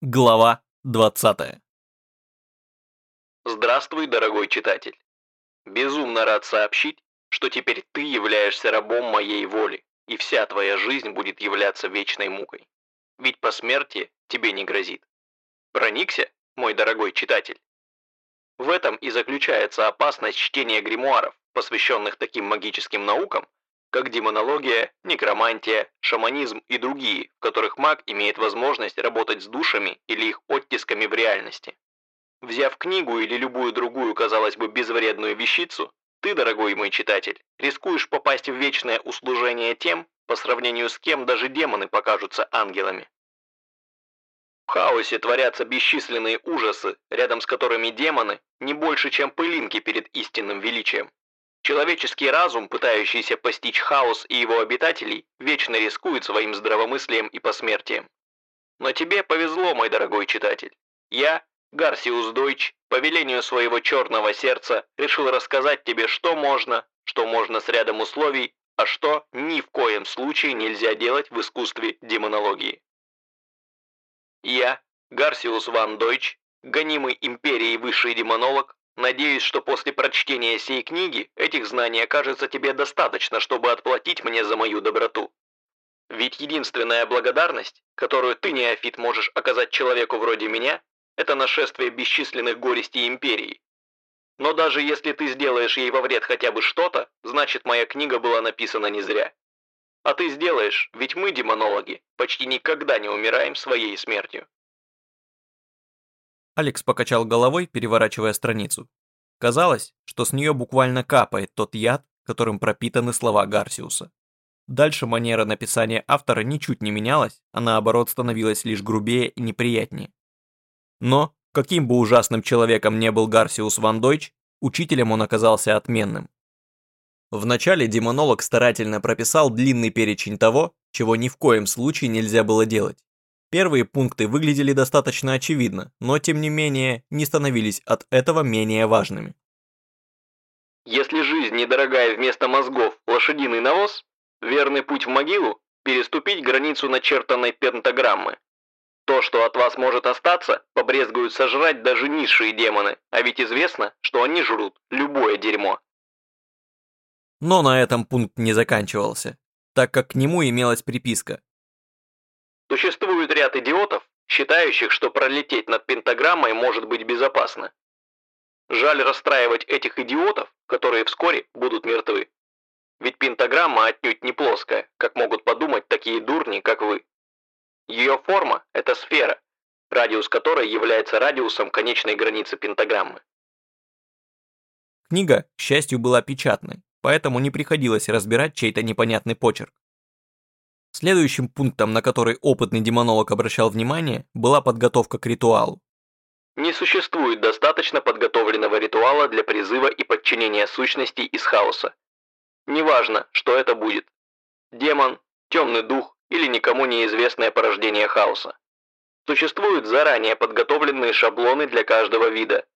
Глава 20 Здравствуй, дорогой читатель. Безумно рад сообщить, что теперь ты являешься рабом моей воли, и вся твоя жизнь будет являться вечной мукой. Ведь по смерти тебе не грозит. Проникся, мой дорогой читатель? В этом и заключается опасность чтения гримуаров, посвященных таким магическим наукам, как демонология, некромантия, шаманизм и другие, в которых маг имеет возможность работать с душами или их оттисками в реальности. Взяв книгу или любую другую, казалось бы, безвредную вещицу, ты, дорогой мой читатель, рискуешь попасть в вечное услужение тем, по сравнению с кем даже демоны покажутся ангелами. В хаосе творятся бесчисленные ужасы, рядом с которыми демоны не больше, чем пылинки перед истинным величием. Человеческий разум, пытающийся постичь хаос и его обитателей, вечно рискует своим здравомыслием и посмертием. Но тебе повезло, мой дорогой читатель. Я, Гарсиус Дойч, по велению своего черного сердца, решил рассказать тебе, что можно, что можно с рядом условий, а что ни в коем случае нельзя делать в искусстве демонологии. Я, Гарсиус Ван Дойч, гонимый империей высший демонолог, Надеюсь, что после прочтения сей книги этих знаний окажется тебе достаточно, чтобы отплатить мне за мою доброту. Ведь единственная благодарность, которую ты, неофит, можешь оказать человеку вроде меня, это нашествие бесчисленных горестей империи. Но даже если ты сделаешь ей во вред хотя бы что-то, значит моя книга была написана не зря. А ты сделаешь, ведь мы, демонологи, почти никогда не умираем своей смертью. Алекс покачал головой, переворачивая страницу. Казалось, что с нее буквально капает тот яд, которым пропитаны слова Гарсиуса. Дальше манера написания автора ничуть не менялась, а наоборот становилась лишь грубее и неприятнее. Но, каким бы ужасным человеком не был Гарсиус Ван Дойч, учителем он оказался отменным. Вначале демонолог старательно прописал длинный перечень того, чего ни в коем случае нельзя было делать. Первые пункты выглядели достаточно очевидно, но тем не менее не становились от этого менее важными. Если жизнь недорогая вместо мозгов лошадиный навоз, верный путь в могилу – переступить границу начертанной пентаграммы. То, что от вас может остаться, побрезгуют сожрать даже низшие демоны, а ведь известно, что они жрут любое дерьмо. Но на этом пункт не заканчивался, так как к нему имелась приписка Существует ряд идиотов, считающих, что пролететь над пентаграммой может быть безопасно. Жаль расстраивать этих идиотов, которые вскоре будут мертвы. Ведь пентаграмма отнюдь не плоская, как могут подумать такие дурни, как вы. Ее форма – это сфера, радиус которой является радиусом конечной границы пентаграммы. Книга, к счастью, была печатной, поэтому не приходилось разбирать чей-то непонятный почерк. Следующим пунктом, на который опытный демонолог обращал внимание, была подготовка к ритуалу. Не существует достаточно подготовленного ритуала для призыва и подчинения сущностей из хаоса. Неважно, что это будет. Демон, темный дух или никому неизвестное порождение хаоса. Существуют заранее подготовленные шаблоны для каждого вида.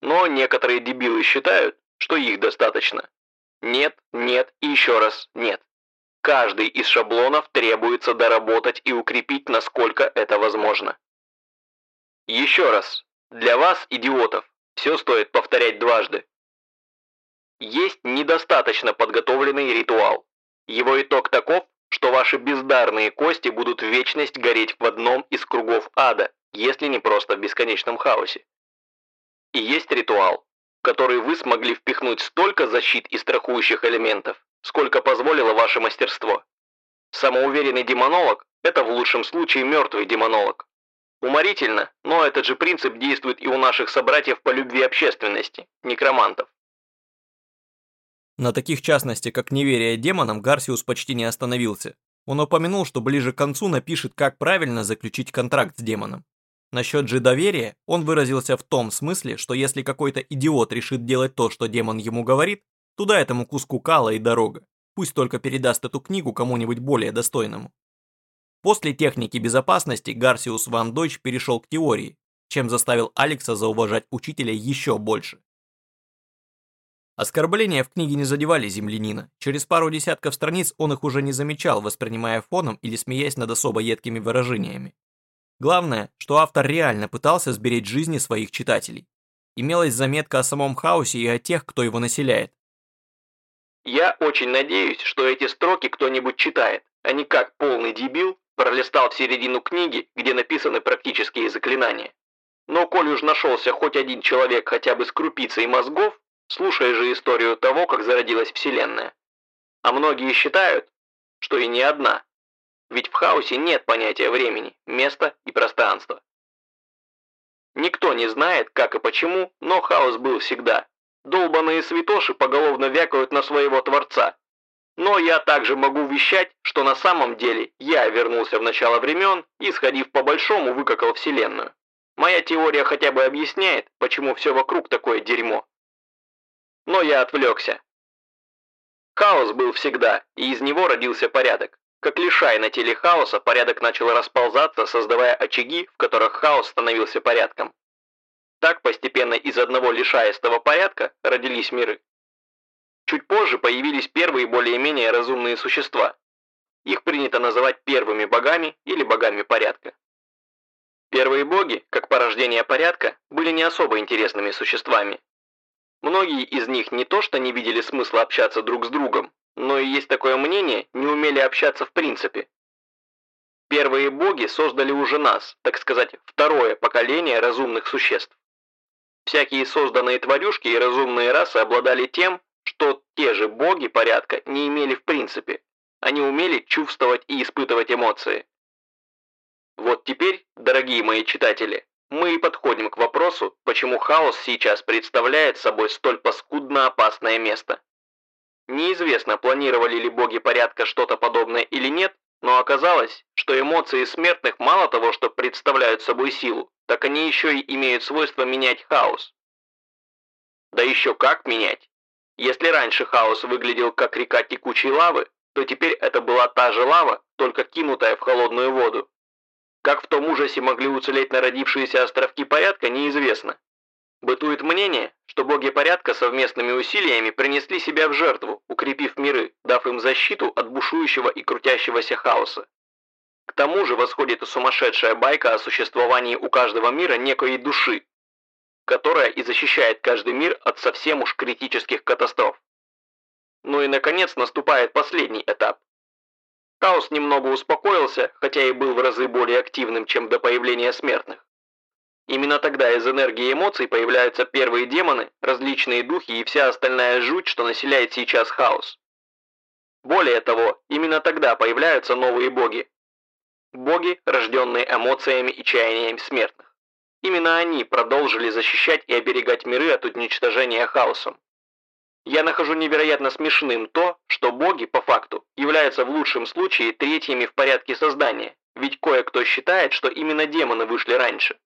Но некоторые дебилы считают, что их достаточно. Нет, нет и еще раз нет. Каждый из шаблонов требуется доработать и укрепить, насколько это возможно. Еще раз, для вас, идиотов, все стоит повторять дважды. Есть недостаточно подготовленный ритуал. Его итог таков, что ваши бездарные кости будут в вечность гореть в одном из кругов ада, если не просто в бесконечном хаосе. И есть ритуал, который вы смогли впихнуть столько защит и страхующих элементов, сколько позволило ваше мастерство. Самоуверенный демонолог – это в лучшем случае мертвый демонолог. Уморительно, но этот же принцип действует и у наших собратьев по любви общественности, некромантов. На таких частности, как неверие демонам, Гарсиус почти не остановился. Он упомянул, что ближе к концу напишет, как правильно заключить контракт с демоном. Насчет же доверия он выразился в том смысле, что если какой-то идиот решит делать то, что демон ему говорит, Туда этому куску кала и дорога. Пусть только передаст эту книгу кому-нибудь более достойному. После техники безопасности Гарсиус Ван Дойч перешел к теории, чем заставил Алекса зауважать учителя еще больше. Оскорбления в книге не задевали землянина. Через пару десятков страниц он их уже не замечал, воспринимая фоном или смеясь над особо едкими выражениями. Главное, что автор реально пытался сберечь жизни своих читателей. Имелась заметка о самом хаосе и о тех, кто его населяет. Я очень надеюсь, что эти строки кто-нибудь читает, а не как полный дебил пролистал в середину книги, где написаны практические заклинания. Но коль уж нашелся хоть один человек хотя бы с крупицей мозгов, слушая же историю того, как зародилась Вселенная. А многие считают, что и не одна. Ведь в хаосе нет понятия времени, места и пространства. Никто не знает, как и почему, но хаос был всегда. Долбаные святоши поголовно вякают на своего Творца. Но я также могу вещать, что на самом деле я вернулся в начало времен и, сходив по-большому, выкакал Вселенную. Моя теория хотя бы объясняет, почему все вокруг такое дерьмо. Но я отвлекся. Хаос был всегда, и из него родился порядок. Как лишай на теле хаоса, порядок начал расползаться, создавая очаги, в которых хаос становился порядком. Так постепенно из одного лишаистого порядка родились миры. Чуть позже появились первые более-менее разумные существа. Их принято называть первыми богами или богами порядка. Первые боги, как порождение порядка, были не особо интересными существами. Многие из них не то что не видели смысла общаться друг с другом, но и есть такое мнение, не умели общаться в принципе. Первые боги создали уже нас, так сказать, второе поколение разумных существ. Всякие созданные тварюшки и разумные расы обладали тем, что те же боги порядка не имели в принципе. Они умели чувствовать и испытывать эмоции. Вот теперь, дорогие мои читатели, мы и подходим к вопросу, почему хаос сейчас представляет собой столь паскудно опасное место. Неизвестно, планировали ли боги порядка что-то подобное или нет, но оказалось, что эмоции смертных мало того, что представляют собой силу, так они еще и имеют свойство менять хаос. Да еще как менять? Если раньше хаос выглядел как река текучей лавы, то теперь это была та же лава, только кинутая в холодную воду. Как в том ужасе могли уцелеть народившиеся островки порядка, неизвестно. Бытует мнение, что боги порядка совместными усилиями принесли себя в жертву, укрепив миры, дав им защиту от бушующего и крутящегося хаоса. К тому же восходит и сумасшедшая байка о существовании у каждого мира некой души, которая и защищает каждый мир от совсем уж критических катастроф. Ну и наконец наступает последний этап Хаос немного успокоился, хотя и был в разы более активным, чем до появления смертных. Именно тогда из энергии эмоций появляются первые демоны, различные духи и вся остальная жуть, что населяет сейчас хаос. Более того, именно тогда появляются новые боги. Боги, рожденные эмоциями и чаяниями смертных. Именно они продолжили защищать и оберегать миры от уничтожения хаосом. Я нахожу невероятно смешным то, что боги, по факту, являются в лучшем случае третьими в порядке создания, ведь кое-кто считает, что именно демоны вышли раньше.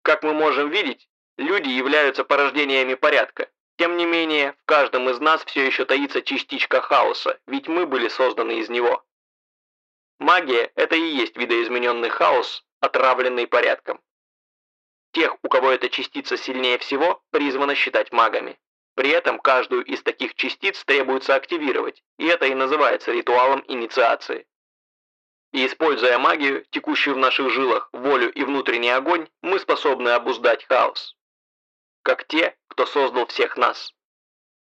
Как мы можем видеть, люди являются порождениями порядка. Тем не менее, в каждом из нас все еще таится частичка хаоса, ведь мы были созданы из него. Магия – это и есть видоизмененный хаос, отравленный порядком. Тех, у кого эта частица сильнее всего, призвано считать магами. При этом каждую из таких частиц требуется активировать, и это и называется ритуалом инициации. И используя магию, текущую в наших жилах, волю и внутренний огонь, мы способны обуздать хаос. Как те, кто создал всех нас.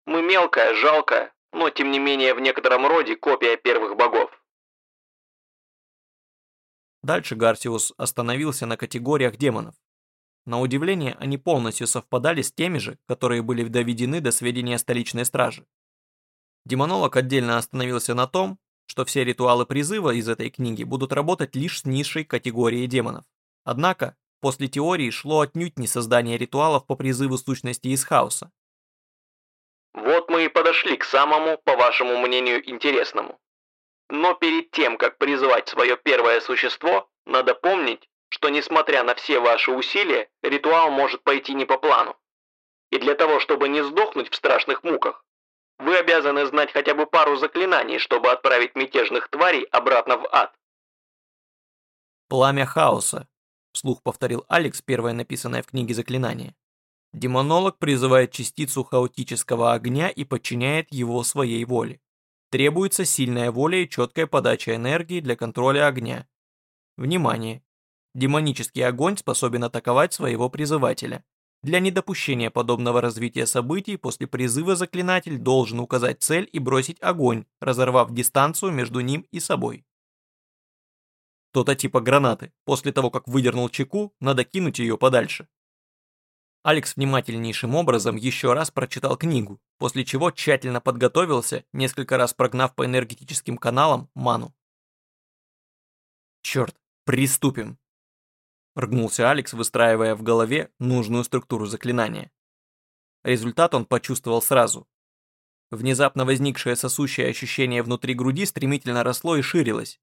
Мы мелкая, жалкая, но тем не менее в некотором роде копия первых богов. Дальше Гарсиус остановился на категориях демонов, на удивление, они полностью совпадали с теми же, которые были доведены до сведения столичной стражи. Демонолог отдельно остановился на том, что все ритуалы призыва из этой книги будут работать лишь с низшей категорией демонов. Однако, после теории шло отнюдь не создание ритуалов по призыву сущности из хаоса. Вот мы и подошли к самому, по вашему мнению, интересному. Но перед тем, как призывать свое первое существо, надо помнить, что несмотря на все ваши усилия, ритуал может пойти не по плану. И для того, чтобы не сдохнуть в страшных муках, вы обязаны знать хотя бы пару заклинаний, чтобы отправить мятежных тварей обратно в ад. «Пламя хаоса», — вслух повторил Алекс, первое написанное в книге заклинание. Демонолог призывает частицу хаотического огня и подчиняет его своей воле. Требуется сильная воля и четкая подача энергии для контроля огня. Внимание! демонический огонь способен атаковать своего призывателя. Для недопущения подобного развития событий после призыва заклинатель должен указать цель и бросить огонь, разорвав дистанцию между ним и собой. То-то типа гранаты. После того, как выдернул чеку, надо кинуть ее подальше. Алекс внимательнейшим образом еще раз прочитал книгу, после чего тщательно подготовился, несколько раз прогнав по энергетическим каналам ману. «Черт, приступим!» Ргнулся Алекс, выстраивая в голове нужную структуру заклинания. Результат он почувствовал сразу. Внезапно возникшее сосущее ощущение внутри груди стремительно росло и ширилось,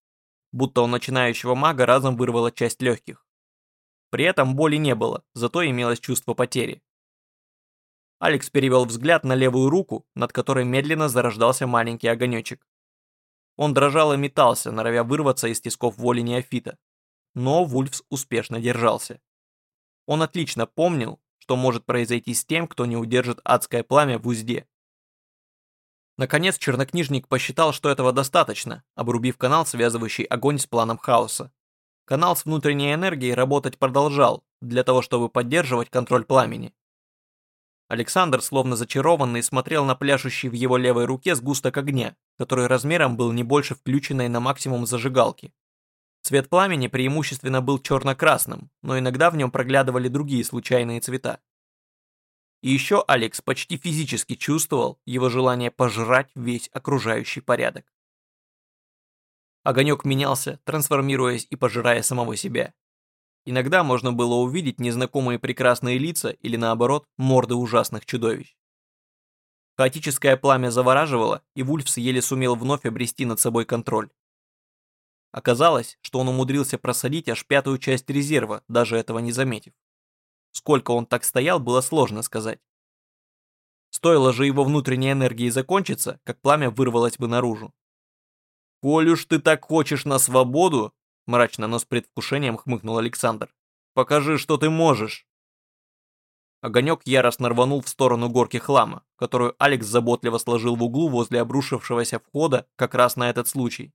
будто у начинающего мага разом вырвало часть легких. При этом боли не было, зато имелось чувство потери. Алекс перевел взгляд на левую руку, над которой медленно зарождался маленький огонечек. Он дрожал и метался, норовя вырваться из тисков воли неофита. Но Вульфс успешно держался. Он отлично помнил, что может произойти с тем, кто не удержит адское пламя в узде. Наконец чернокнижник посчитал, что этого достаточно, обрубив канал, связывающий огонь с планом хаоса. Канал с внутренней энергией работать продолжал, для того чтобы поддерживать контроль пламени. Александр, словно зачарованный, смотрел на пляшущий в его левой руке сгусток огня, который размером был не больше включенной на максимум зажигалки. Цвет пламени преимущественно был черно-красным, но иногда в нем проглядывали другие случайные цвета. И еще Алекс почти физически чувствовал его желание пожрать весь окружающий порядок. Огонек менялся, трансформируясь и пожирая самого себя. Иногда можно было увидеть незнакомые прекрасные лица или наоборот, морды ужасных чудовищ. Хаотическое пламя завораживало, и Вульфс еле сумел вновь обрести над собой контроль. Оказалось, что он умудрился просадить аж пятую часть резерва, даже этого не заметив. Сколько он так стоял, было сложно сказать. Стоило же его внутренней энергии закончиться, как пламя вырвалось бы наружу. «Коль уж ты так хочешь на свободу», мрачно, но с предвкушением хмыкнул Александр, «покажи, что ты можешь». Огонек яростно рванул в сторону горки хлама, которую Алекс заботливо сложил в углу возле обрушившегося входа как раз на этот случай.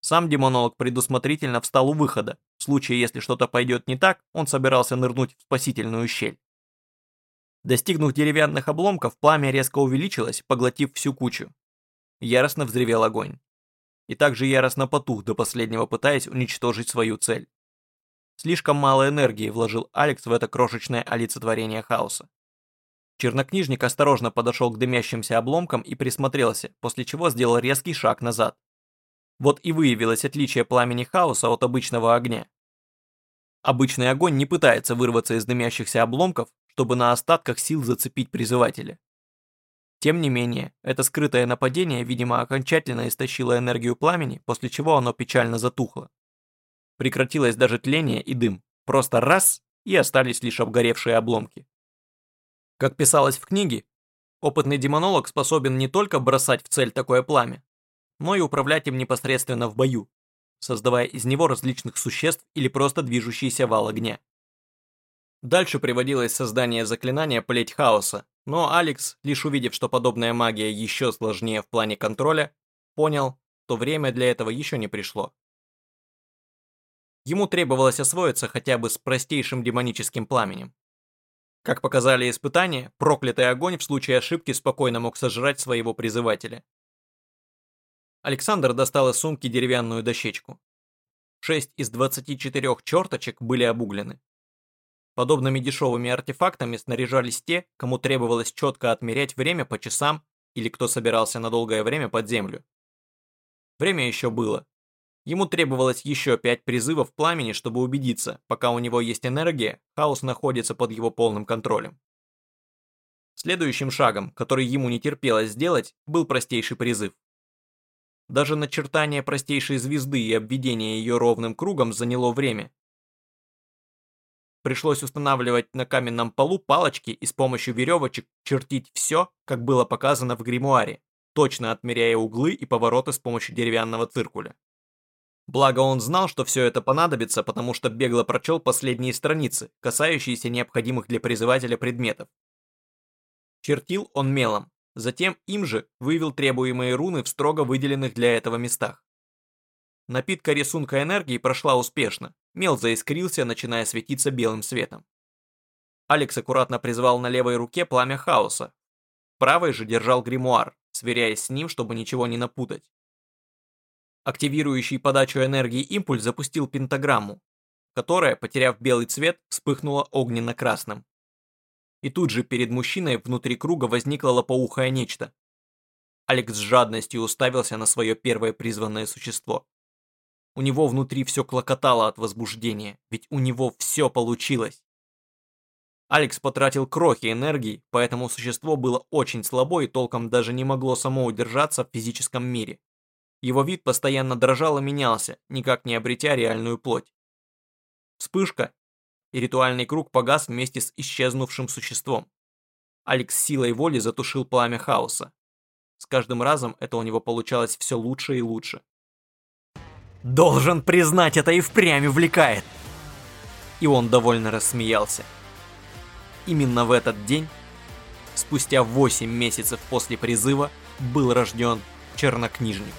Сам демонолог предусмотрительно встал у выхода. В случае, если что-то пойдет не так, он собирался нырнуть в спасительную щель. Достигнув деревянных обломков, пламя резко увеличилось, поглотив всю кучу. Яростно взревел огонь и также яростно потух до последнего пытаясь уничтожить свою цель. Слишком мало энергии вложил Алекс в это крошечное олицетворение хаоса. Чернокнижник осторожно подошел к дымящимся обломкам и присмотрелся, после чего сделал резкий шаг назад. Вот и выявилось отличие пламени хаоса от обычного огня. Обычный огонь не пытается вырваться из дымящихся обломков, чтобы на остатках сил зацепить призывателя. Тем не менее, это скрытое нападение, видимо, окончательно истощило энергию пламени, после чего оно печально затухло. Прекратилось даже тление и дым. Просто раз, и остались лишь обгоревшие обломки. Как писалось в книге, опытный демонолог способен не только бросать в цель такое пламя, но и управлять им непосредственно в бою, создавая из него различных существ или просто движущийся вал огня. Дальше приводилось создание заклинания «Плеть хаоса», но Алекс, лишь увидев, что подобная магия еще сложнее в плане контроля, понял, что время для этого еще не пришло. Ему требовалось освоиться хотя бы с простейшим демоническим пламенем. Как показали испытания, проклятый огонь в случае ошибки спокойно мог сожрать своего призывателя. Александр достал из сумки деревянную дощечку. Шесть из 24 черточек были обуглены. Подобными дешевыми артефактами снаряжались те, кому требовалось четко отмерять время по часам или кто собирался на долгое время под землю. Время еще было. Ему требовалось еще пять призывов пламени, чтобы убедиться, пока у него есть энергия, хаос находится под его полным контролем. Следующим шагом, который ему не терпелось сделать, был простейший призыв. Даже начертание простейшей звезды и обведение ее ровным кругом заняло время, Пришлось устанавливать на каменном полу палочки и с помощью веревочек чертить все, как было показано в гримуаре, точно отмеряя углы и повороты с помощью деревянного циркуля. Благо он знал, что все это понадобится, потому что бегло прочел последние страницы, касающиеся необходимых для призывателя предметов. Чертил он мелом, затем им же вывел требуемые руны в строго выделенных для этого местах. Напитка рисунка энергии прошла успешно, мел заискрился, начиная светиться белым светом. Алекс аккуратно призвал на левой руке пламя хаоса. Правой же держал гримуар, сверяясь с ним, чтобы ничего не напутать. Активирующий подачу энергии импульс запустил пентаграмму, которая, потеряв белый цвет, вспыхнула огненно-красным. И тут же перед мужчиной внутри круга возникло лопоухое нечто. Алекс с жадностью уставился на свое первое призванное существо. У него внутри все клокотало от возбуждения, ведь у него все получилось. Алекс потратил крохи энергии, поэтому существо было очень слабо и толком даже не могло само удержаться в физическом мире. Его вид постоянно дрожал и менялся, никак не обретя реальную плоть. Вспышка, и ритуальный круг погас вместе с исчезнувшим существом. Алекс силой воли затушил пламя хаоса. С каждым разом это у него получалось все лучше и лучше. «Должен признать, это и впрямь увлекает!» И он довольно рассмеялся. Именно в этот день, спустя 8 месяцев после призыва, был рожден чернокнижник.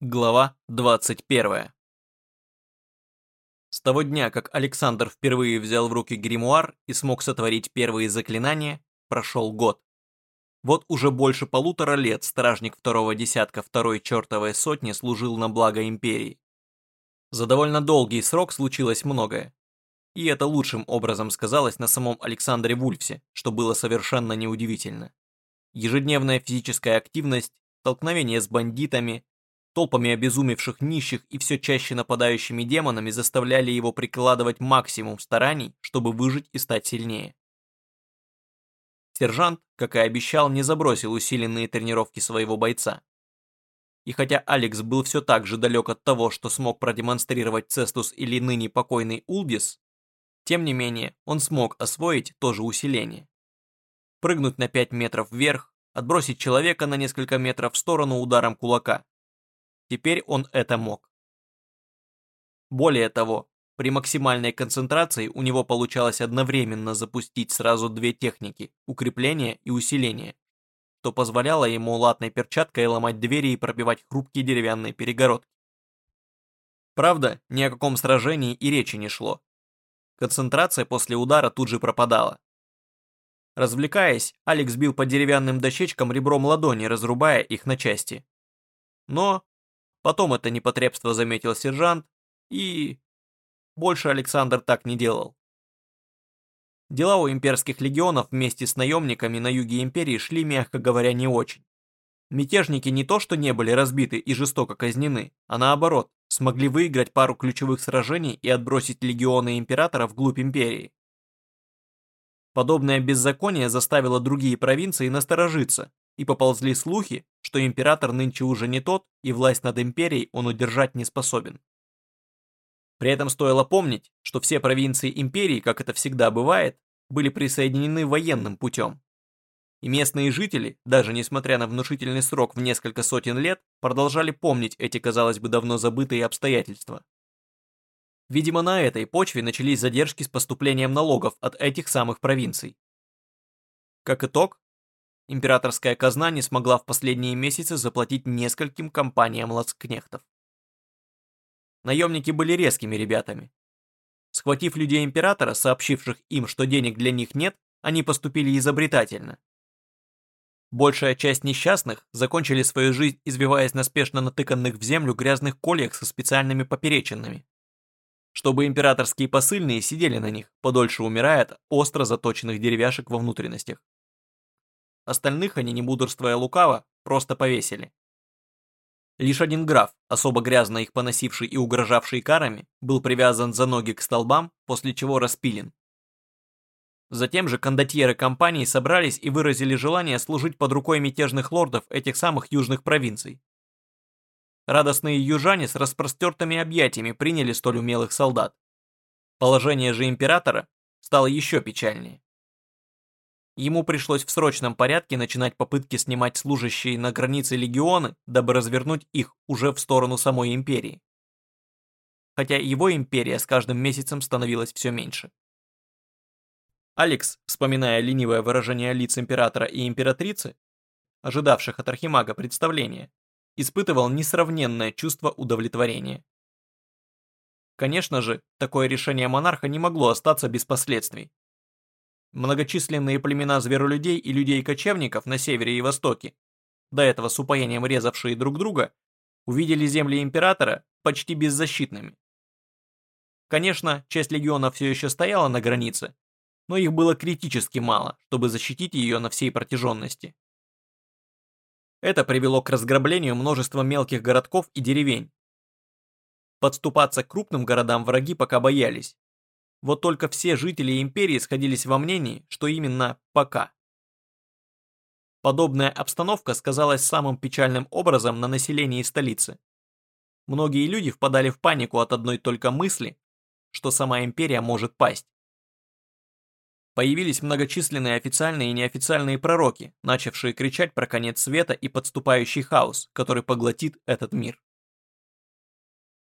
Глава 21 С того дня, как Александр впервые взял в руки гримуар и смог сотворить первые заклинания, прошел год. Вот уже больше полутора лет стражник второго десятка второй чертовой сотни служил на благо империи. За довольно долгий срок случилось многое. И это лучшим образом сказалось на самом Александре Вульфсе, что было совершенно неудивительно. Ежедневная физическая активность, столкновение с бандитами, толпами обезумевших нищих и все чаще нападающими демонами заставляли его прикладывать максимум стараний, чтобы выжить и стать сильнее. Сержант, как и обещал, не забросил усиленные тренировки своего бойца. И хотя Алекс был все так же далек от того, что смог продемонстрировать Цестус или ныне покойный Улдис, тем не менее он смог освоить то же усиление. Прыгнуть на 5 метров вверх, отбросить человека на несколько метров в сторону ударом кулака. Теперь он это мог. Более того, при максимальной концентрации у него получалось одновременно запустить сразу две техники – укрепление и усиление, что позволяло ему латной перчаткой ломать двери и пробивать хрупкие деревянные перегородки. Правда, ни о каком сражении и речи не шло. Концентрация после удара тут же пропадала. Развлекаясь, Алекс бил по деревянным дощечкам ребром ладони, разрубая их на части. Но потом это непотребство заметил сержант и больше Александр так не делал. Дела у имперских легионов вместе с наемниками на юге империи шли, мягко говоря, не очень. Мятежники не то что не были разбиты и жестоко казнены, а наоборот, смогли выиграть пару ключевых сражений и отбросить легионы императора вглубь империи. Подобное беззаконие заставило другие провинции насторожиться, и поползли слухи, что император нынче уже не тот, и власть над империей он удержать не способен. При этом стоило помнить, что все провинции империи, как это всегда бывает, были присоединены военным путем. И местные жители, даже несмотря на внушительный срок в несколько сотен лет, продолжали помнить эти, казалось бы, давно забытые обстоятельства. Видимо, на этой почве начались задержки с поступлением налогов от этих самых провинций. Как итог, императорская казна не смогла в последние месяцы заплатить нескольким компаниям лацкнехтов. Наемники были резкими ребятами. Схватив людей императора, сообщивших им, что денег для них нет, они поступили изобретательно. Большая часть несчастных закончили свою жизнь, избиваясь на спешно натыканных в землю грязных кольях со специальными поперечинами. Чтобы императорские посыльные сидели на них, подольше умирая от остро заточенных деревяшек во внутренностях. Остальных они, не мудрствуя лукаво, просто повесили. Лишь один граф, особо грязно их поносивший и угрожавший карами, был привязан за ноги к столбам, после чего распилен. Затем же кондотьеры компании собрались и выразили желание служить под рукой мятежных лордов этих самых южных провинций. Радостные южане с распростертыми объятиями приняли столь умелых солдат. Положение же императора стало еще печальнее. Ему пришлось в срочном порядке начинать попытки снимать служащие на границе легионы, дабы развернуть их уже в сторону самой империи. Хотя его империя с каждым месяцем становилась все меньше. Алекс, вспоминая ленивое выражение лиц императора и императрицы, ожидавших от архимага представления, испытывал несравненное чувство удовлетворения. Конечно же, такое решение монарха не могло остаться без последствий. Многочисленные племена зверолюдей и людей-кочевников на севере и востоке, до этого с упоением резавшие друг друга, увидели земли императора почти беззащитными. Конечно, часть легиона все еще стояла на границе, но их было критически мало, чтобы защитить ее на всей протяженности. Это привело к разграблению множества мелких городков и деревень, Подступаться к крупным городам враги пока боялись. Вот только все жители империи сходились во мнении, что именно пока. Подобная обстановка сказалась самым печальным образом на населении столицы. Многие люди впадали в панику от одной только мысли, что сама империя может пасть. Появились многочисленные официальные и неофициальные пророки, начавшие кричать про конец света и подступающий хаос, который поглотит этот мир.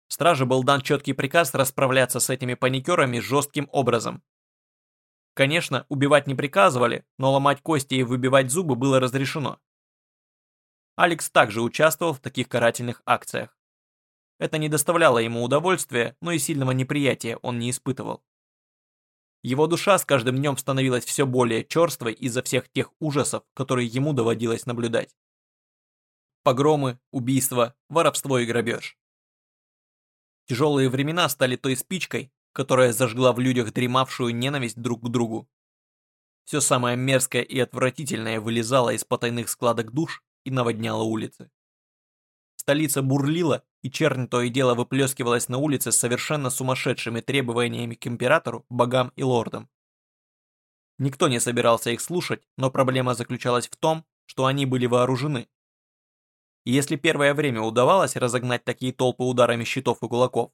Страже был дан четкий приказ расправляться с этими паникерами жестким образом. Конечно, убивать не приказывали, но ломать кости и выбивать зубы было разрешено. Алекс также участвовал в таких карательных акциях. Это не доставляло ему удовольствия, но и сильного неприятия он не испытывал. Его душа с каждым днем становилась все более черствой из-за всех тех ужасов, которые ему доводилось наблюдать. Погромы, убийства, воровство и грабеж. Тяжелые времена стали той спичкой, которая зажгла в людях дремавшую ненависть друг к другу. Все самое мерзкое и отвратительное вылезало из потайных складок душ и наводняло улицы. Столица бурлила, и чернь то и дело выплескивалась на улице с совершенно сумасшедшими требованиями к императору, богам и лордам. Никто не собирался их слушать, но проблема заключалась в том, что они были вооружены. Если первое время удавалось разогнать такие толпы ударами щитов и кулаков,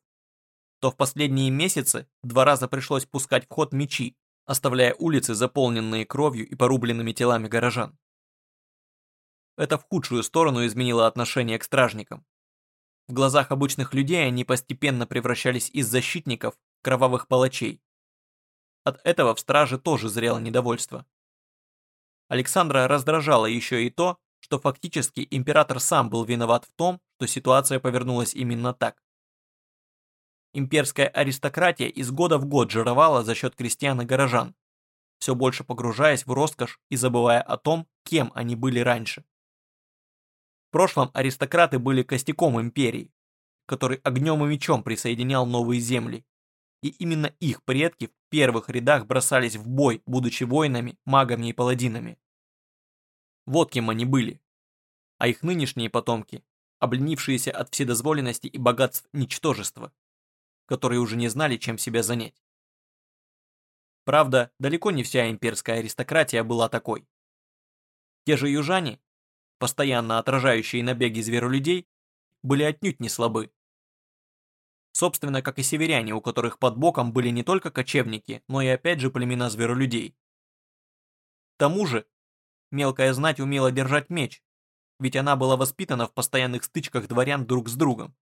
то в последние месяцы два раза пришлось пускать в ход мечи, оставляя улицы, заполненные кровью и порубленными телами горожан. Это в худшую сторону изменило отношение к стражникам. В глазах обычных людей они постепенно превращались из защитников кровавых палачей. От этого в страже тоже зрело недовольство. Александра раздражало еще и то, что фактически император сам был виноват в том, что ситуация повернулась именно так. Имперская аристократия из года в год жировала за счет крестьян и горожан, все больше погружаясь в роскошь и забывая о том, кем они были раньше. В прошлом аристократы были костяком империи, который огнем и мечом присоединял новые земли, и именно их предки в первых рядах бросались в бой, будучи воинами, магами и паладинами. Вот кем они были. А их нынешние потомки, обленившиеся от вседозволенности и богатств ничтожества, которые уже не знали, чем себя занять. Правда, далеко не вся имперская аристократия была такой. Те же южане, постоянно отражающие набеги зверолюдей, были отнюдь не слабы. Собственно, как и северяне, у которых под боком были не только кочевники, но и опять же племена зверолюдей. К тому же, Мелкая знать умела держать меч, ведь она была воспитана в постоянных стычках дворян друг с другом.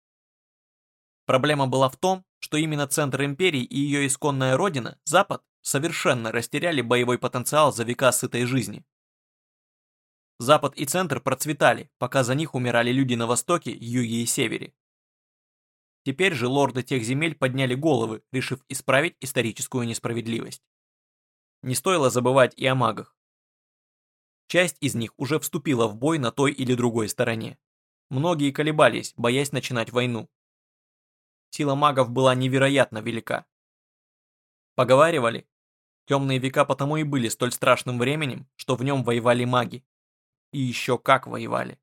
Проблема была в том, что именно центр империи и ее исконная родина, Запад, совершенно растеряли боевой потенциал за века сытой жизни. Запад и центр процветали, пока за них умирали люди на востоке, юге и севере. Теперь же лорды тех земель подняли головы, решив исправить историческую несправедливость. Не стоило забывать и о магах. Часть из них уже вступила в бой на той или другой стороне. Многие колебались, боясь начинать войну. Сила магов была невероятно велика. Поговаривали, темные века потому и были столь страшным временем, что в нем воевали маги. И еще как воевали.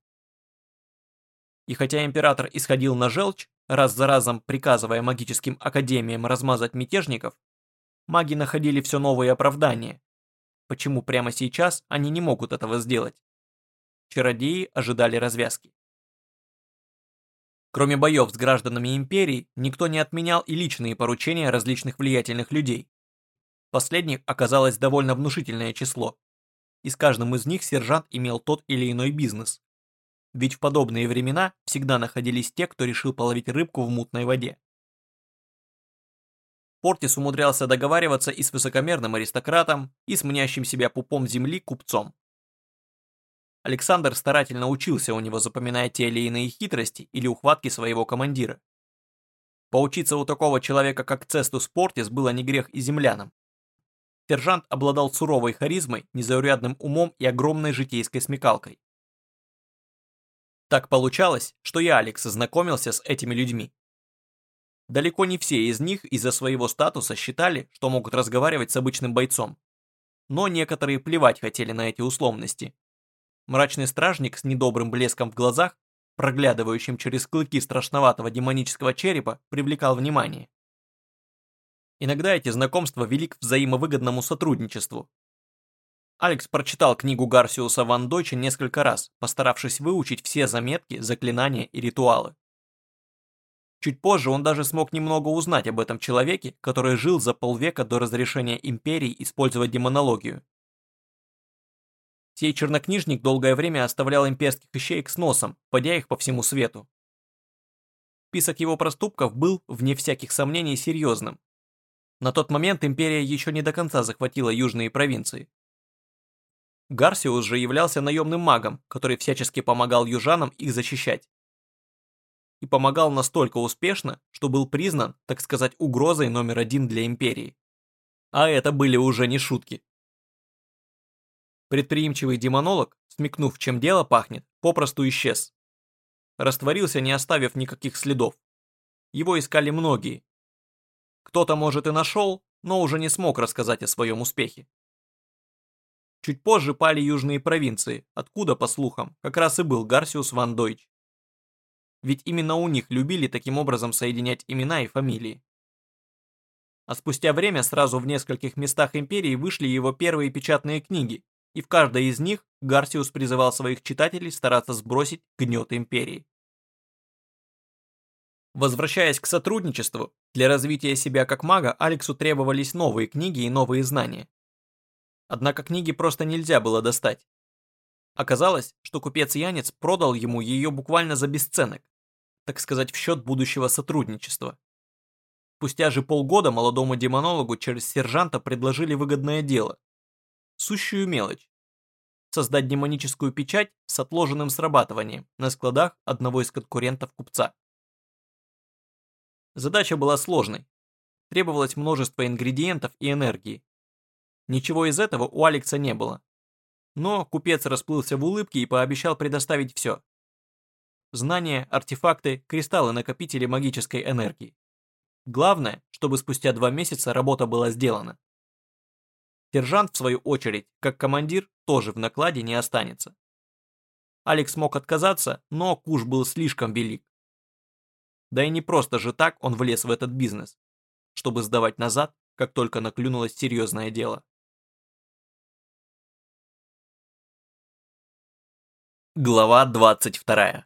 И хотя император исходил на желчь, раз за разом приказывая магическим академиям размазать мятежников, маги находили все новые оправдания, почему прямо сейчас они не могут этого сделать. Чародеи ожидали развязки. Кроме боев с гражданами империи, никто не отменял и личные поручения различных влиятельных людей. Последних оказалось довольно внушительное число, и с каждым из них сержант имел тот или иной бизнес. Ведь в подобные времена всегда находились те, кто решил половить рыбку в мутной воде. Портис умудрялся договариваться и с высокомерным аристократом, и с мнящим себя пупом земли купцом. Александр старательно учился у него, запоминая те или иные хитрости или ухватки своего командира. Поучиться у такого человека, как Цестус Портис, было не грех и землянам. Сержант обладал суровой харизмой, незаурядным умом и огромной житейской смекалкой. Так получалось, что я, Алекс, знакомился с этими людьми. Далеко не все из них из-за своего статуса считали, что могут разговаривать с обычным бойцом. Но некоторые плевать хотели на эти условности. Мрачный стражник с недобрым блеском в глазах, проглядывающим через клыки страшноватого демонического черепа, привлекал внимание. Иногда эти знакомства вели к взаимовыгодному сотрудничеству. Алекс прочитал книгу Гарсиуса Ван Дойча несколько раз, постаравшись выучить все заметки, заклинания и ритуалы. Чуть позже он даже смог немного узнать об этом человеке, который жил за полвека до разрешения империи использовать демонологию. Сей чернокнижник долгое время оставлял имперских ищеек с носом, подя их по всему свету. Список его проступков был, вне всяких сомнений, серьезным. На тот момент империя еще не до конца захватила южные провинции. Гарсиус же являлся наемным магом, который всячески помогал южанам их защищать и помогал настолько успешно, что был признан, так сказать, угрозой номер один для империи. А это были уже не шутки. Предприимчивый демонолог, смекнув, чем дело пахнет, попросту исчез. Растворился, не оставив никаких следов. Его искали многие. Кто-то, может, и нашел, но уже не смог рассказать о своем успехе. Чуть позже пали южные провинции, откуда, по слухам, как раз и был Гарсиус Ван Дойч ведь именно у них любили таким образом соединять имена и фамилии. А спустя время сразу в нескольких местах империи вышли его первые печатные книги, и в каждой из них Гарсиус призывал своих читателей стараться сбросить гнет империи. Возвращаясь к сотрудничеству, для развития себя как мага Алексу требовались новые книги и новые знания. Однако книги просто нельзя было достать. Оказалось, что купец Янец продал ему ее буквально за бесценок, так сказать, в счет будущего сотрудничества. Спустя же полгода молодому демонологу через сержанта предложили выгодное дело. Сущую мелочь. Создать демоническую печать с отложенным срабатыванием на складах одного из конкурентов купца. Задача была сложной. Требовалось множество ингредиентов и энергии. Ничего из этого у Алекса не было. Но купец расплылся в улыбке и пообещал предоставить все. Знания, артефакты, кристаллы-накопители магической энергии. Главное, чтобы спустя два месяца работа была сделана. Сержант, в свою очередь, как командир, тоже в накладе не останется. Алекс мог отказаться, но куш был слишком велик. Да и не просто же так он влез в этот бизнес, чтобы сдавать назад, как только наклюнулось серьезное дело. Глава 22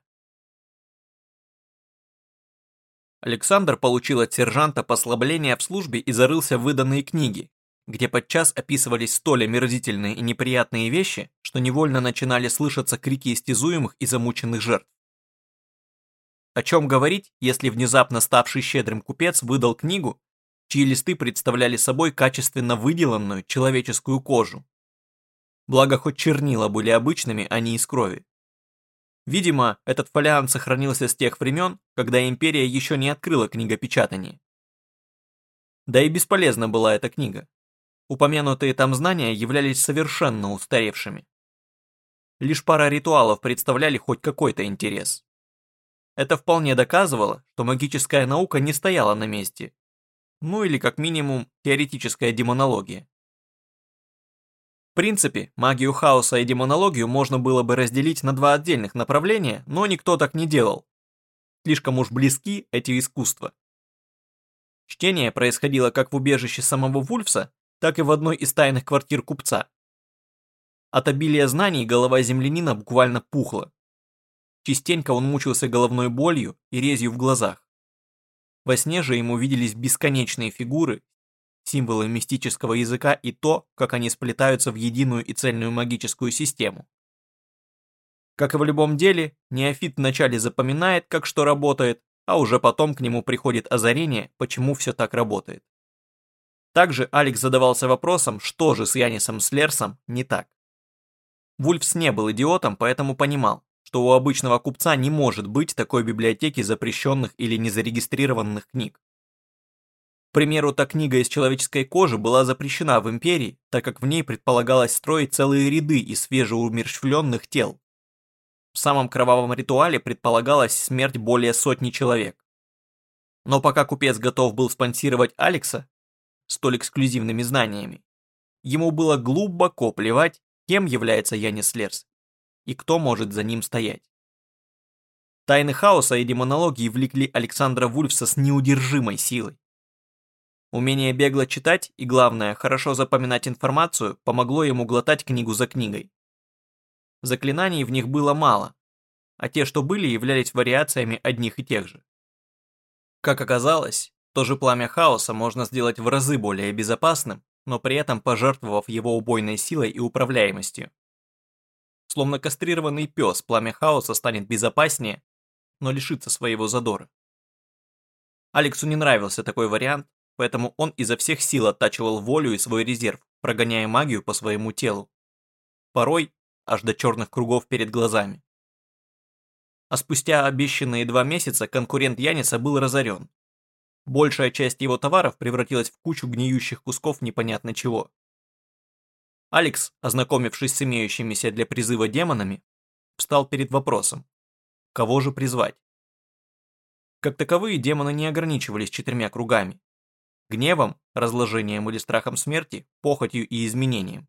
Александр получил от сержанта послабление в службе и зарылся в выданные книги, где подчас описывались столь омерзительные и неприятные вещи, что невольно начинали слышаться крики истязуемых и замученных жертв. О чем говорить, если внезапно ставший щедрым купец выдал книгу, чьи листы представляли собой качественно выделанную человеческую кожу. Благо хоть чернила были обычными, а не из крови. Видимо, этот фолиант сохранился с тех времен, когда империя еще не открыла книгопечатание. Да и бесполезна была эта книга. Упомянутые там знания являлись совершенно устаревшими. Лишь пара ритуалов представляли хоть какой-то интерес. Это вполне доказывало, что магическая наука не стояла на месте. Ну или как минимум теоретическая демонология. В принципе, магию хаоса и демонологию можно было бы разделить на два отдельных направления, но никто так не делал. Слишком уж близки эти искусства. Чтение происходило как в убежище самого Вульфса, так и в одной из тайных квартир купца. От обилия знаний голова землянина буквально пухла. Частенько он мучился головной болью и резью в глазах. Во сне же ему виделись бесконечные фигуры символы мистического языка и то, как они сплетаются в единую и цельную магическую систему. Как и в любом деле, неофит вначале запоминает, как что работает, а уже потом к нему приходит озарение, почему все так работает. Также Алекс задавался вопросом, что же с Янисом Слерсом не так. Вульфс не был идиотом, поэтому понимал, что у обычного купца не может быть такой библиотеки запрещенных или незарегистрированных книг. Примеру, та книга из человеческой кожи была запрещена в Империи, так как в ней предполагалось строить целые ряды из свежеумерщвленных тел. В самом кровавом ритуале предполагалась смерть более сотни человек. Но пока купец готов был спонсировать Алекса столь эксклюзивными знаниями, ему было глубоко плевать, кем является Янис Лерс и кто может за ним стоять. Тайны хаоса и демонологии влекли Александра Вульфса с неудержимой силой. Умение бегло читать и, главное, хорошо запоминать информацию помогло ему глотать книгу за книгой. Заклинаний в них было мало, а те, что были, являлись вариациями одних и тех же. Как оказалось, то же пламя хаоса можно сделать в разы более безопасным, но при этом пожертвовав его убойной силой и управляемостью. Словно кастрированный пес, пламя хаоса станет безопаснее, но лишится своего задора. Алексу не нравился такой вариант, поэтому он изо всех сил оттачивал волю и свой резерв, прогоняя магию по своему телу. Порой аж до черных кругов перед глазами. А спустя обещанные два месяца конкурент Яниса был разорен. Большая часть его товаров превратилась в кучу гниющих кусков непонятно чего. Алекс, ознакомившись с имеющимися для призыва демонами, встал перед вопросом, кого же призвать? Как таковые демоны не ограничивались четырьмя кругами. Гневом, разложением или страхом смерти, похотью и изменением.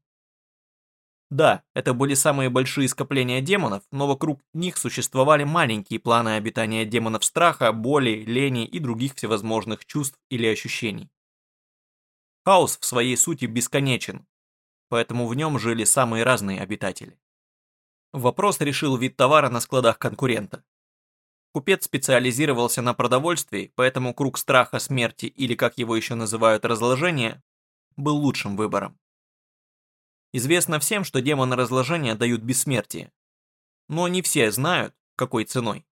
Да, это были самые большие скопления демонов, но вокруг них существовали маленькие планы обитания демонов страха, боли, лени и других всевозможных чувств или ощущений. Хаос в своей сути бесконечен, поэтому в нем жили самые разные обитатели. Вопрос решил вид товара на складах конкурента. Купец специализировался на продовольствии, поэтому круг страха смерти или, как его еще называют, разложения, был лучшим выбором. Известно всем, что демоны разложения дают бессмертие. Но не все знают, какой ценой.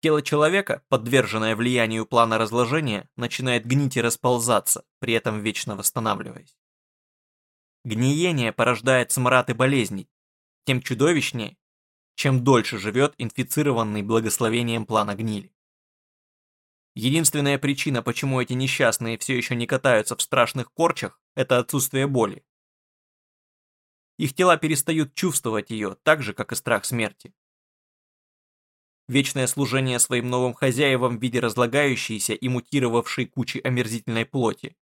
Тело человека, подверженное влиянию плана разложения, начинает гнить и расползаться, при этом вечно восстанавливаясь. Гниение порождает смрад и болезни, тем чудовищнее, чем дольше живет инфицированный благословением плана гнили. Единственная причина, почему эти несчастные все еще не катаются в страшных корчах, это отсутствие боли. Их тела перестают чувствовать ее, так же, как и страх смерти. Вечное служение своим новым хозяевам в виде разлагающейся и мутировавшей кучи омерзительной плоти.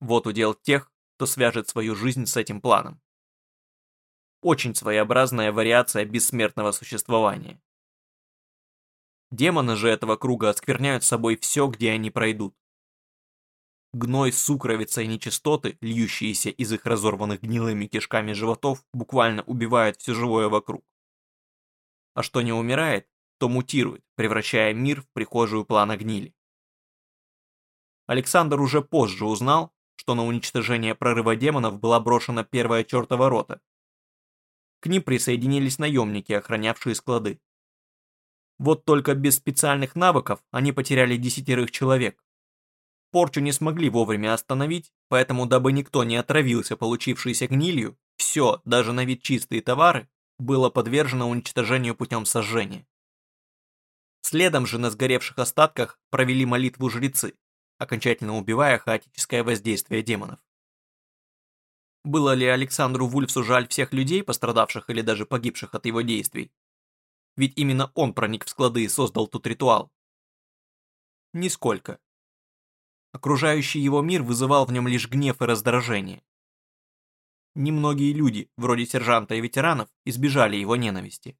Вот удел тех, кто свяжет свою жизнь с этим планом. Очень своеобразная вариация бессмертного существования. Демоны же этого круга оскверняют собой все, где они пройдут. Гной, сукровица и нечистоты, льющиеся из их разорванных гнилыми кишками животов, буквально убивают все живое вокруг. А что не умирает, то мутирует, превращая мир в прихожую плана гнили. Александр уже позже узнал, что на уничтожение прорыва демонов была брошена первая чертова рота. К ним присоединились наемники, охранявшие склады. Вот только без специальных навыков они потеряли десятерых человек. Порчу не смогли вовремя остановить, поэтому, дабы никто не отравился получившейся гнилью, все, даже на вид чистые товары, было подвержено уничтожению путем сожжения. Следом же на сгоревших остатках провели молитву жрецы, окончательно убивая хаотическое воздействие демонов. Было ли Александру Вульфсу жаль всех людей, пострадавших или даже погибших от его действий? Ведь именно он проник в склады и создал тут ритуал. Нисколько. Окружающий его мир вызывал в нем лишь гнев и раздражение. Немногие люди, вроде сержанта и ветеранов, избежали его ненависти.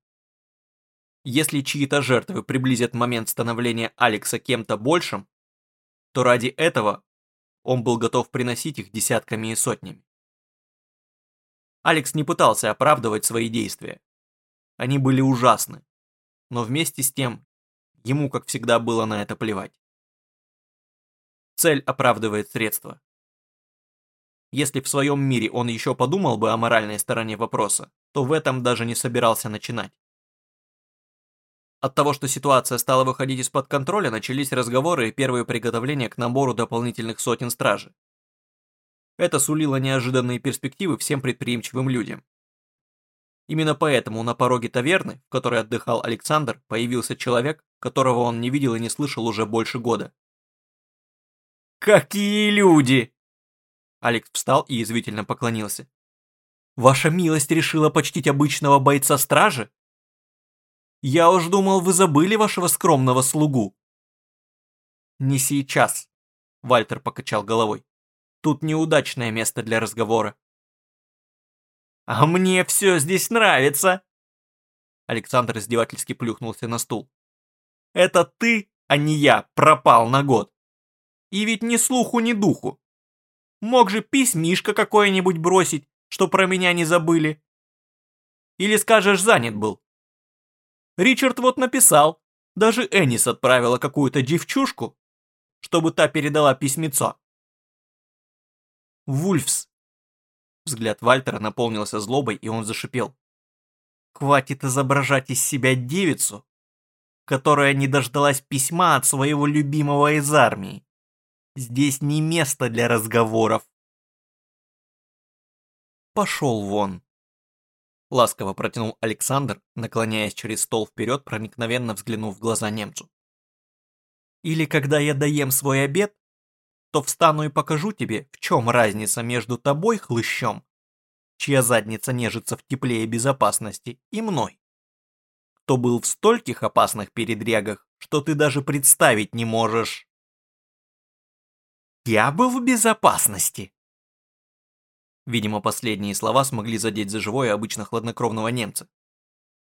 Если чьи-то жертвы приблизят момент становления Алекса кем-то большим, то ради этого он был готов приносить их десятками и сотнями. Алекс не пытался оправдывать свои действия. Они были ужасны, но вместе с тем ему, как всегда, было на это плевать. Цель оправдывает средства. Если в своем мире он еще подумал бы о моральной стороне вопроса, то в этом даже не собирался начинать. От того, что ситуация стала выходить из-под контроля, начались разговоры и первые приготовления к набору дополнительных сотен стражи. Это сулило неожиданные перспективы всем предприимчивым людям. Именно поэтому на пороге таверны, в которой отдыхал Александр, появился человек, которого он не видел и не слышал уже больше года. «Какие люди!» Алекс встал и извительно поклонился. «Ваша милость решила почтить обычного бойца стражи? Я уж думал, вы забыли вашего скромного слугу». «Не сейчас», — Вальтер покачал головой. «Тут неудачное место для разговора». «А мне все здесь нравится!» Александр издевательски плюхнулся на стул. «Это ты, а не я, пропал на год. И ведь ни слуху, ни духу. Мог же письмишко какое-нибудь бросить, что про меня не забыли. Или скажешь, занят был. Ричард вот написал, даже Энис отправила какую-то девчушку, чтобы та передала письмецо. Вульфс. Взгляд Вальтера наполнился злобой, и он зашипел. Хватит изображать из себя девицу, которая не дождалась письма от своего любимого из армии. Здесь не место для разговоров. Пошел вон. Ласково протянул Александр, наклоняясь через стол вперед, проникновенно взглянув в глаза немцу. Или когда я доем свой обед, то встану и покажу тебе, в чем разница между тобой, хлыщом, чья задница нежится в тепле и безопасности, и мной, кто был в стольких опасных передрягах, что ты даже представить не можешь. Я был в безопасности. Видимо, последние слова смогли задеть за живое обычно хладнокровного немца.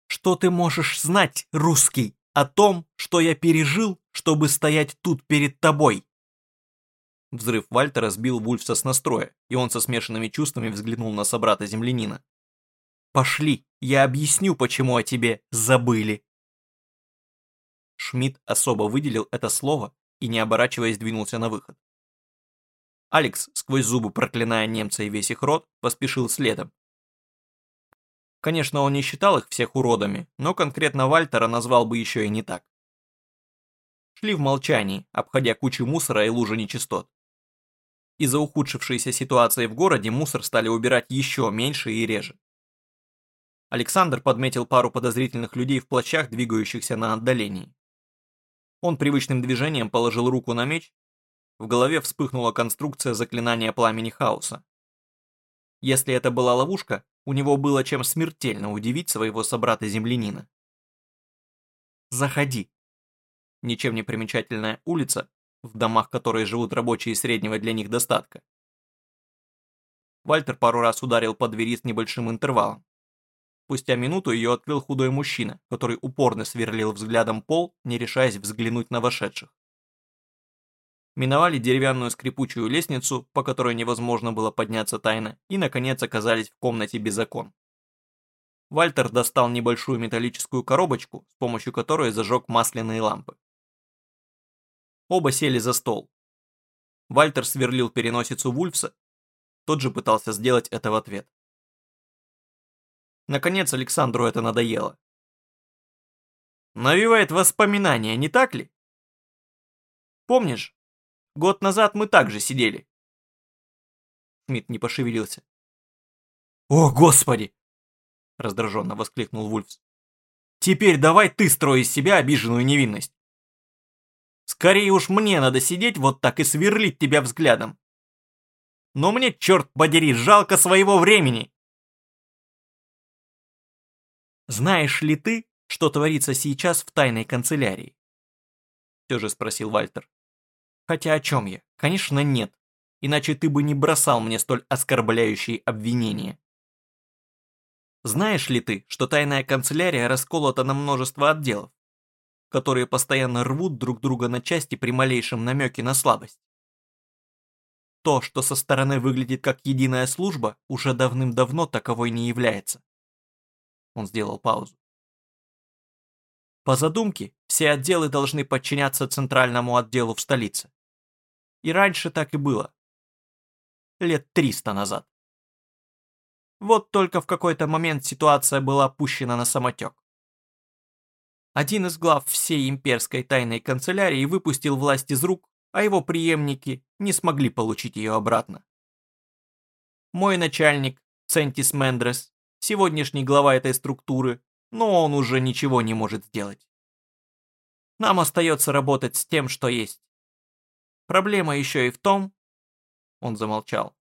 Что ты можешь знать, русский, о том, что я пережил, чтобы стоять тут перед тобой? Взрыв Вальтера сбил Вульфса с настроя, и он со смешанными чувствами взглянул на собрата-землянина. «Пошли, я объясню, почему о тебе забыли». Шмидт особо выделил это слово и, не оборачиваясь, двинулся на выход. Алекс, сквозь зубы проклиная немца и весь их род, поспешил следом. Конечно, он не считал их всех уродами, но конкретно Вальтера назвал бы еще и не так. Шли в молчании, обходя кучу мусора и лужи нечистот. Из-за ухудшившейся ситуации в городе мусор стали убирать еще меньше и реже. Александр подметил пару подозрительных людей в плащах, двигающихся на отдалении. Он привычным движением положил руку на меч в голове вспыхнула конструкция заклинания пламени хаоса. Если это была ловушка, у него было чем смертельно удивить своего собрата-землянина. «Заходи». Ничем не примечательная улица, в домах которой живут рабочие среднего для них достатка. Вальтер пару раз ударил по двери с небольшим интервалом. Спустя минуту ее открыл худой мужчина, который упорно сверлил взглядом пол, не решаясь взглянуть на вошедших миновали деревянную скрипучую лестницу, по которой невозможно было подняться тайно, и, наконец, оказались в комнате без окон. Вальтер достал небольшую металлическую коробочку, с помощью которой зажег масляные лампы. Оба сели за стол. Вальтер сверлил переносицу Вульфса, тот же пытался сделать это в ответ. Наконец Александру это надоело. Навевает воспоминания, не так ли? Помнишь, Год назад мы также сидели. Смит не пошевелился. «О, Господи!» Раздраженно воскликнул Вульфс. «Теперь давай ты строй из себя обиженную невинность. Скорее уж мне надо сидеть вот так и сверлить тебя взглядом. Но мне, черт подери, жалко своего времени!» «Знаешь ли ты, что творится сейчас в тайной канцелярии?» Все же спросил Вальтер. Хотя о чем я? Конечно, нет. Иначе ты бы не бросал мне столь оскорбляющие обвинения. Знаешь ли ты, что тайная канцелярия расколота на множество отделов, которые постоянно рвут друг друга на части при малейшем намеке на слабость? То, что со стороны выглядит как единая служба, уже давным-давно таковой не является. Он сделал паузу. По задумке, все отделы должны подчиняться центральному отделу в столице. И раньше так и было. Лет триста назад. Вот только в какой-то момент ситуация была опущена на самотек. Один из глав всей имперской тайной канцелярии выпустил власть из рук, а его преемники не смогли получить ее обратно. Мой начальник, Центис Мендрес, сегодняшний глава этой структуры, но он уже ничего не может сделать. Нам остается работать с тем, что есть. Проблема еще и в том, он замолчал.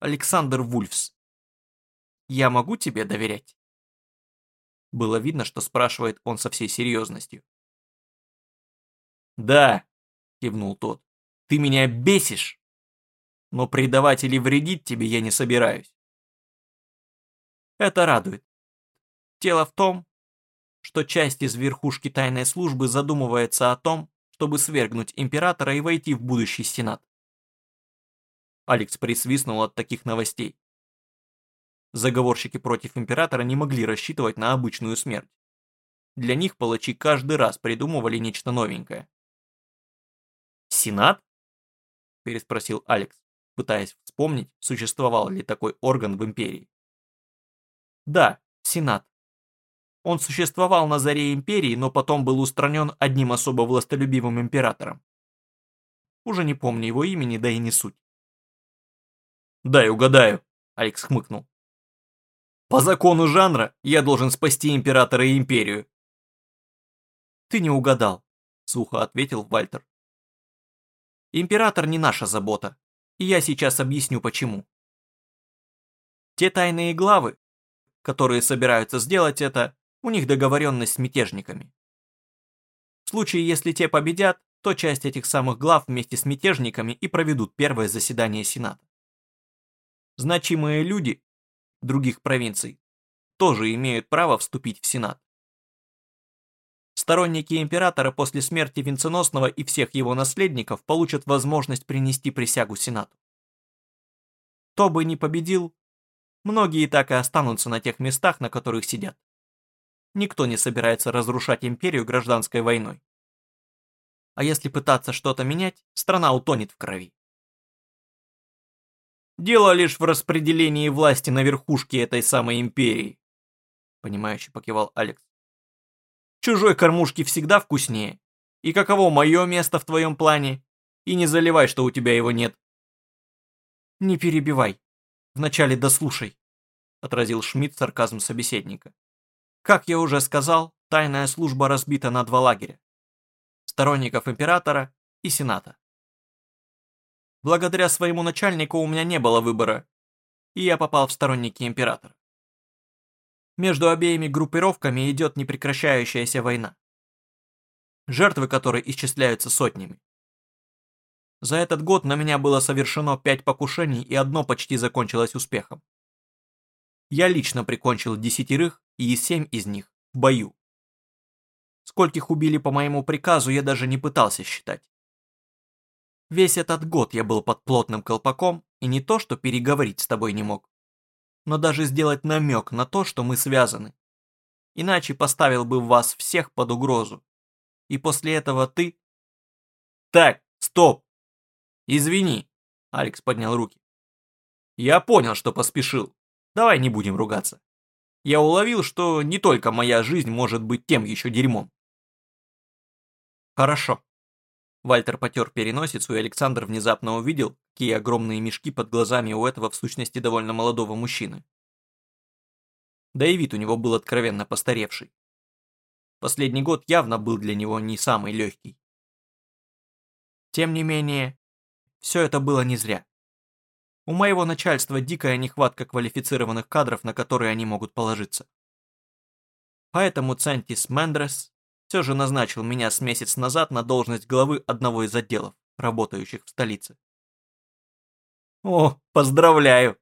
Александр Вульфс, я могу тебе доверять? Было видно, что спрашивает он со всей серьезностью. «Да», — кивнул тот, — «ты меня бесишь, но предавать или вредить тебе я не собираюсь». Это радует. Дело в том, что часть из верхушки тайной службы задумывается о том, чтобы свергнуть императора и войти в будущий сенат. Алекс присвистнул от таких новостей. Заговорщики против императора не могли рассчитывать на обычную смерть. Для них палачи каждый раз придумывали нечто новенькое. «Сенат?» – переспросил Алекс, пытаясь вспомнить, существовал ли такой орган в империи. «Да, Сенат. Он существовал на заре империи, но потом был устранен одним особо властолюбивым императором. Уже не помню его имени, да и не суть. «Дай угадаю», — Алекс хмыкнул. «По закону жанра я должен спасти императора и империю». «Ты не угадал», — сухо ответил Вальтер. «Император не наша забота, и я сейчас объясню почему. Те тайные главы, которые собираются сделать это, у них договоренность с мятежниками. В случае, если те победят, то часть этих самых глав вместе с мятежниками и проведут первое заседание Сената. Значимые люди других провинций тоже имеют право вступить в Сенат. Сторонники императора после смерти Венценосного и всех его наследников получат возможность принести присягу Сенату. Кто бы ни победил, многие так и останутся на тех местах, на которых сидят. Никто не собирается разрушать империю гражданской войной. А если пытаться что-то менять, страна утонет в крови. Дело лишь в распределении власти на верхушке этой самой империи. Понимающе покивал Алекс. Чужой кормушки всегда вкуснее. И каково мое место в твоем плане? И не заливай, что у тебя его нет. Не перебивай. Вначале дослушай. Отразил Шмидт сарказм собеседника. Как я уже сказал, тайная служба разбита на два лагеря. Сторонников императора и сената. Благодаря своему начальнику у меня не было выбора, и я попал в сторонники императора. Между обеими группировками идет непрекращающаяся война, жертвы которой исчисляются сотнями. За этот год на меня было совершено пять покушений, и одно почти закончилось успехом. Я лично прикончил десятерых, и семь из них в бою. Скольких убили по моему приказу, я даже не пытался считать. Весь этот год я был под плотным колпаком и не то, что переговорить с тобой не мог, но даже сделать намек на то, что мы связаны. Иначе поставил бы вас всех под угрозу. И после этого ты... Так, стоп! Извини, Алекс поднял руки. Я понял, что поспешил. Давай не будем ругаться. Я уловил, что не только моя жизнь может быть тем еще дерьмом. Хорошо. Вальтер потер переносицу, и Александр внезапно увидел, какие огромные мешки под глазами у этого в сущности довольно молодого мужчины. Да и вид у него был откровенно постаревший. Последний год явно был для него не самый легкий. Тем не менее, все это было не зря. У моего начальства дикая нехватка квалифицированных кадров, на которые они могут положиться. Поэтому Центис Мендрес все же назначил меня с месяц назад на должность главы одного из отделов, работающих в столице. О, поздравляю!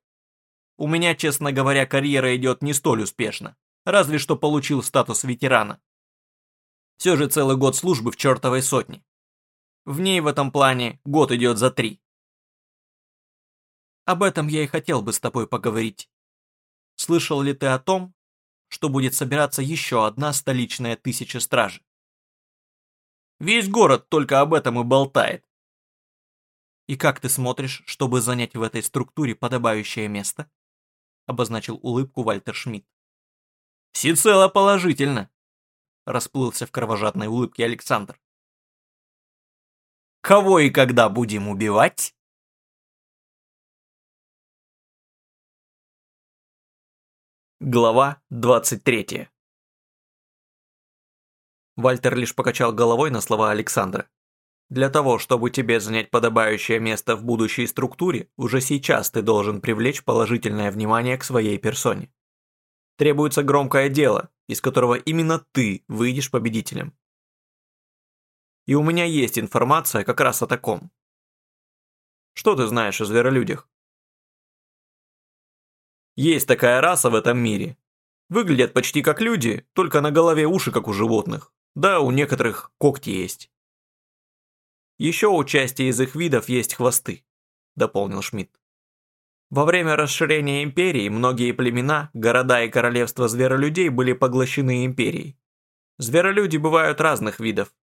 У меня, честно говоря, карьера идет не столь успешно, разве что получил статус ветерана. Все же целый год службы в чертовой сотне. В ней в этом плане год идет за три. Об этом я и хотел бы с тобой поговорить. Слышал ли ты о том, что будет собираться еще одна столичная тысяча стражи. Весь город только об этом и болтает. И как ты смотришь, чтобы занять в этой структуре подобающее место? Обозначил улыбку Вальтер Шмидт. Всецело положительно, расплылся в кровожадной улыбке Александр. Кого и когда будем убивать? Глава 23 Вальтер лишь покачал головой на слова Александра. Для того, чтобы тебе занять подобающее место в будущей структуре, уже сейчас ты должен привлечь положительное внимание к своей персоне. Требуется громкое дело, из которого именно ты выйдешь победителем. И у меня есть информация как раз о таком. Что ты знаешь о зверолюдях? Есть такая раса в этом мире. Выглядят почти как люди, только на голове уши как у животных. Да, у некоторых когти есть. Еще у части из их видов есть хвосты, дополнил Шмидт. Во время расширения империи многие племена, города и королевства зверолюдей были поглощены империей. Зверолюди бывают разных видов.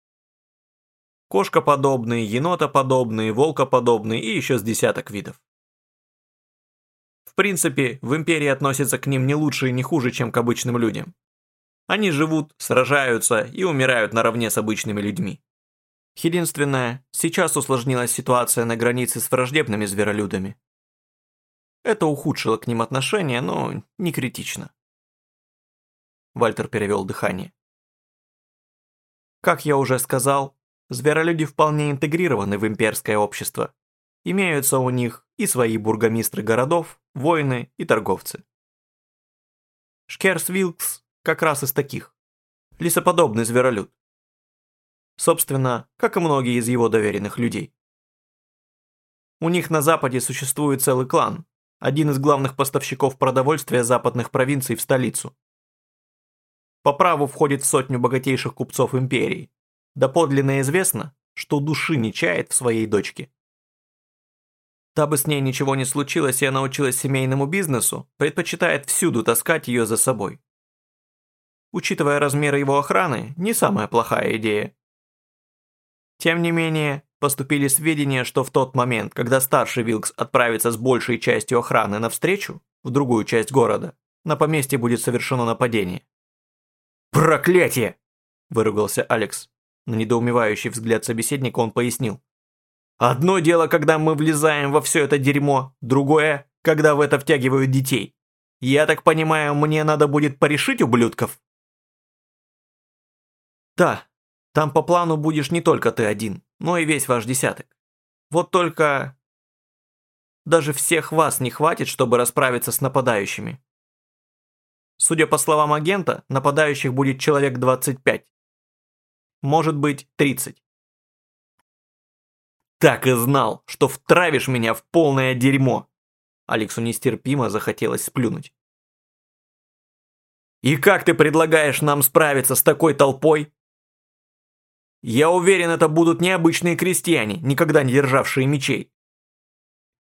Кошкоподобные, енотоподобные, волкоподобные и еще с десяток видов. В принципе, в империи относятся к ним не лучше и не хуже, чем к обычным людям. Они живут, сражаются и умирают наравне с обычными людьми. Единственное, сейчас усложнилась ситуация на границе с враждебными зверолюдами. Это ухудшило к ним отношение, но не критично. Вальтер перевел дыхание. Как я уже сказал, зверолюди вполне интегрированы в имперское общество. Имеются у них и свои бургомистры городов, воины и торговцы. Шкерс Вилкс как раз из таких. Лесоподобный зверолюд. Собственно, как и многие из его доверенных людей. У них на Западе существует целый клан, один из главных поставщиков продовольствия западных провинций в столицу. По праву входит в сотню богатейших купцов империи. Доподлинно известно, что души не чает в своей дочке. Дабы с ней ничего не случилось и она училась семейному бизнесу, предпочитает всюду таскать ее за собой. Учитывая размеры его охраны, не самая плохая идея. Тем не менее, поступили сведения, что в тот момент, когда старший Вилкс отправится с большей частью охраны навстречу, в другую часть города, на поместье будет совершено нападение. «Проклятие!» – выругался Алекс. На недоумевающий взгляд собеседника он пояснил. Одно дело, когда мы влезаем во все это дерьмо, другое, когда в это втягивают детей. Я так понимаю, мне надо будет порешить ублюдков? Да, там по плану будешь не только ты один, но и весь ваш десяток. Вот только... Даже всех вас не хватит, чтобы расправиться с нападающими. Судя по словам агента, нападающих будет человек 25. Может быть, 30. Так и знал, что втравишь меня в полное дерьмо. Алексу нестерпимо захотелось сплюнуть. И как ты предлагаешь нам справиться с такой толпой? Я уверен, это будут необычные крестьяне, никогда не державшие мечей.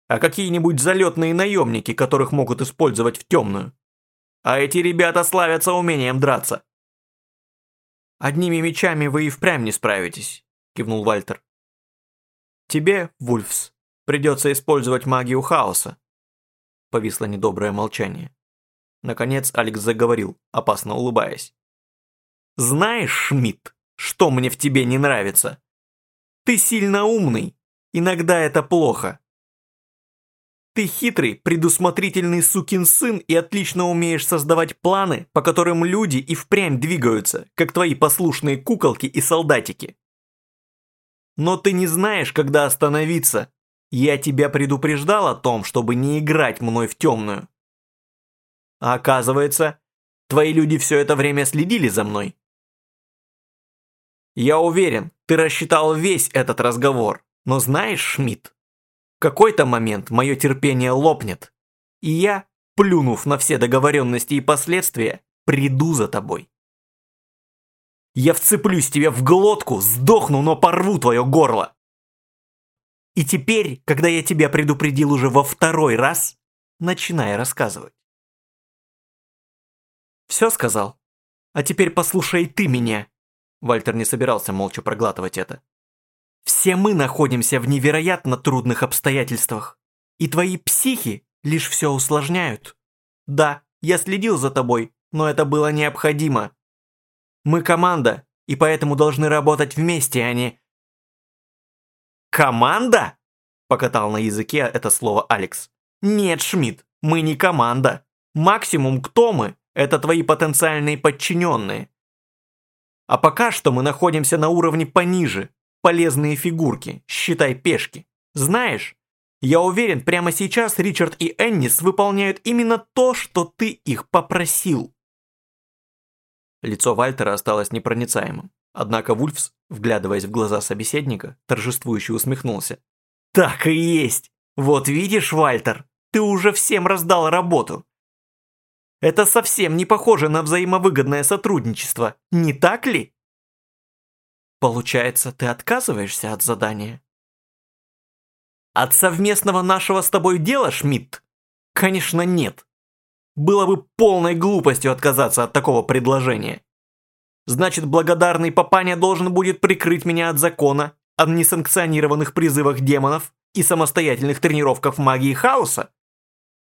А какие-нибудь залетные наемники, которых могут использовать в темную. А эти ребята славятся умением драться. «Одними мечами вы и впрямь не справитесь», – кивнул Вальтер. Тебе, Вульфс, придется использовать магию хаоса. Повисло недоброе молчание. Наконец Алекс заговорил, опасно улыбаясь. «Знаешь, Шмидт, что мне в тебе не нравится? Ты сильно умный, иногда это плохо. Ты хитрый, предусмотрительный сукин сын и отлично умеешь создавать планы, по которым люди и впрямь двигаются, как твои послушные куколки и солдатики. Но ты не знаешь, когда остановиться. Я тебя предупреждал о том, чтобы не играть мной в темную. А оказывается, твои люди все это время следили за мной. Я уверен, ты рассчитал весь этот разговор. Но знаешь, Шмидт, в какой-то момент мое терпение лопнет. И я, плюнув на все договоренности и последствия, приду за тобой. Я вцеплюсь тебе в глотку, сдохну, но порву твое горло. И теперь, когда я тебя предупредил уже во второй раз, начинай рассказывать. Все сказал? А теперь послушай ты меня. Вальтер не собирался молча проглатывать это. Все мы находимся в невероятно трудных обстоятельствах. И твои психи лишь все усложняют. Да, я следил за тобой, но это было необходимо. Мы команда, и поэтому должны работать вместе, а не...» «Команда?» – покатал на языке это слово Алекс. «Нет, Шмидт, мы не команда. Максимум кто мы? Это твои потенциальные подчиненные. А пока что мы находимся на уровне пониже. Полезные фигурки, считай пешки. Знаешь, я уверен, прямо сейчас Ричард и Эннис выполняют именно то, что ты их попросил. Лицо Вальтера осталось непроницаемым. Однако Вульфс, вглядываясь в глаза собеседника, торжествующе усмехнулся. «Так и есть! Вот видишь, Вальтер, ты уже всем раздал работу. Это совсем не похоже на взаимовыгодное сотрудничество, не так ли?» «Получается, ты отказываешься от задания?» «От совместного нашего с тобой дела, Шмидт? Конечно, нет. Было бы полной глупостью отказаться от такого предложения. Значит, благодарный папаня должен будет прикрыть меня от закона, от несанкционированных призывах демонов и самостоятельных тренировках магии хаоса?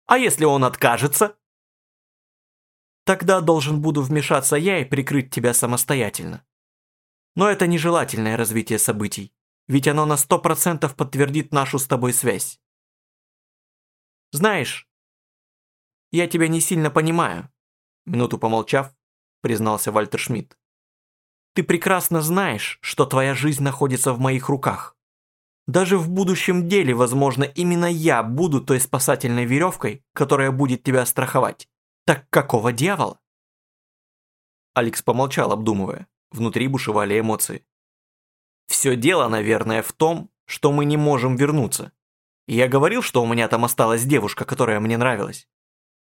А если он откажется? Тогда должен буду вмешаться я и прикрыть тебя самостоятельно. Но это нежелательное развитие событий, ведь оно на сто процентов подтвердит нашу с тобой связь. Знаешь, я тебя не сильно понимаю, минуту помолчав, признался Вальтер Шмидт. Ты прекрасно знаешь, что твоя жизнь находится в моих руках. Даже в будущем деле, возможно, именно я буду той спасательной веревкой, которая будет тебя страховать. Так какого дьявола? Алекс помолчал, обдумывая. Внутри бушевали эмоции. Все дело, наверное, в том, что мы не можем вернуться. я говорил, что у меня там осталась девушка, которая мне нравилась.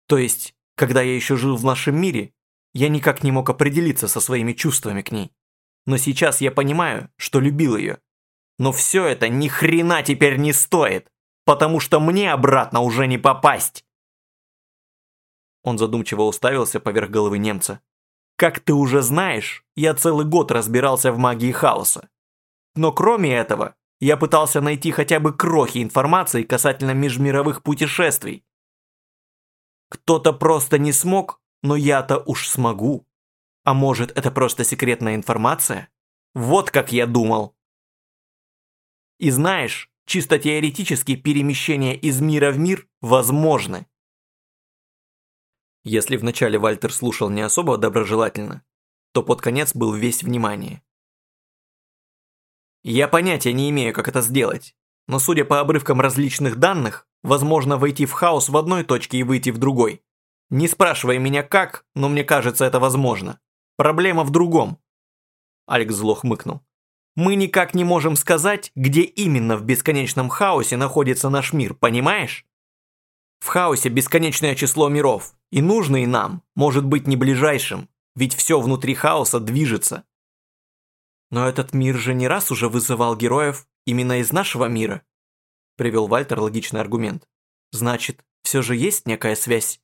То есть, когда я еще жил в нашем мире, я никак не мог определиться со своими чувствами к ней. Но сейчас я понимаю, что любил ее. Но все это ни хрена теперь не стоит, потому что мне обратно уже не попасть. Он задумчиво уставился поверх головы немца. Как ты уже знаешь, я целый год разбирался в магии хаоса. Но кроме этого, я пытался найти хотя бы крохи информации касательно межмировых путешествий. Кто-то просто не смог, но я-то уж смогу. А может, это просто секретная информация? Вот как я думал. И знаешь, чисто теоретически перемещения из мира в мир возможны. Если вначале Вальтер слушал не особо доброжелательно, то под конец был весь внимание. Я понятия не имею, как это сделать, но судя по обрывкам различных данных, возможно войти в хаос в одной точке и выйти в другой. Не спрашивай меня как, но мне кажется это возможно. Проблема в другом. Алекс зло хмыкнул. Мы никак не можем сказать, где именно в бесконечном хаосе находится наш мир, понимаешь? В хаосе бесконечное число миров, и нужный нам может быть не ближайшим, ведь все внутри хаоса движется. Но этот мир же не раз уже вызывал героев именно из нашего мира, привел Вальтер логичный аргумент. Значит, все же есть некая связь.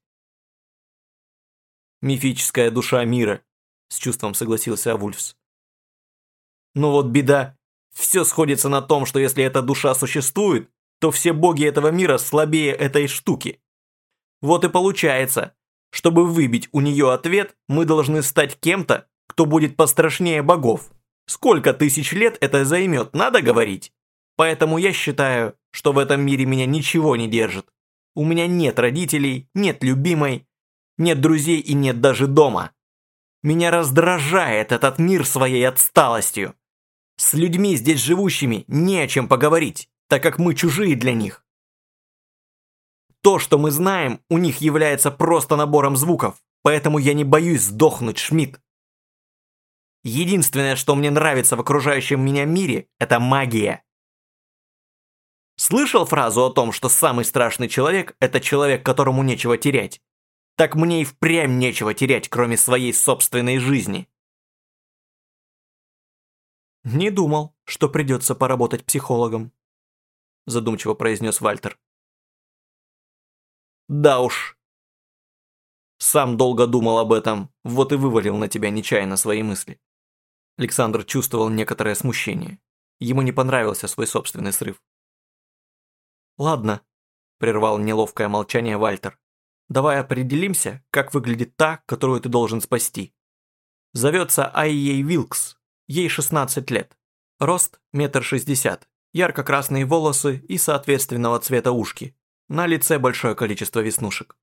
Мифическая душа мира, с чувством согласился Вульфс. Но вот беда, все сходится на том, что если эта душа существует, то все боги этого мира слабее этой штуки. Вот и получается, чтобы выбить у нее ответ, мы должны стать кем-то, кто будет пострашнее богов. Сколько тысяч лет это займет, надо говорить. Поэтому я считаю, что в этом мире меня ничего не держит. У меня нет родителей, нет любимой, нет друзей и нет даже дома. Меня раздражает этот мир своей отсталостью. С людьми здесь живущими не о чем поговорить так как мы чужие для них. То, что мы знаем, у них является просто набором звуков, поэтому я не боюсь сдохнуть, Шмидт. Единственное, что мне нравится в окружающем меня мире, это магия. Слышал фразу о том, что самый страшный человек – это человек, которому нечего терять? Так мне и впрямь нечего терять, кроме своей собственной жизни. Не думал, что придется поработать психологом задумчиво произнес Вальтер. Да уж. Сам долго думал об этом, вот и вывалил на тебя нечаянно свои мысли. Александр чувствовал некоторое смущение. Ему не понравился свой собственный срыв. «Ладно», – прервал неловкое молчание Вальтер. «Давай определимся, как выглядит та, которую ты должен спасти. Зовется Айей Вилкс, ей 16 лет. Рост – метр шестьдесят ярко-красные волосы и соответственного цвета ушки. На лице большое количество веснушек.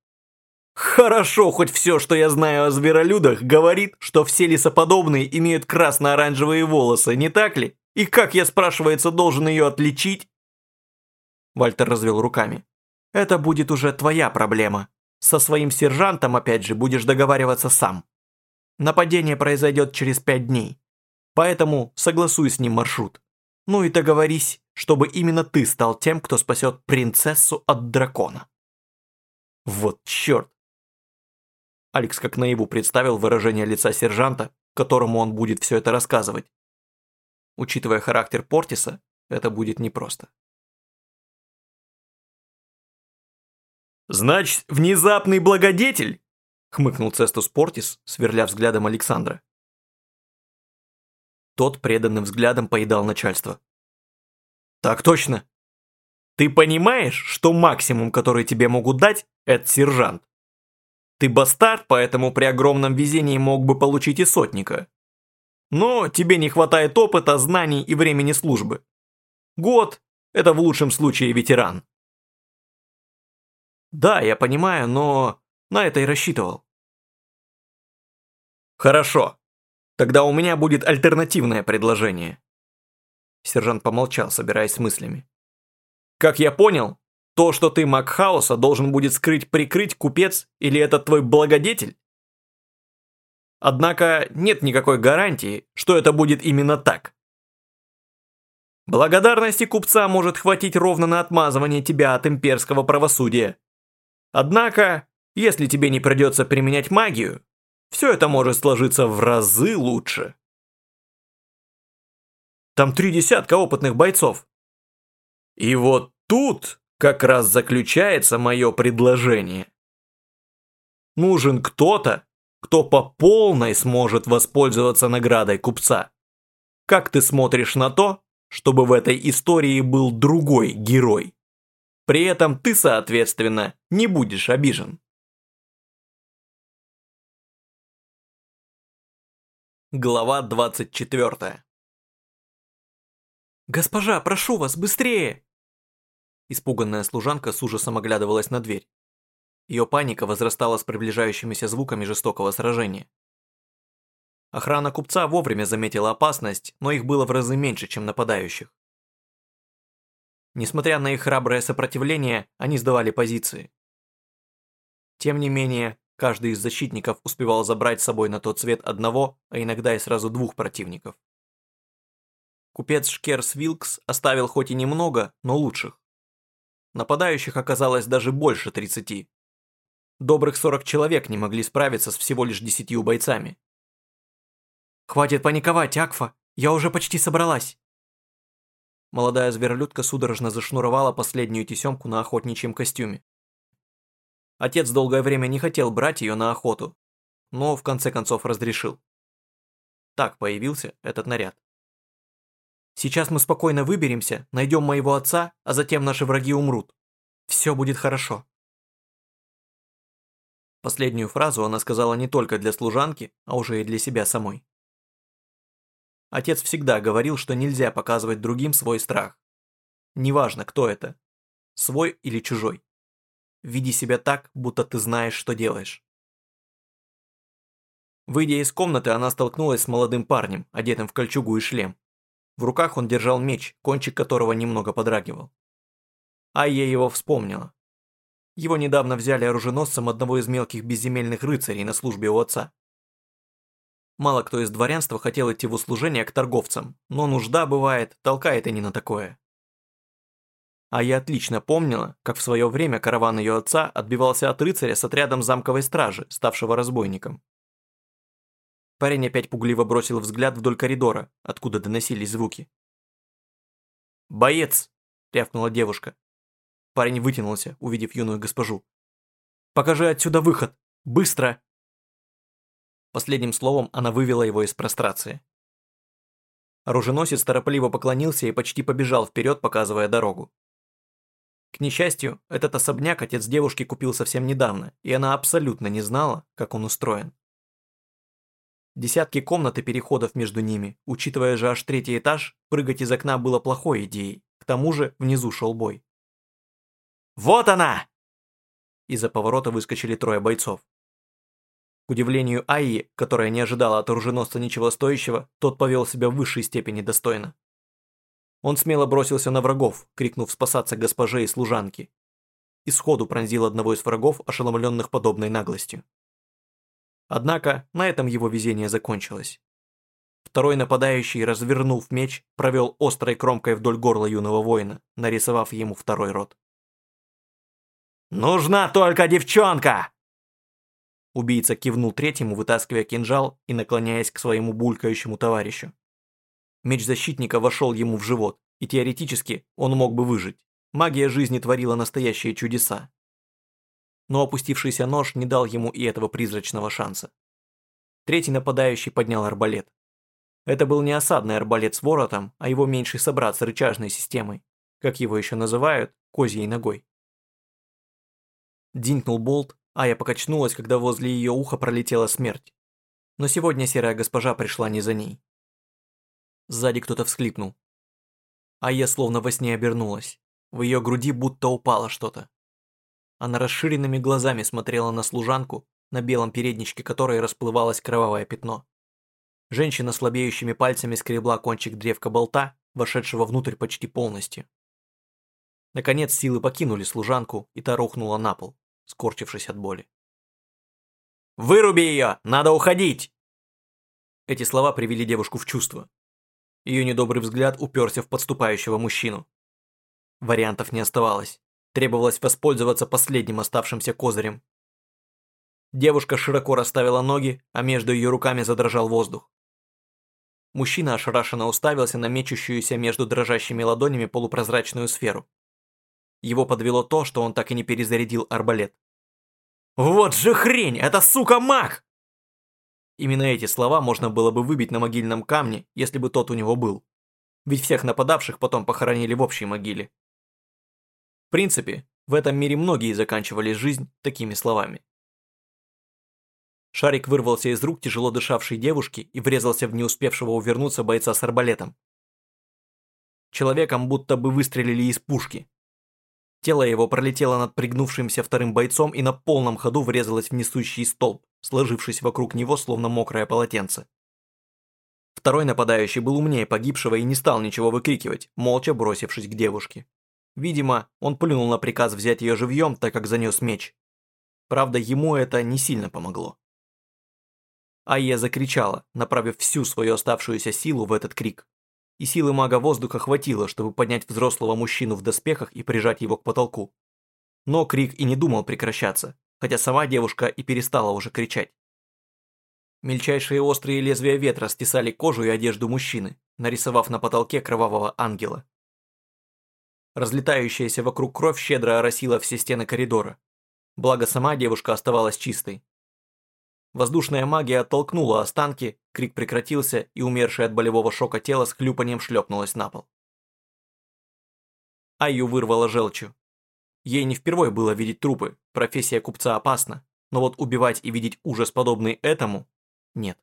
Хорошо, хоть все, что я знаю о зверолюдах, говорит, что все лесоподобные имеют красно-оранжевые волосы, не так ли? И как я, спрашивается, должен ее отличить? Вальтер развел руками. Это будет уже твоя проблема. Со своим сержантом, опять же, будешь договариваться сам. Нападение произойдет через пять дней. Поэтому согласуй с ним маршрут. Ну и договорись, чтобы именно ты стал тем, кто спасет принцессу от дракона. Вот черт. Алекс как наяву представил выражение лица сержанта, которому он будет все это рассказывать. Учитывая характер Портиса, это будет непросто. «Значит, внезапный благодетель?» — хмыкнул Цестус Портис, сверля взглядом Александра. Тот преданным взглядом поедал начальство. «Так точно. Ты понимаешь, что максимум, который тебе могут дать, это сержант? Ты бастард, поэтому при огромном везении мог бы получить и сотника. Но тебе не хватает опыта, знаний и времени службы. Год – это в лучшем случае ветеран. Да, я понимаю, но на это и рассчитывал. Хорошо. Тогда у меня будет альтернативное предложение. Сержант помолчал, собираясь с мыслями. Как я понял, то, что ты маг хаоса, должен будет скрыть-прикрыть купец или этот твой благодетель? Однако нет никакой гарантии, что это будет именно так. Благодарности купца может хватить ровно на отмазывание тебя от имперского правосудия. Однако, если тебе не придется применять магию, все это может сложиться в разы лучше. Там три десятка опытных бойцов. И вот тут как раз заключается мое предложение. Нужен кто-то, кто по полной сможет воспользоваться наградой купца. Как ты смотришь на то, чтобы в этой истории был другой герой? При этом ты, соответственно, не будешь обижен. Глава 24 «Госпожа, прошу вас, быстрее!» Испуганная служанка с ужасом оглядывалась на дверь. Ее паника возрастала с приближающимися звуками жестокого сражения. Охрана купца вовремя заметила опасность, но их было в разы меньше, чем нападающих. Несмотря на их храброе сопротивление, они сдавали позиции. Тем не менее, каждый из защитников успевал забрать с собой на тот свет одного, а иногда и сразу двух противников. Купец Шкерс Вилкс оставил хоть и немного, но лучших. Нападающих оказалось даже больше 30. Добрых 40 человек не могли справиться с всего лишь десятью бойцами. «Хватит паниковать, Акфа! Я уже почти собралась!» Молодая зверолюдка судорожно зашнуровала последнюю тесемку на охотничьем костюме. Отец долгое время не хотел брать ее на охоту, но в конце концов разрешил. Так появился этот наряд. Сейчас мы спокойно выберемся, найдем моего отца, а затем наши враги умрут. Все будет хорошо. Последнюю фразу она сказала не только для служанки, а уже и для себя самой. Отец всегда говорил, что нельзя показывать другим свой страх. Неважно, кто это, свой или чужой. Веди себя так, будто ты знаешь, что делаешь. Выйдя из комнаты, она столкнулась с молодым парнем, одетым в кольчугу и шлем. В руках он держал меч, кончик которого немного подрагивал. Айя его вспомнила. Его недавно взяли оруженосцем одного из мелких безземельных рыцарей на службе у отца. Мало кто из дворянства хотел идти в услужение к торговцам, но нужда, бывает, толкает и не на такое. А я отлично помнила, как в свое время караван ее отца отбивался от рыцаря с отрядом замковой стражи, ставшего разбойником. Парень опять пугливо бросил взгляд вдоль коридора, откуда доносились звуки. «Боец!» – рявкнула девушка. Парень вытянулся, увидев юную госпожу. «Покажи отсюда выход! Быстро!» Последним словом она вывела его из прострации. Оруженосец торопливо поклонился и почти побежал вперед, показывая дорогу. К несчастью, этот особняк отец девушки купил совсем недавно, и она абсолютно не знала, как он устроен. Десятки комнат и переходов между ними, учитывая же аж третий этаж, прыгать из окна было плохой идеей, к тому же внизу шел бой. «Вот она!» Из-за поворота выскочили трое бойцов. К удивлению Айи, которая не ожидала от оруженосца ничего стоящего, тот повел себя в высшей степени достойно. Он смело бросился на врагов, крикнув спасаться госпоже и служанке. И сходу пронзил одного из врагов, ошеломленных подобной наглостью. Однако на этом его везение закончилось. Второй нападающий, развернув меч, провел острой кромкой вдоль горла юного воина, нарисовав ему второй рот. «Нужна только девчонка!» Убийца кивнул третьему, вытаскивая кинжал и наклоняясь к своему булькающему товарищу. Меч защитника вошел ему в живот, и теоретически он мог бы выжить. Магия жизни творила настоящие чудеса. Но опустившийся нож не дал ему и этого призрачного шанса. Третий нападающий поднял арбалет. Это был не осадный арбалет с воротом, а его меньший собрат с рычажной системой, как его еще называют, козьей ногой. Динкнул болт, а я покачнулась, когда возле ее уха пролетела смерть. Но сегодня серая госпожа пришла не за ней. Сзади кто-то всхлипнул. А я словно во сне обернулась. В ее груди будто упало что-то. Она расширенными глазами смотрела на служанку, на белом передничке которой расплывалось кровавое пятно. Женщина слабеющими пальцами скребла кончик древка болта, вошедшего внутрь почти полностью. Наконец силы покинули служанку, и та рухнула на пол, скорчившись от боли. «Выруби ее! Надо уходить!» Эти слова привели девушку в чувство. Ее недобрый взгляд уперся в подступающего мужчину. Вариантов не оставалось. Требовалось воспользоваться последним оставшимся козырем. Девушка широко расставила ноги, а между ее руками задрожал воздух. Мужчина ошарашенно уставился на мечущуюся между дрожащими ладонями полупрозрачную сферу. Его подвело то, что он так и не перезарядил арбалет. «Вот же хрень! Это сука маг!» Именно эти слова можно было бы выбить на могильном камне, если бы тот у него был. Ведь всех нападавших потом похоронили в общей могиле. В принципе, в этом мире многие заканчивали жизнь такими словами. Шарик вырвался из рук тяжело дышавшей девушки и врезался в не успевшего увернуться бойца с арбалетом. Человеком будто бы выстрелили из пушки. Тело его пролетело над пригнувшимся вторым бойцом и на полном ходу врезалось в несущий столб сложившись вокруг него словно мокрое полотенце. Второй нападающий был умнее погибшего и не стал ничего выкрикивать, молча бросившись к девушке. Видимо, он плюнул на приказ взять ее живьем, так как занес меч. Правда, ему это не сильно помогло. Айя закричала, направив всю свою оставшуюся силу в этот крик. И силы мага воздуха хватило, чтобы поднять взрослого мужчину в доспехах и прижать его к потолку. Но крик и не думал прекращаться хотя сама девушка и перестала уже кричать. Мельчайшие острые лезвия ветра стесали кожу и одежду мужчины, нарисовав на потолке кровавого ангела. Разлетающаяся вокруг кровь щедро оросила все стены коридора. Благо сама девушка оставалась чистой. Воздушная магия оттолкнула останки, крик прекратился, и умершее от болевого шока тело с хлюпанием шлепнулось на пол. Айю вырвало желчью. Ей не впервой было видеть трупы, профессия купца опасна, но вот убивать и видеть ужас, подобный этому, нет.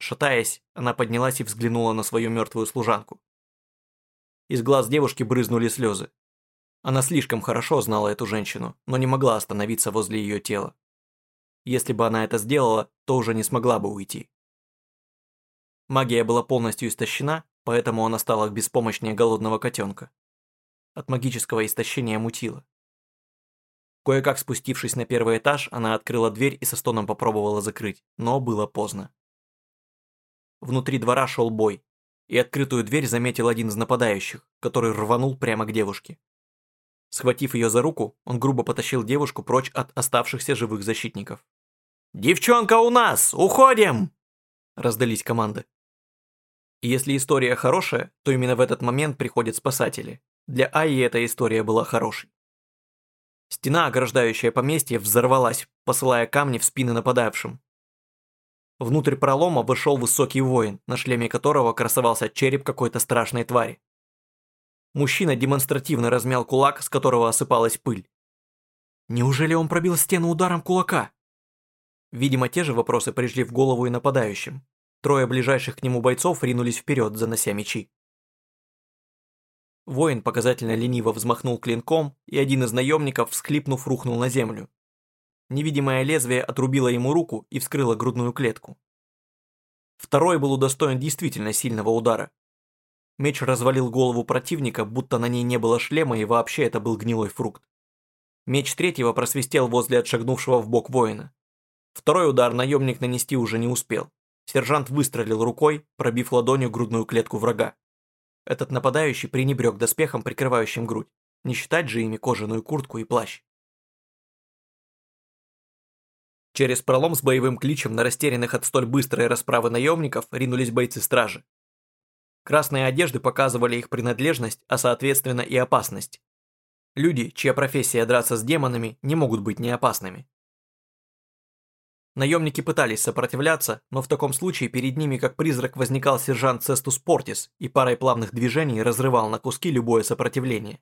Шатаясь, она поднялась и взглянула на свою мертвую служанку. Из глаз девушки брызнули слезы. Она слишком хорошо знала эту женщину, но не могла остановиться возле ее тела. Если бы она это сделала, то уже не смогла бы уйти. Магия была полностью истощена, поэтому она стала беспомощнее голодного котенка. От магического истощения мутило. Кое-как спустившись на первый этаж, она открыла дверь и со стоном попробовала закрыть, но было поздно. Внутри двора шел бой, и открытую дверь заметил один из нападающих, который рванул прямо к девушке. Схватив ее за руку, он грубо потащил девушку прочь от оставшихся живых защитников. «Девчонка у нас! Уходим!» Раздались команды. И если история хорошая, то именно в этот момент приходят спасатели. Для Аи эта история была хорошей. Стена, ограждающая поместье, взорвалась, посылая камни в спины нападавшим. Внутрь пролома вышел высокий воин, на шлеме которого красовался череп какой-то страшной твари. Мужчина демонстративно размял кулак, с которого осыпалась пыль. Неужели он пробил стену ударом кулака? Видимо, те же вопросы пришли в голову и нападающим. Трое ближайших к нему бойцов ринулись вперед, занося мечи. Воин показательно лениво взмахнул клинком, и один из наемников, всхлипнув, рухнул на землю. Невидимое лезвие отрубило ему руку и вскрыло грудную клетку. Второй был удостоен действительно сильного удара. Меч развалил голову противника, будто на ней не было шлема и вообще это был гнилой фрукт. Меч третьего просвистел возле отшагнувшего в бок воина. Второй удар наемник нанести уже не успел. Сержант выстрелил рукой, пробив ладонью грудную клетку врага. Этот нападающий пренебрег доспехом, прикрывающим грудь. Не считать же ими кожаную куртку и плащ. Через пролом с боевым кличем на растерянных от столь быстрой расправы наемников ринулись бойцы стражи. Красные одежды показывали их принадлежность, а соответственно и опасность. Люди, чья профессия драться с демонами, не могут быть неопасными. Наемники пытались сопротивляться, но в таком случае перед ними как призрак возникал сержант Цестус Портис и парой плавных движений разрывал на куски любое сопротивление.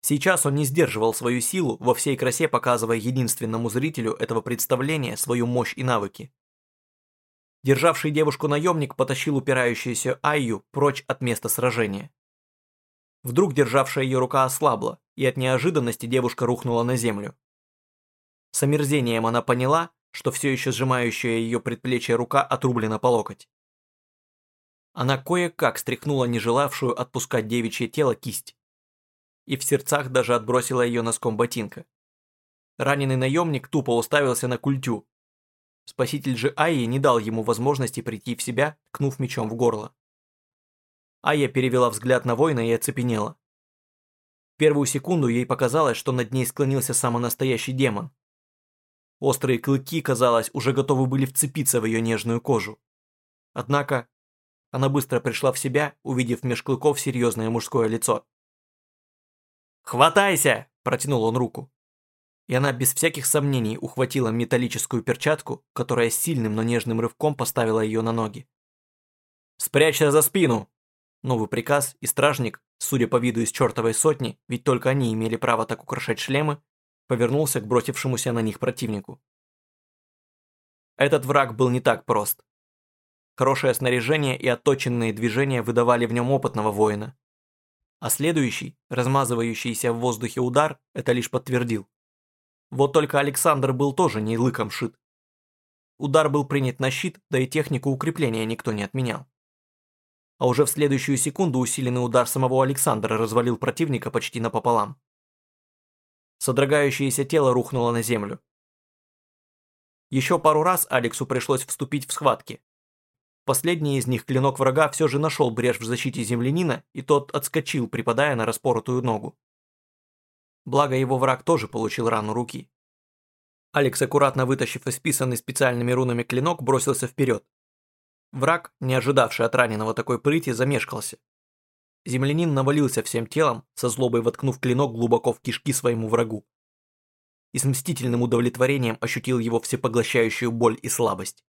Сейчас он не сдерживал свою силу, во всей красе показывая единственному зрителю этого представления свою мощь и навыки. Державший девушку наемник потащил упирающуюся Айю прочь от места сражения. Вдруг державшая ее рука ослабла, и от неожиданности девушка рухнула на землю. С омерзением она поняла, что все еще сжимающая ее предплечье рука отрублена по локоть. Она кое-как стряхнула не желавшую отпускать девичье тело кисть. И в сердцах даже отбросила ее носком ботинка. Раненый наемник тупо уставился на культю. Спаситель же Айи не дал ему возможности прийти в себя, ткнув мечом в горло. Айя перевела взгляд на воина и оцепенела. Первую секунду ей показалось, что над ней склонился самый настоящий демон. Острые клыки, казалось, уже готовы были вцепиться в ее нежную кожу. Однако она быстро пришла в себя, увидев меж клыков серьезное мужское лицо. «Хватайся!» – протянул он руку. И она без всяких сомнений ухватила металлическую перчатку, которая сильным, но нежным рывком поставила ее на ноги. «Спрячься за спину!» Новый приказ, и стражник, судя по виду из чертовой сотни, ведь только они имели право так украшать шлемы, повернулся к бросившемуся на них противнику. Этот враг был не так прост. Хорошее снаряжение и отточенные движения выдавали в нем опытного воина. А следующий, размазывающийся в воздухе удар, это лишь подтвердил. Вот только Александр был тоже не лыком шит. Удар был принят на щит, да и технику укрепления никто не отменял. А уже в следующую секунду усиленный удар самого Александра развалил противника почти напополам. Содрогающееся тело рухнуло на землю. Еще пару раз Алексу пришлось вступить в схватки. Последний из них клинок врага все же нашел брешь в защите землянина, и тот отскочил, припадая на распоротую ногу. Благо его враг тоже получил рану руки. Алекс, аккуратно вытащив исписанный специальными рунами клинок, бросился вперед. Враг, не ожидавший от раненого такой прыти, замешкался. Землянин навалился всем телом, со злобой воткнув клинок глубоко в кишки своему врагу. И с мстительным удовлетворением ощутил его всепоглощающую боль и слабость.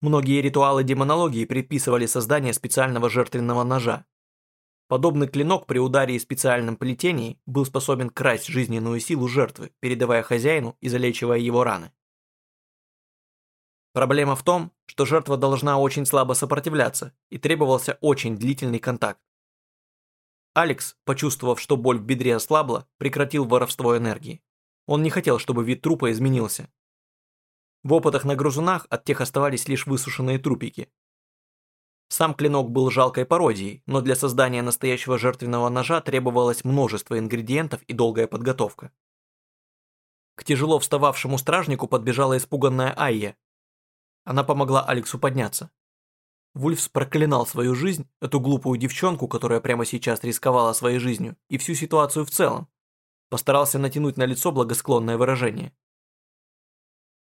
Многие ритуалы демонологии предписывали создание специального жертвенного ножа. Подобный клинок при ударе и специальном плетении был способен красть жизненную силу жертвы, передавая хозяину и залечивая его раны. Проблема в том, что жертва должна очень слабо сопротивляться, и требовался очень длительный контакт. Алекс, почувствовав, что боль в бедре ослабла, прекратил воровство энергии. Он не хотел, чтобы вид трупа изменился. В опытах на грузунах от тех оставались лишь высушенные трупики. Сам клинок был жалкой пародией, но для создания настоящего жертвенного ножа требовалось множество ингредиентов и долгая подготовка. К тяжело встававшему стражнику подбежала испуганная Айя, она помогла Алексу подняться. Вульфс проклинал свою жизнь, эту глупую девчонку, которая прямо сейчас рисковала своей жизнью, и всю ситуацию в целом. Постарался натянуть на лицо благосклонное выражение.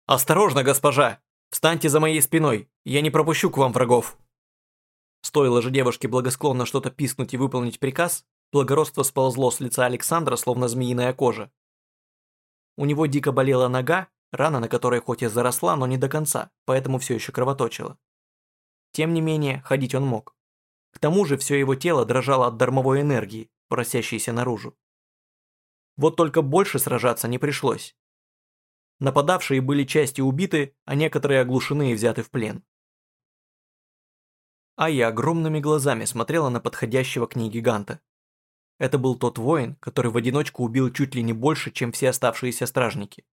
«Осторожно, госпожа! Встаньте за моей спиной, я не пропущу к вам врагов!» Стоило же девушке благосклонно что-то пискнуть и выполнить приказ, благородство сползло с лица Александра, словно змеиная кожа. У него дико болела нога, рана на которой хоть и заросла, но не до конца, поэтому все еще кровоточила. Тем не менее, ходить он мог. К тому же все его тело дрожало от дармовой энергии, просящейся наружу. Вот только больше сражаться не пришлось. Нападавшие были частью убиты, а некоторые оглушены и взяты в плен. а я огромными глазами смотрела на подходящего к ней гиганта. Это был тот воин, который в одиночку убил чуть ли не больше, чем все оставшиеся стражники.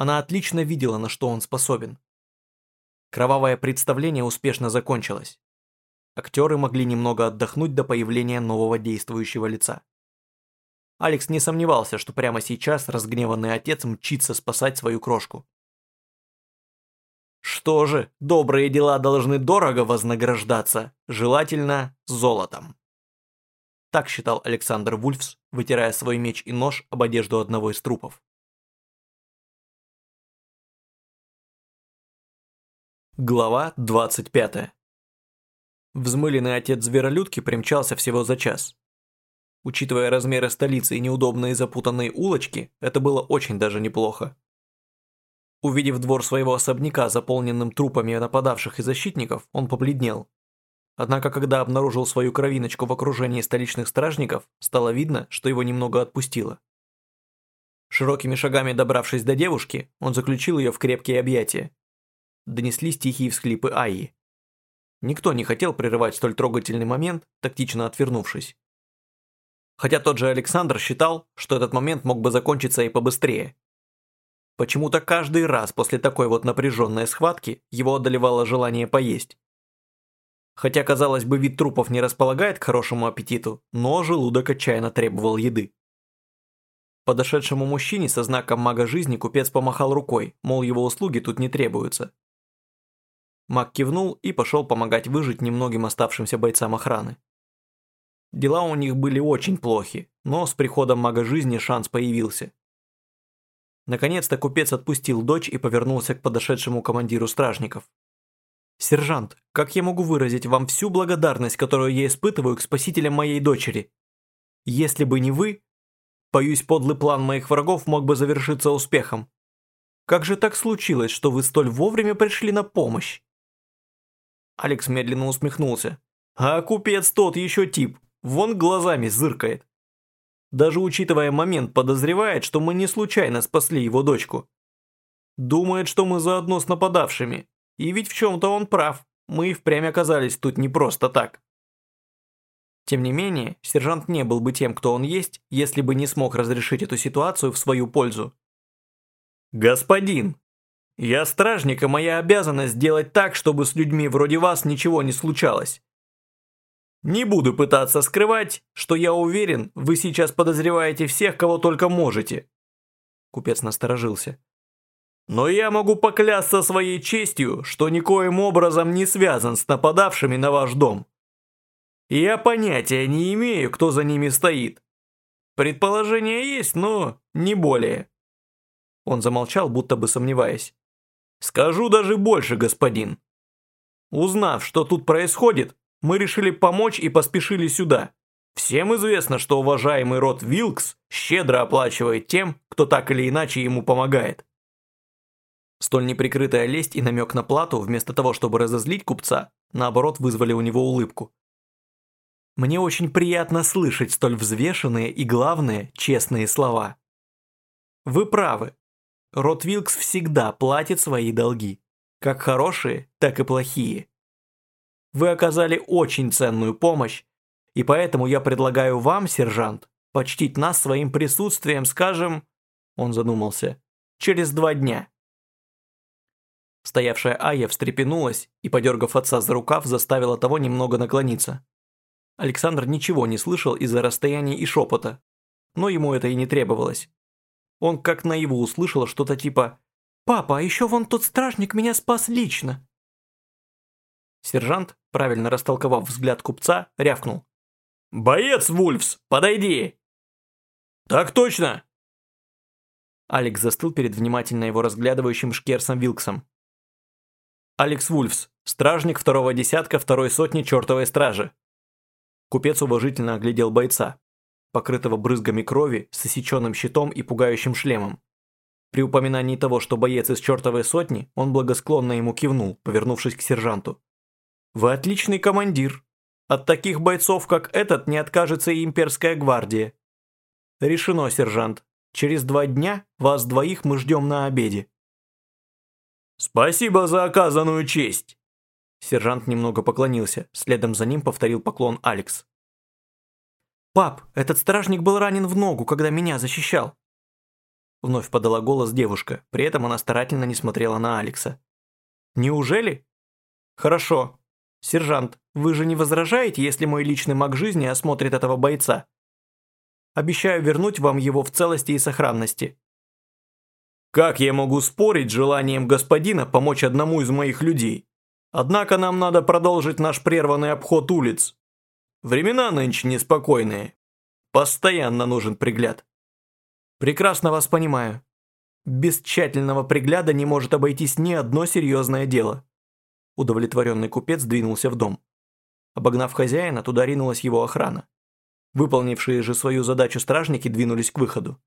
Она отлично видела, на что он способен. Кровавое представление успешно закончилось. Актеры могли немного отдохнуть до появления нового действующего лица. Алекс не сомневался, что прямо сейчас разгневанный отец мчится спасать свою крошку. Что же, добрые дела должны дорого вознаграждаться, желательно золотом. Так считал Александр Вульфс, вытирая свой меч и нож об одежду одного из трупов. Глава 25. Взмыленный отец зверолюдки примчался всего за час. Учитывая размеры столицы и неудобные запутанные улочки, это было очень даже неплохо. Увидев двор своего особняка, заполненным трупами нападавших и защитников, он побледнел. Однако, когда обнаружил свою кровиночку в окружении столичных стражников, стало видно, что его немного отпустило. Широкими шагами добравшись до девушки, он заключил ее в крепкие объятия. Донеслись тихие всхлипы Аи. Никто не хотел прерывать столь трогательный момент, тактично отвернувшись. Хотя тот же Александр считал, что этот момент мог бы закончиться и побыстрее. Почему-то каждый раз после такой вот напряженной схватки его одолевало желание поесть. Хотя, казалось бы, вид трупов не располагает к хорошему аппетиту, но желудок отчаянно требовал еды. Подошедшему мужчине со знаком мага жизни купец помахал рукой, мол, его услуги тут не требуются. Маг кивнул и пошел помогать выжить немногим оставшимся бойцам охраны. Дела у них были очень плохи, но с приходом мага жизни шанс появился. Наконец-то купец отпустил дочь и повернулся к подошедшему командиру стражников. «Сержант, как я могу выразить вам всю благодарность, которую я испытываю к спасителям моей дочери? Если бы не вы, боюсь, подлый план моих врагов мог бы завершиться успехом. Как же так случилось, что вы столь вовремя пришли на помощь?» Алекс медленно усмехнулся. «А купец тот еще тип, вон глазами зыркает. Даже учитывая момент, подозревает, что мы не случайно спасли его дочку. Думает, что мы заодно с нападавшими. И ведь в чем-то он прав. Мы и впрямь оказались тут не просто так. Тем не менее, сержант не был бы тем, кто он есть, если бы не смог разрешить эту ситуацию в свою пользу. «Господин, я стражник, и моя обязанность сделать так, чтобы с людьми вроде вас ничего не случалось. Не буду пытаться скрывать, что я уверен, вы сейчас подозреваете всех, кого только можете. Купец насторожился. Но я могу поклясться своей честью, что никоим образом не связан с нападавшими на ваш дом. Я понятия не имею, кто за ними стоит. Предположение есть, но не более. Он замолчал, будто бы сомневаясь. Скажу даже больше, господин. Узнав, что тут происходит, мы решили помочь и поспешили сюда. Всем известно, что уважаемый род Вилкс щедро оплачивает тем, кто так или иначе ему помогает. Столь неприкрытая лесть и намек на плату, вместо того, чтобы разозлить купца, наоборот вызвали у него улыбку. Мне очень приятно слышать столь взвешенные и, главное, честные слова. Вы правы. Род Вилкс всегда платит свои долги. Как хорошие, так и плохие. Вы оказали очень ценную помощь, и поэтому я предлагаю вам, сержант, почтить нас своим присутствием, скажем...» Он задумался. «Через два дня». Стоявшая Ая встрепенулась и, подергав отца за рукав, заставила того немного наклониться. Александр ничего не слышал из-за расстояния и шепота, но ему это и не требовалось. Он как наяву услышал что-то типа «Папа, а еще вон тот стражник меня спас лично». Сержант, правильно растолковав взгляд купца, рявкнул. «Боец, Вульфс, подойди!» «Так точно!» Алекс застыл перед внимательно его разглядывающим Шкерсом Вилксом. «Алекс Вульфс, стражник второго десятка второй сотни чертовой стражи». Купец уважительно оглядел бойца, покрытого брызгами крови, с осеченным щитом и пугающим шлемом. При упоминании того, что боец из чертовой сотни, он благосклонно ему кивнул, повернувшись к сержанту. Вы отличный командир. От таких бойцов, как этот, не откажется и имперская гвардия. Решено, сержант. Через два дня вас двоих мы ждем на обеде. Спасибо за оказанную честь. Сержант немного поклонился, следом за ним повторил поклон Алекс. «Пап, этот стражник был ранен в ногу, когда меня защищал!» Вновь подала голос девушка, при этом она старательно не смотрела на Алекса. «Неужели?» «Хорошо. Сержант, вы же не возражаете, если мой личный маг жизни осмотрит этого бойца? Обещаю вернуть вам его в целости и сохранности». «Как я могу спорить желанием господина помочь одному из моих людей? Однако нам надо продолжить наш прерванный обход улиц. Времена нынче неспокойные. Постоянно нужен пригляд». «Прекрасно вас понимаю. Без тщательного пригляда не может обойтись ни одно серьезное дело». Удовлетворенный купец двинулся в дом. Обогнав хозяина, туда ринулась его охрана. Выполнившие же свою задачу стражники двинулись к выходу.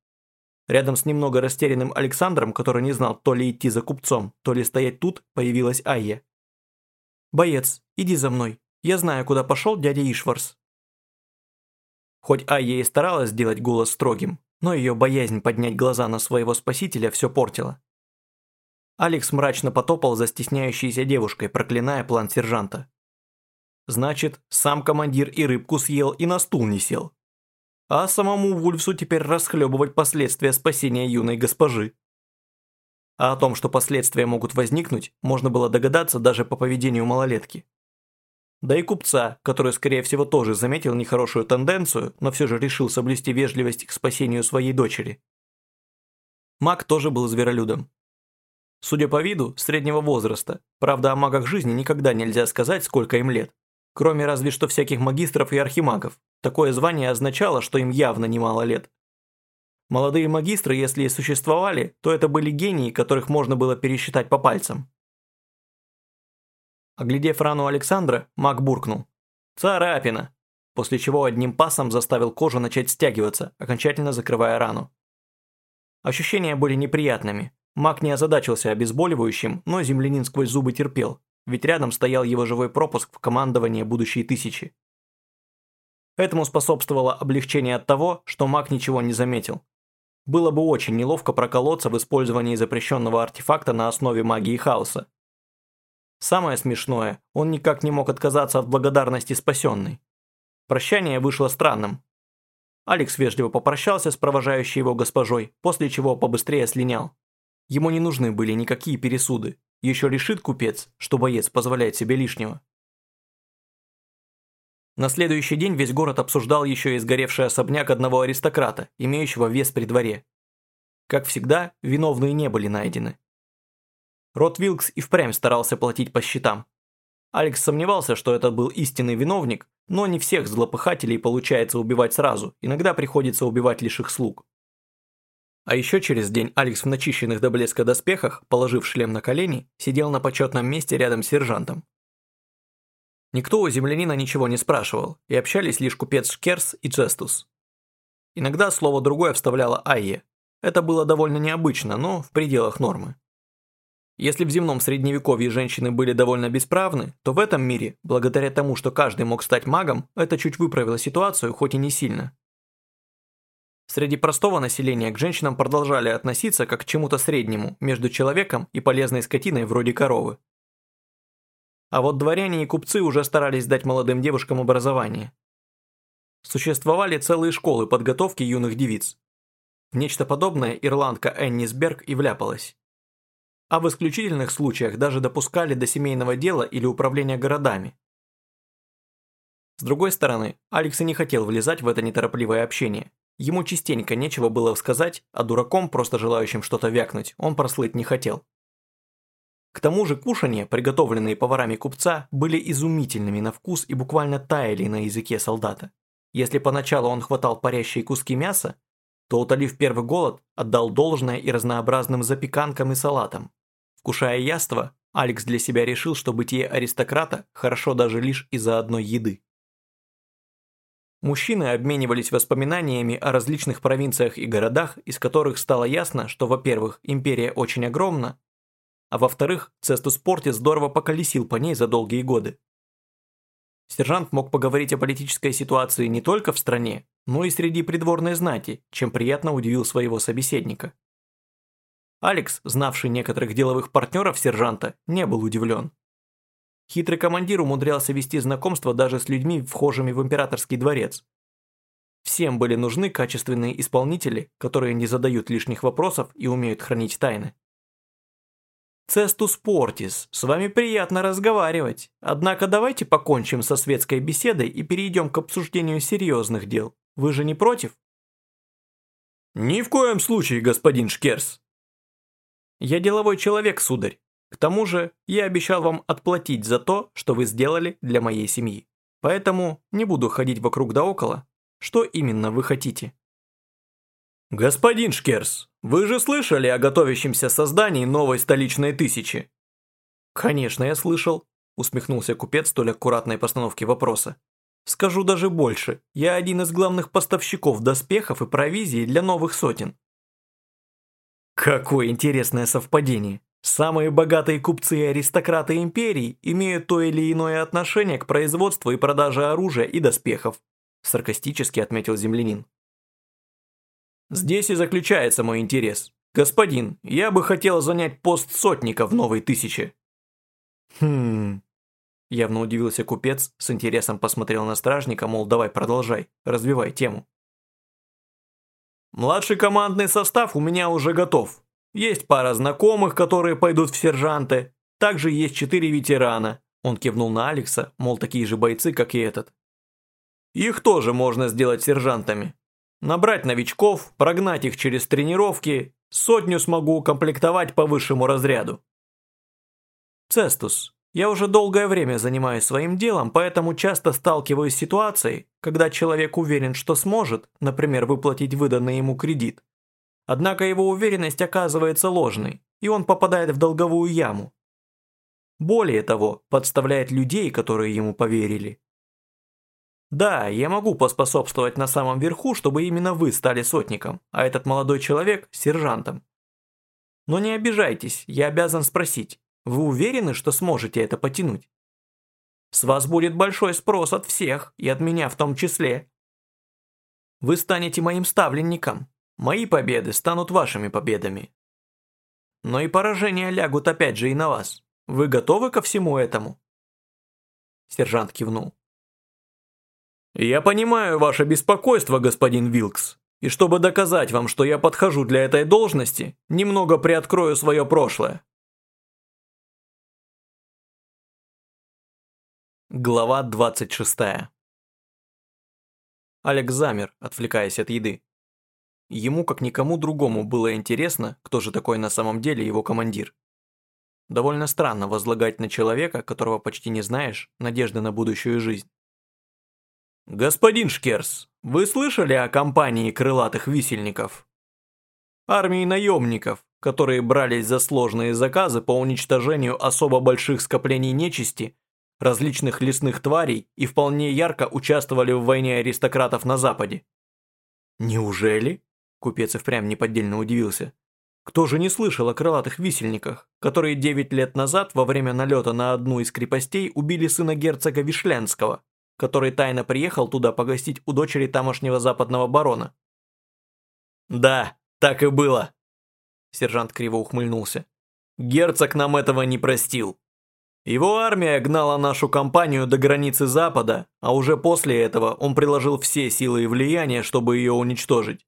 Рядом с немного растерянным Александром, который не знал, то ли идти за купцом, то ли стоять тут, появилась Айя. «Боец, иди за мной. Я знаю, куда пошел дядя Ишварс». Хоть Айя и старалась сделать голос строгим, но ее боязнь поднять глаза на своего спасителя все портила. Алекс мрачно потопал за стесняющейся девушкой, проклиная план сержанта. Значит, сам командир и рыбку съел, и на стул не сел. А самому Вульфсу теперь расхлебывать последствия спасения юной госпожи. А о том, что последствия могут возникнуть, можно было догадаться даже по поведению малолетки. Да и купца, который, скорее всего, тоже заметил нехорошую тенденцию, но все же решил соблюсти вежливость к спасению своей дочери. Маг тоже был зверолюдом. Судя по виду, среднего возраста. Правда, о магах жизни никогда нельзя сказать, сколько им лет. Кроме разве что всяких магистров и архимагов. Такое звание означало, что им явно немало лет. Молодые магистры, если и существовали, то это были гении, которых можно было пересчитать по пальцам. Оглядев рану Александра, маг буркнул. «Царапина!» После чего одним пасом заставил кожу начать стягиваться, окончательно закрывая рану. Ощущения были неприятными. Маг не озадачился обезболивающим, но землянин сквозь зубы терпел, ведь рядом стоял его живой пропуск в командование будущей тысячи. Этому способствовало облегчение от того, что маг ничего не заметил. Было бы очень неловко проколоться в использовании запрещенного артефакта на основе магии хаоса. Самое смешное, он никак не мог отказаться от благодарности спасенной. Прощание вышло странным. Алекс вежливо попрощался с провожающей его госпожой, после чего побыстрее слинял. Ему не нужны были никакие пересуды, еще решит купец, что боец позволяет себе лишнего. На следующий день весь город обсуждал еще и сгоревший особняк одного аристократа, имеющего вес при дворе. Как всегда, виновные не были найдены. Рот Вилкс и впрямь старался платить по счетам. Алекс сомневался, что это был истинный виновник, но не всех злопыхателей получается убивать сразу, иногда приходится убивать лишь их слуг. А еще через день Алекс в начищенных до блеска доспехах, положив шлем на колени, сидел на почетном месте рядом с сержантом. Никто у землянина ничего не спрашивал, и общались лишь купец Шкерс и Джестус. Иногда слово другое вставляла Айе. Это было довольно необычно, но в пределах нормы. Если в земном средневековье женщины были довольно бесправны, то в этом мире, благодаря тому, что каждый мог стать магом, это чуть выправило ситуацию, хоть и не сильно. Среди простого населения к женщинам продолжали относиться как к чему-то среднему между человеком и полезной скотиной вроде коровы. А вот дворяне и купцы уже старались дать молодым девушкам образование. Существовали целые школы подготовки юных девиц. В нечто подобное ирландка Эннисберг и вляпалась. А в исключительных случаях даже допускали до семейного дела или управления городами. С другой стороны, Алекс и не хотел влезать в это неторопливое общение. Ему частенько нечего было сказать, а дураком, просто желающим что-то вякнуть, он прослыть не хотел. К тому же кушания, приготовленные поварами купца, были изумительными на вкус и буквально таяли на языке солдата. Если поначалу он хватал парящие куски мяса, то, утолив первый голод, отдал должное и разнообразным запеканкам и салатам. Вкушая яство, Алекс для себя решил, что бытие аристократа хорошо даже лишь из-за одной еды. Мужчины обменивались воспоминаниями о различных провинциях и городах, из которых стало ясно, что, во-первых, империя очень огромна, а во-вторых, Цестус Порти здорово поколесил по ней за долгие годы. Сержант мог поговорить о политической ситуации не только в стране, но и среди придворной знати, чем приятно удивил своего собеседника. Алекс, знавший некоторых деловых партнеров сержанта, не был удивлен. Хитрый командир умудрялся вести знакомство даже с людьми, вхожими в императорский дворец. Всем были нужны качественные исполнители, которые не задают лишних вопросов и умеют хранить тайны. Цестус Портис, с вами приятно разговаривать. Однако давайте покончим со светской беседой и перейдем к обсуждению серьезных дел. Вы же не против? Ни в коем случае, господин Шкерс. Я деловой человек, сударь. К тому же, я обещал вам отплатить за то, что вы сделали для моей семьи. Поэтому не буду ходить вокруг да около. Что именно вы хотите? «Господин Шкерс, вы же слышали о готовящемся создании новой столичной тысячи?» «Конечно, я слышал», – усмехнулся купец столь аккуратной постановки вопроса. «Скажу даже больше, я один из главных поставщиков доспехов и провизии для новых сотен». Какое интересное совпадение. Самые богатые купцы и аристократы империи имеют то или иное отношение к производству и продаже оружия и доспехов, саркастически отметил землянин. Здесь и заключается мой интерес. Господин, я бы хотел занять пост сотника в новой тысяче. Хм... Явно удивился купец, с интересом посмотрел на стражника, мол, давай продолжай, развивай тему. Младший командный состав у меня уже готов. Есть пара знакомых, которые пойдут в сержанты. Также есть четыре ветерана. Он кивнул на Алекса, мол, такие же бойцы, как и этот. Их тоже можно сделать сержантами. Набрать новичков, прогнать их через тренировки, сотню смогу укомплектовать по высшему разряду. Цестус, я уже долгое время занимаюсь своим делом, поэтому часто сталкиваюсь с ситуацией, когда человек уверен, что сможет, например, выплатить выданный ему кредит. Однако его уверенность оказывается ложной, и он попадает в долговую яму. Более того, подставляет людей, которые ему поверили. Да, я могу поспособствовать на самом верху, чтобы именно вы стали сотником, а этот молодой человек – сержантом. Но не обижайтесь, я обязан спросить, вы уверены, что сможете это потянуть? С вас будет большой спрос от всех, и от меня в том числе. Вы станете моим ставленником, мои победы станут вашими победами. Но и поражения лягут опять же и на вас. Вы готовы ко всему этому?» Сержант кивнул. «Я понимаю ваше беспокойство, господин Вилкс, и чтобы доказать вам, что я подхожу для этой должности, немного приоткрою свое прошлое». Глава 26 Алекс замер, отвлекаясь от еды. Ему, как никому другому, было интересно, кто же такой на самом деле его командир. Довольно странно возлагать на человека, которого почти не знаешь, надежды на будущую жизнь. «Господин Шкерс, вы слышали о компании крылатых висельников?» Армии наемников, которые брались за сложные заказы по уничтожению особо больших скоплений нечисти, различных лесных тварей и вполне ярко участвовали в войне аристократов на Западе. «Неужели?» – купец и впрямь неподдельно удивился. Кто же не слышал о крылатых висельниках, которые девять лет назад во время налета на одну из крепостей убили сына герцога Вишлянского? Который тайно приехал туда погостить у дочери тамошнего западного барона. «Да, так и было», – сержант криво ухмыльнулся. «Герцог нам этого не простил. Его армия гнала нашу компанию до границы Запада, а уже после этого он приложил все силы и влияние, чтобы ее уничтожить.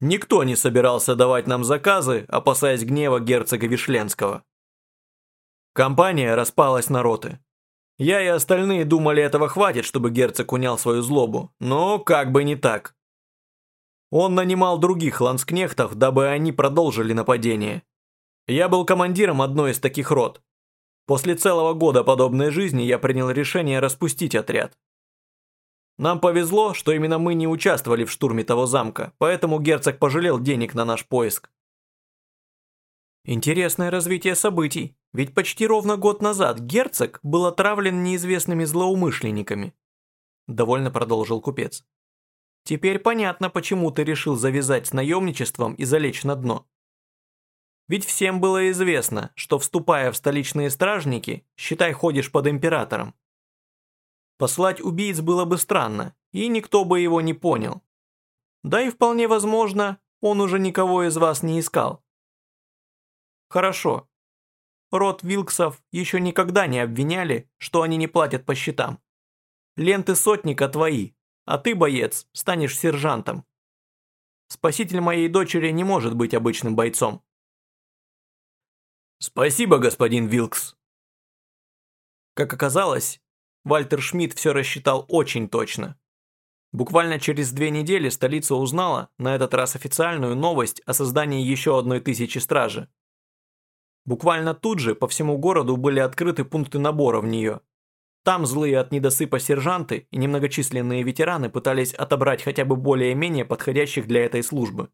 Никто не собирался давать нам заказы, опасаясь гнева герцога Вишленского. Компания распалась на роты. Я и остальные думали, этого хватит, чтобы герцог унял свою злобу, но как бы не так. Он нанимал других ланскнехтов, дабы они продолжили нападение. Я был командиром одной из таких рот. После целого года подобной жизни я принял решение распустить отряд. Нам повезло, что именно мы не участвовали в штурме того замка, поэтому герцог пожалел денег на наш поиск. Интересное развитие событий, ведь почти ровно год назад герцог был отравлен неизвестными злоумышленниками. Довольно продолжил купец. Теперь понятно, почему ты решил завязать с наемничеством и залечь на дно. Ведь всем было известно, что вступая в столичные стражники, считай ходишь под императором. Послать убийц было бы странно, и никто бы его не понял. Да и вполне возможно, он уже никого из вас не искал. Хорошо. Род Вилксов еще никогда не обвиняли, что они не платят по счетам. Ленты сотника твои, а ты, боец, станешь сержантом. Спаситель моей дочери не может быть обычным бойцом. Спасибо, господин Вилкс. Как оказалось, Вальтер Шмидт все рассчитал очень точно. Буквально через две недели столица узнала, на этот раз официальную новость о создании еще одной тысячи стражи. Буквально тут же по всему городу были открыты пункты набора в нее. Там злые от недосыпа сержанты и немногочисленные ветераны пытались отобрать хотя бы более-менее подходящих для этой службы.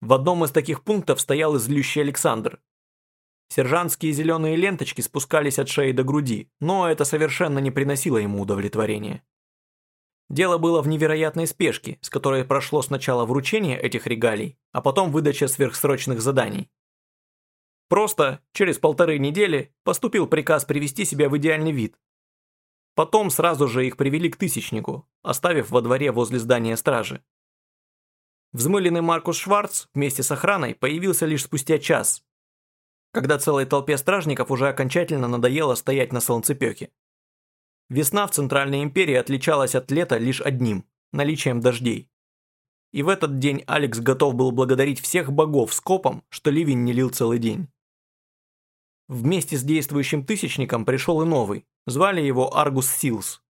В одном из таких пунктов стоял излющий Александр. Сержантские зеленые ленточки спускались от шеи до груди, но это совершенно не приносило ему удовлетворения. Дело было в невероятной спешке, с которой прошло сначала вручение этих регалий, а потом выдача сверхсрочных заданий. Просто через полторы недели поступил приказ привести себя в идеальный вид. Потом сразу же их привели к Тысячнику, оставив во дворе возле здания стражи. Взмыленный Маркус Шварц вместе с охраной появился лишь спустя час, когда целой толпе стражников уже окончательно надоело стоять на солнцепёке. Весна в Центральной империи отличалась от лета лишь одним – наличием дождей. И в этот день Алекс готов был благодарить всех богов скопом, что ливень не лил целый день. Вместе с действующим Тысячником пришел и новый, звали его Аргус Силс.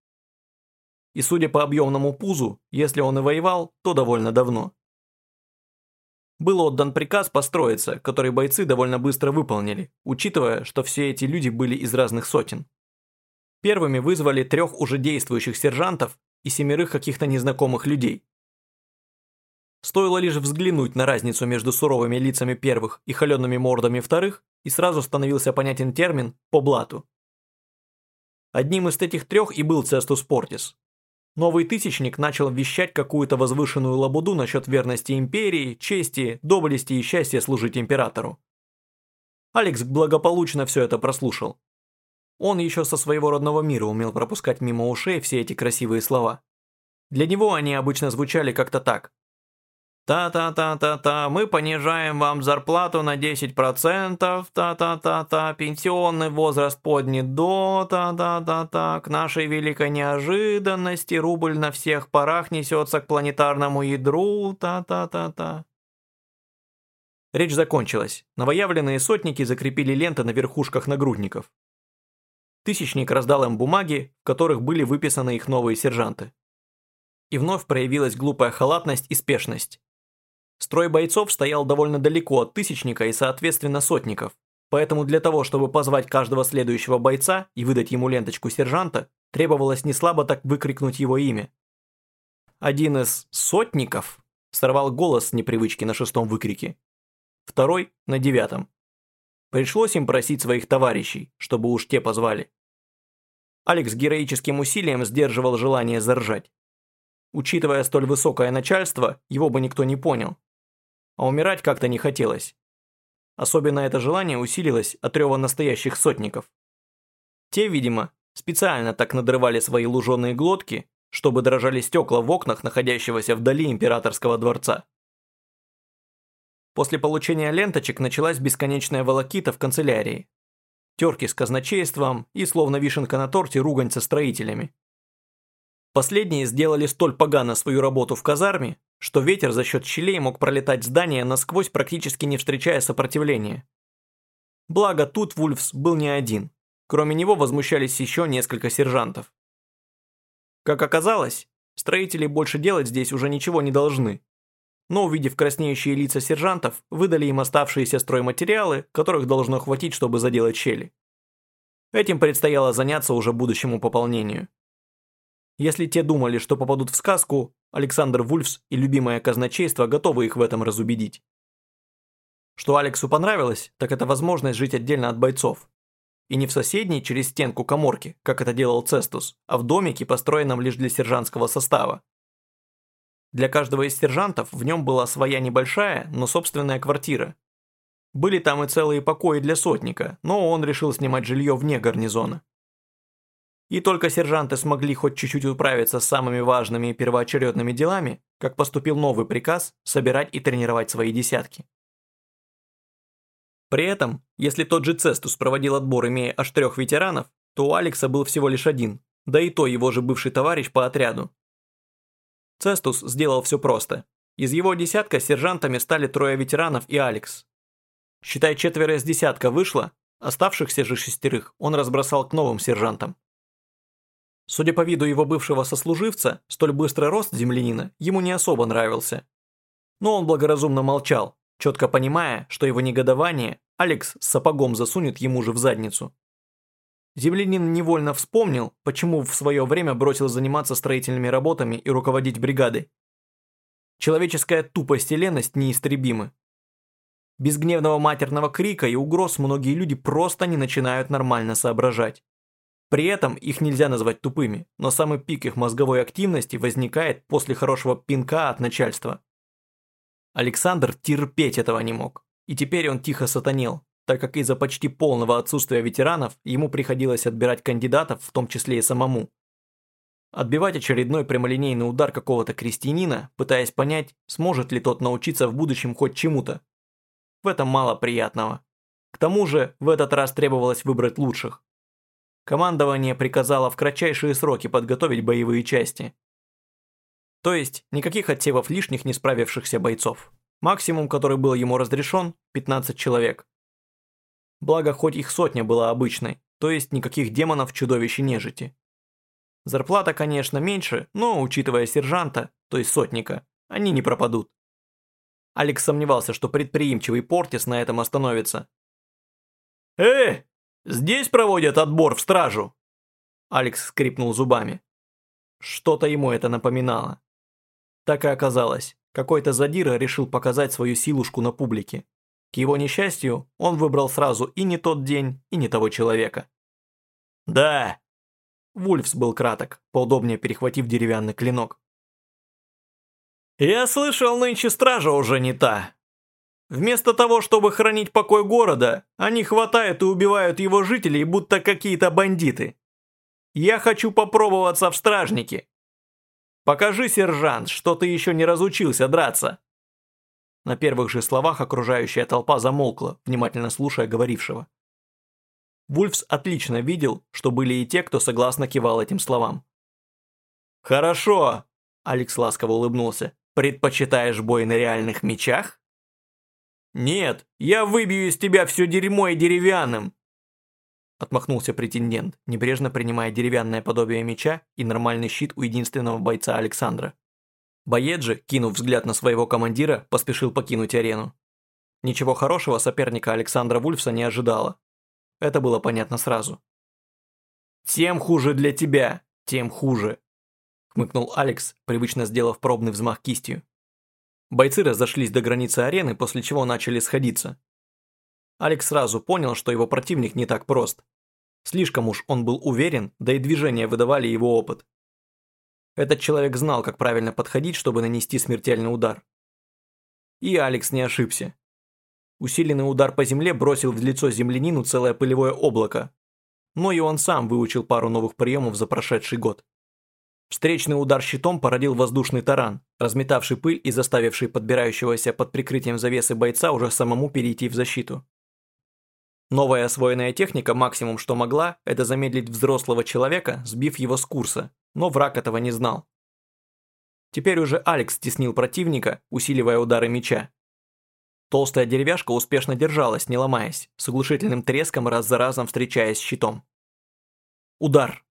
И судя по объемному пузу, если он и воевал, то довольно давно. Был отдан приказ построиться, который бойцы довольно быстро выполнили, учитывая, что все эти люди были из разных сотен. Первыми вызвали трех уже действующих сержантов и семерых каких-то незнакомых людей. Стоило лишь взглянуть на разницу между суровыми лицами первых и холеными мордами вторых, и сразу становился понятен термин «по блату». Одним из этих трех и был Цестус Портис. Новый тысячник начал вещать какую-то возвышенную лабуду насчет верности империи, чести, доблести и счастья служить императору. Алекс благополучно все это прослушал. Он еще со своего родного мира умел пропускать мимо ушей все эти красивые слова. Для него они обычно звучали как-то так. Та-та-та-та-та, мы понижаем вам зарплату на 10%, та-та-та-та, пенсионный возраст поднят до, та-та-та-та, к нашей великой неожиданности рубль на всех парах несется к планетарному ядру, та-та-та-та. Речь закончилась. Новоявленные сотники закрепили ленты на верхушках нагрудников. Тысячник раздал им бумаги, в которых были выписаны их новые сержанты. И вновь проявилась глупая халатность и спешность. Строй бойцов стоял довольно далеко от тысячника и, соответственно, сотников, поэтому для того, чтобы позвать каждого следующего бойца и выдать ему ленточку сержанта, требовалось не слабо так выкрикнуть его имя. Один из «сотников» сорвал голос с непривычки на шестом выкрике, второй – на девятом. Пришлось им просить своих товарищей, чтобы уж те позвали. Алекс героическим усилием сдерживал желание заржать. Учитывая столь высокое начальство, его бы никто не понял. А умирать как-то не хотелось. Особенно это желание усилилось от рева настоящих сотников. Те, видимо, специально так надрывали свои луженые глотки, чтобы дрожали стекла в окнах находящегося вдали императорского дворца. После получения ленточек началась бесконечная волокита в канцелярии, терки с казначейством и, словно вишенка на торте, ругань со строителями. Последние сделали столь погано свою работу в казарме, что ветер за счет щелей мог пролетать здание насквозь, практически не встречая сопротивления. Благо тут Вульфс был не один. Кроме него возмущались еще несколько сержантов. Как оказалось, строители больше делать здесь уже ничего не должны, но увидев краснеющие лица сержантов, выдали им оставшиеся стройматериалы, которых должно хватить, чтобы заделать щели. Этим предстояло заняться уже будущему пополнению. Если те думали, что попадут в сказку, Александр Вульфс и любимое казначейство готовы их в этом разубедить. Что Алексу понравилось, так это возможность жить отдельно от бойцов. И не в соседней через стенку коморки, как это делал Цестус, а в домике, построенном лишь для сержантского состава, для каждого из сержантов в нем была своя небольшая, но собственная квартира. Были там и целые покои для сотника, но он решил снимать жилье вне гарнизона. И только сержанты смогли хоть чуть-чуть управиться с самыми важными и первоочередными делами, как поступил новый приказ собирать и тренировать свои десятки. При этом, если тот же Цестус проводил отбор, имея аж трех ветеранов, то у Алекса был всего лишь один, да и то его же бывший товарищ по отряду. Цестус сделал все просто. Из его десятка сержантами стали трое ветеранов и Алекс. Считай, четверо из десятка вышло, оставшихся же шестерых он разбросал к новым сержантам. Судя по виду его бывшего сослуживца, столь быстрый рост землянина ему не особо нравился. Но он благоразумно молчал, четко понимая, что его негодование Алекс с сапогом засунет ему же в задницу. Землянин невольно вспомнил, почему в свое время бросил заниматься строительными работами и руководить бригадой. Человеческая тупость и леность неистребимы. Без гневного матерного крика и угроз многие люди просто не начинают нормально соображать. При этом их нельзя назвать тупыми, но самый пик их мозговой активности возникает после хорошего пинка от начальства. Александр терпеть этого не мог, и теперь он тихо сатанел, так как из-за почти полного отсутствия ветеранов ему приходилось отбирать кандидатов, в том числе и самому. Отбивать очередной прямолинейный удар какого-то крестьянина, пытаясь понять, сможет ли тот научиться в будущем хоть чему-то. В этом мало приятного. К тому же, в этот раз требовалось выбрать лучших. Командование приказало в кратчайшие сроки подготовить боевые части. То есть, никаких отсевов лишних не справившихся бойцов. Максимум, который был ему разрешен – 15 человек. Благо, хоть их сотня была обычной, то есть никаких демонов, чудовищ и нежити. Зарплата, конечно, меньше, но, учитывая сержанта, то есть сотника, они не пропадут. Алекс сомневался, что предприимчивый Портис на этом остановится. «Э, здесь проводят отбор в стражу!» Алекс скрипнул зубами. Что-то ему это напоминало. Так и оказалось, какой-то задира решил показать свою силушку на публике. К его несчастью, он выбрал сразу и не тот день, и не того человека. «Да!» Вульфс был краток, поудобнее перехватив деревянный клинок. «Я слышал, нынче стража уже не та. Вместо того, чтобы хранить покой города, они хватают и убивают его жителей, будто какие-то бандиты. Я хочу попробоваться в стражнике. Покажи, сержант, что ты еще не разучился драться». На первых же словах окружающая толпа замолкла, внимательно слушая говорившего. Вульфс отлично видел, что были и те, кто согласно кивал этим словам. «Хорошо», – Алекс ласково улыбнулся. «Предпочитаешь бой на реальных мечах?» «Нет, я выбью из тебя все дерьмо и деревянным!» Отмахнулся претендент, небрежно принимая деревянное подобие меча и нормальный щит у единственного бойца Александра. Боец же, кинув взгляд на своего командира, поспешил покинуть арену. Ничего хорошего соперника Александра Вульфса не ожидало. Это было понятно сразу. «Тем хуже для тебя, тем хуже», – хмыкнул Алекс, привычно сделав пробный взмах кистью. Бойцы разошлись до границы арены, после чего начали сходиться. Алекс сразу понял, что его противник не так прост. Слишком уж он был уверен, да и движения выдавали его опыт. Этот человек знал, как правильно подходить, чтобы нанести смертельный удар. И Алекс не ошибся. Усиленный удар по земле бросил в лицо землянину целое пылевое облако. Но и он сам выучил пару новых приемов за прошедший год. Встречный удар щитом породил воздушный таран, разметавший пыль и заставивший подбирающегося под прикрытием завесы бойца уже самому перейти в защиту. Новая освоенная техника максимум что могла, это замедлить взрослого человека, сбив его с курса, но враг этого не знал. Теперь уже Алекс стеснил противника, усиливая удары меча. Толстая деревяшка успешно держалась, не ломаясь, с оглушительным треском раз за разом встречаясь с щитом. Удар.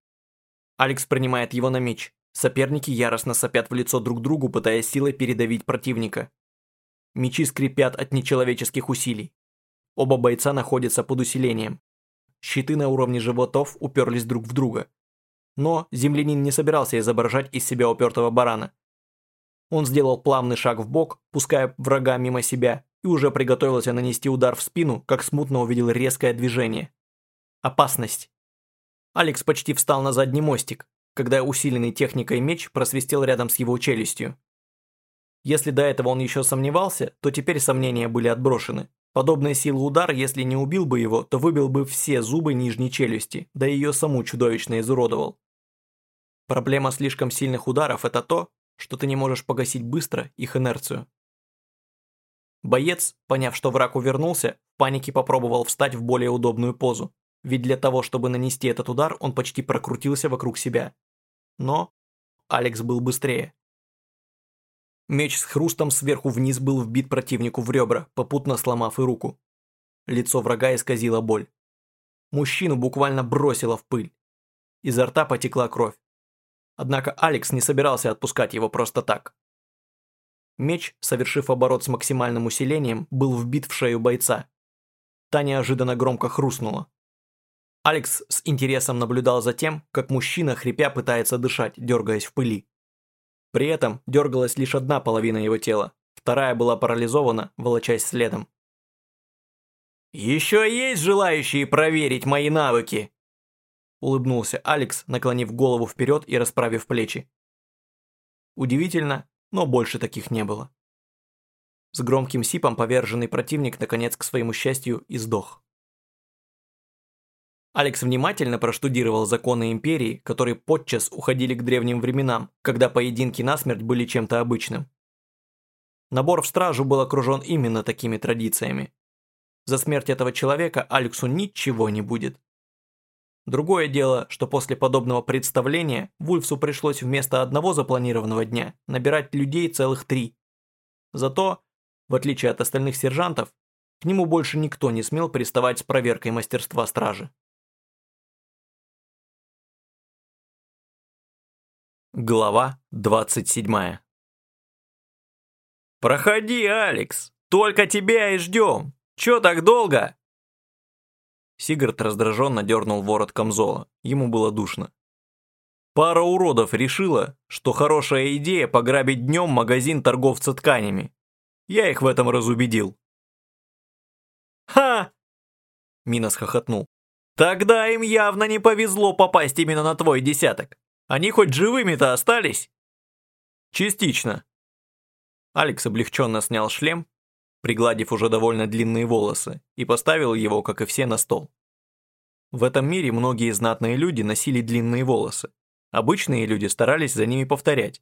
Алекс принимает его на меч. Соперники яростно сопят в лицо друг другу, пытаясь силой передавить противника. Мечи скрипят от нечеловеческих усилий. Оба бойца находятся под усилением. Щиты на уровне животов уперлись друг в друга. Но землянин не собирался изображать из себя упертого барана. Он сделал плавный шаг в бок, пуская врага мимо себя, и уже приготовился нанести удар в спину, как смутно увидел резкое движение. Опасность. Алекс почти встал на задний мостик, когда усиленный техникой меч просвистел рядом с его челюстью. Если до этого он еще сомневался, то теперь сомнения были отброшены. Подобная сила удар, если не убил бы его, то выбил бы все зубы нижней челюсти, да ее саму чудовищно изуродовал. Проблема слишком сильных ударов – это то, что ты не можешь погасить быстро их инерцию. Боец, поняв, что враг увернулся, в панике попробовал встать в более удобную позу. Ведь для того, чтобы нанести этот удар, он почти прокрутился вокруг себя. Но Алекс был быстрее. Меч с хрустом сверху вниз был вбит противнику в ребра, попутно сломав и руку. Лицо врага исказило боль. Мужчину буквально бросило в пыль. Изо рта потекла кровь. Однако Алекс не собирался отпускать его просто так. Меч, совершив оборот с максимальным усилением, был вбит в шею бойца. Та неожиданно громко хрустнула. Алекс с интересом наблюдал за тем, как мужчина, хрипя, пытается дышать, дергаясь в пыли. При этом дергалась лишь одна половина его тела, вторая была парализована, волочась следом. «Еще есть желающие проверить мои навыки?» Улыбнулся Алекс, наклонив голову вперед и расправив плечи. Удивительно, но больше таких не было. С громким сипом поверженный противник наконец к своему счастью и сдох. Алекс внимательно проштудировал законы Империи, которые подчас уходили к древним временам, когда поединки насмерть были чем-то обычным. Набор в стражу был окружен именно такими традициями. За смерть этого человека Алексу ничего не будет. Другое дело, что после подобного представления Вульфсу пришлось вместо одного запланированного дня набирать людей целых три. Зато, в отличие от остальных сержантов, к нему больше никто не смел приставать с проверкой мастерства стражи. Глава 27 «Проходи, Алекс! Только тебя и ждем! Чё так долго?» Сигард раздраженно дернул ворот камзола. Ему было душно. Пара уродов решила, что хорошая идея пограбить днем магазин торговца тканями. Я их в этом разубедил. «Ха!» Минос хохотнул. «Тогда им явно не повезло попасть именно на твой десяток. Они хоть живыми-то остались?» «Частично». Алекс облегченно снял шлем, пригладив уже довольно длинные волосы, и поставил его, как и все, на стол. В этом мире многие знатные люди носили длинные волосы. Обычные люди старались за ними повторять.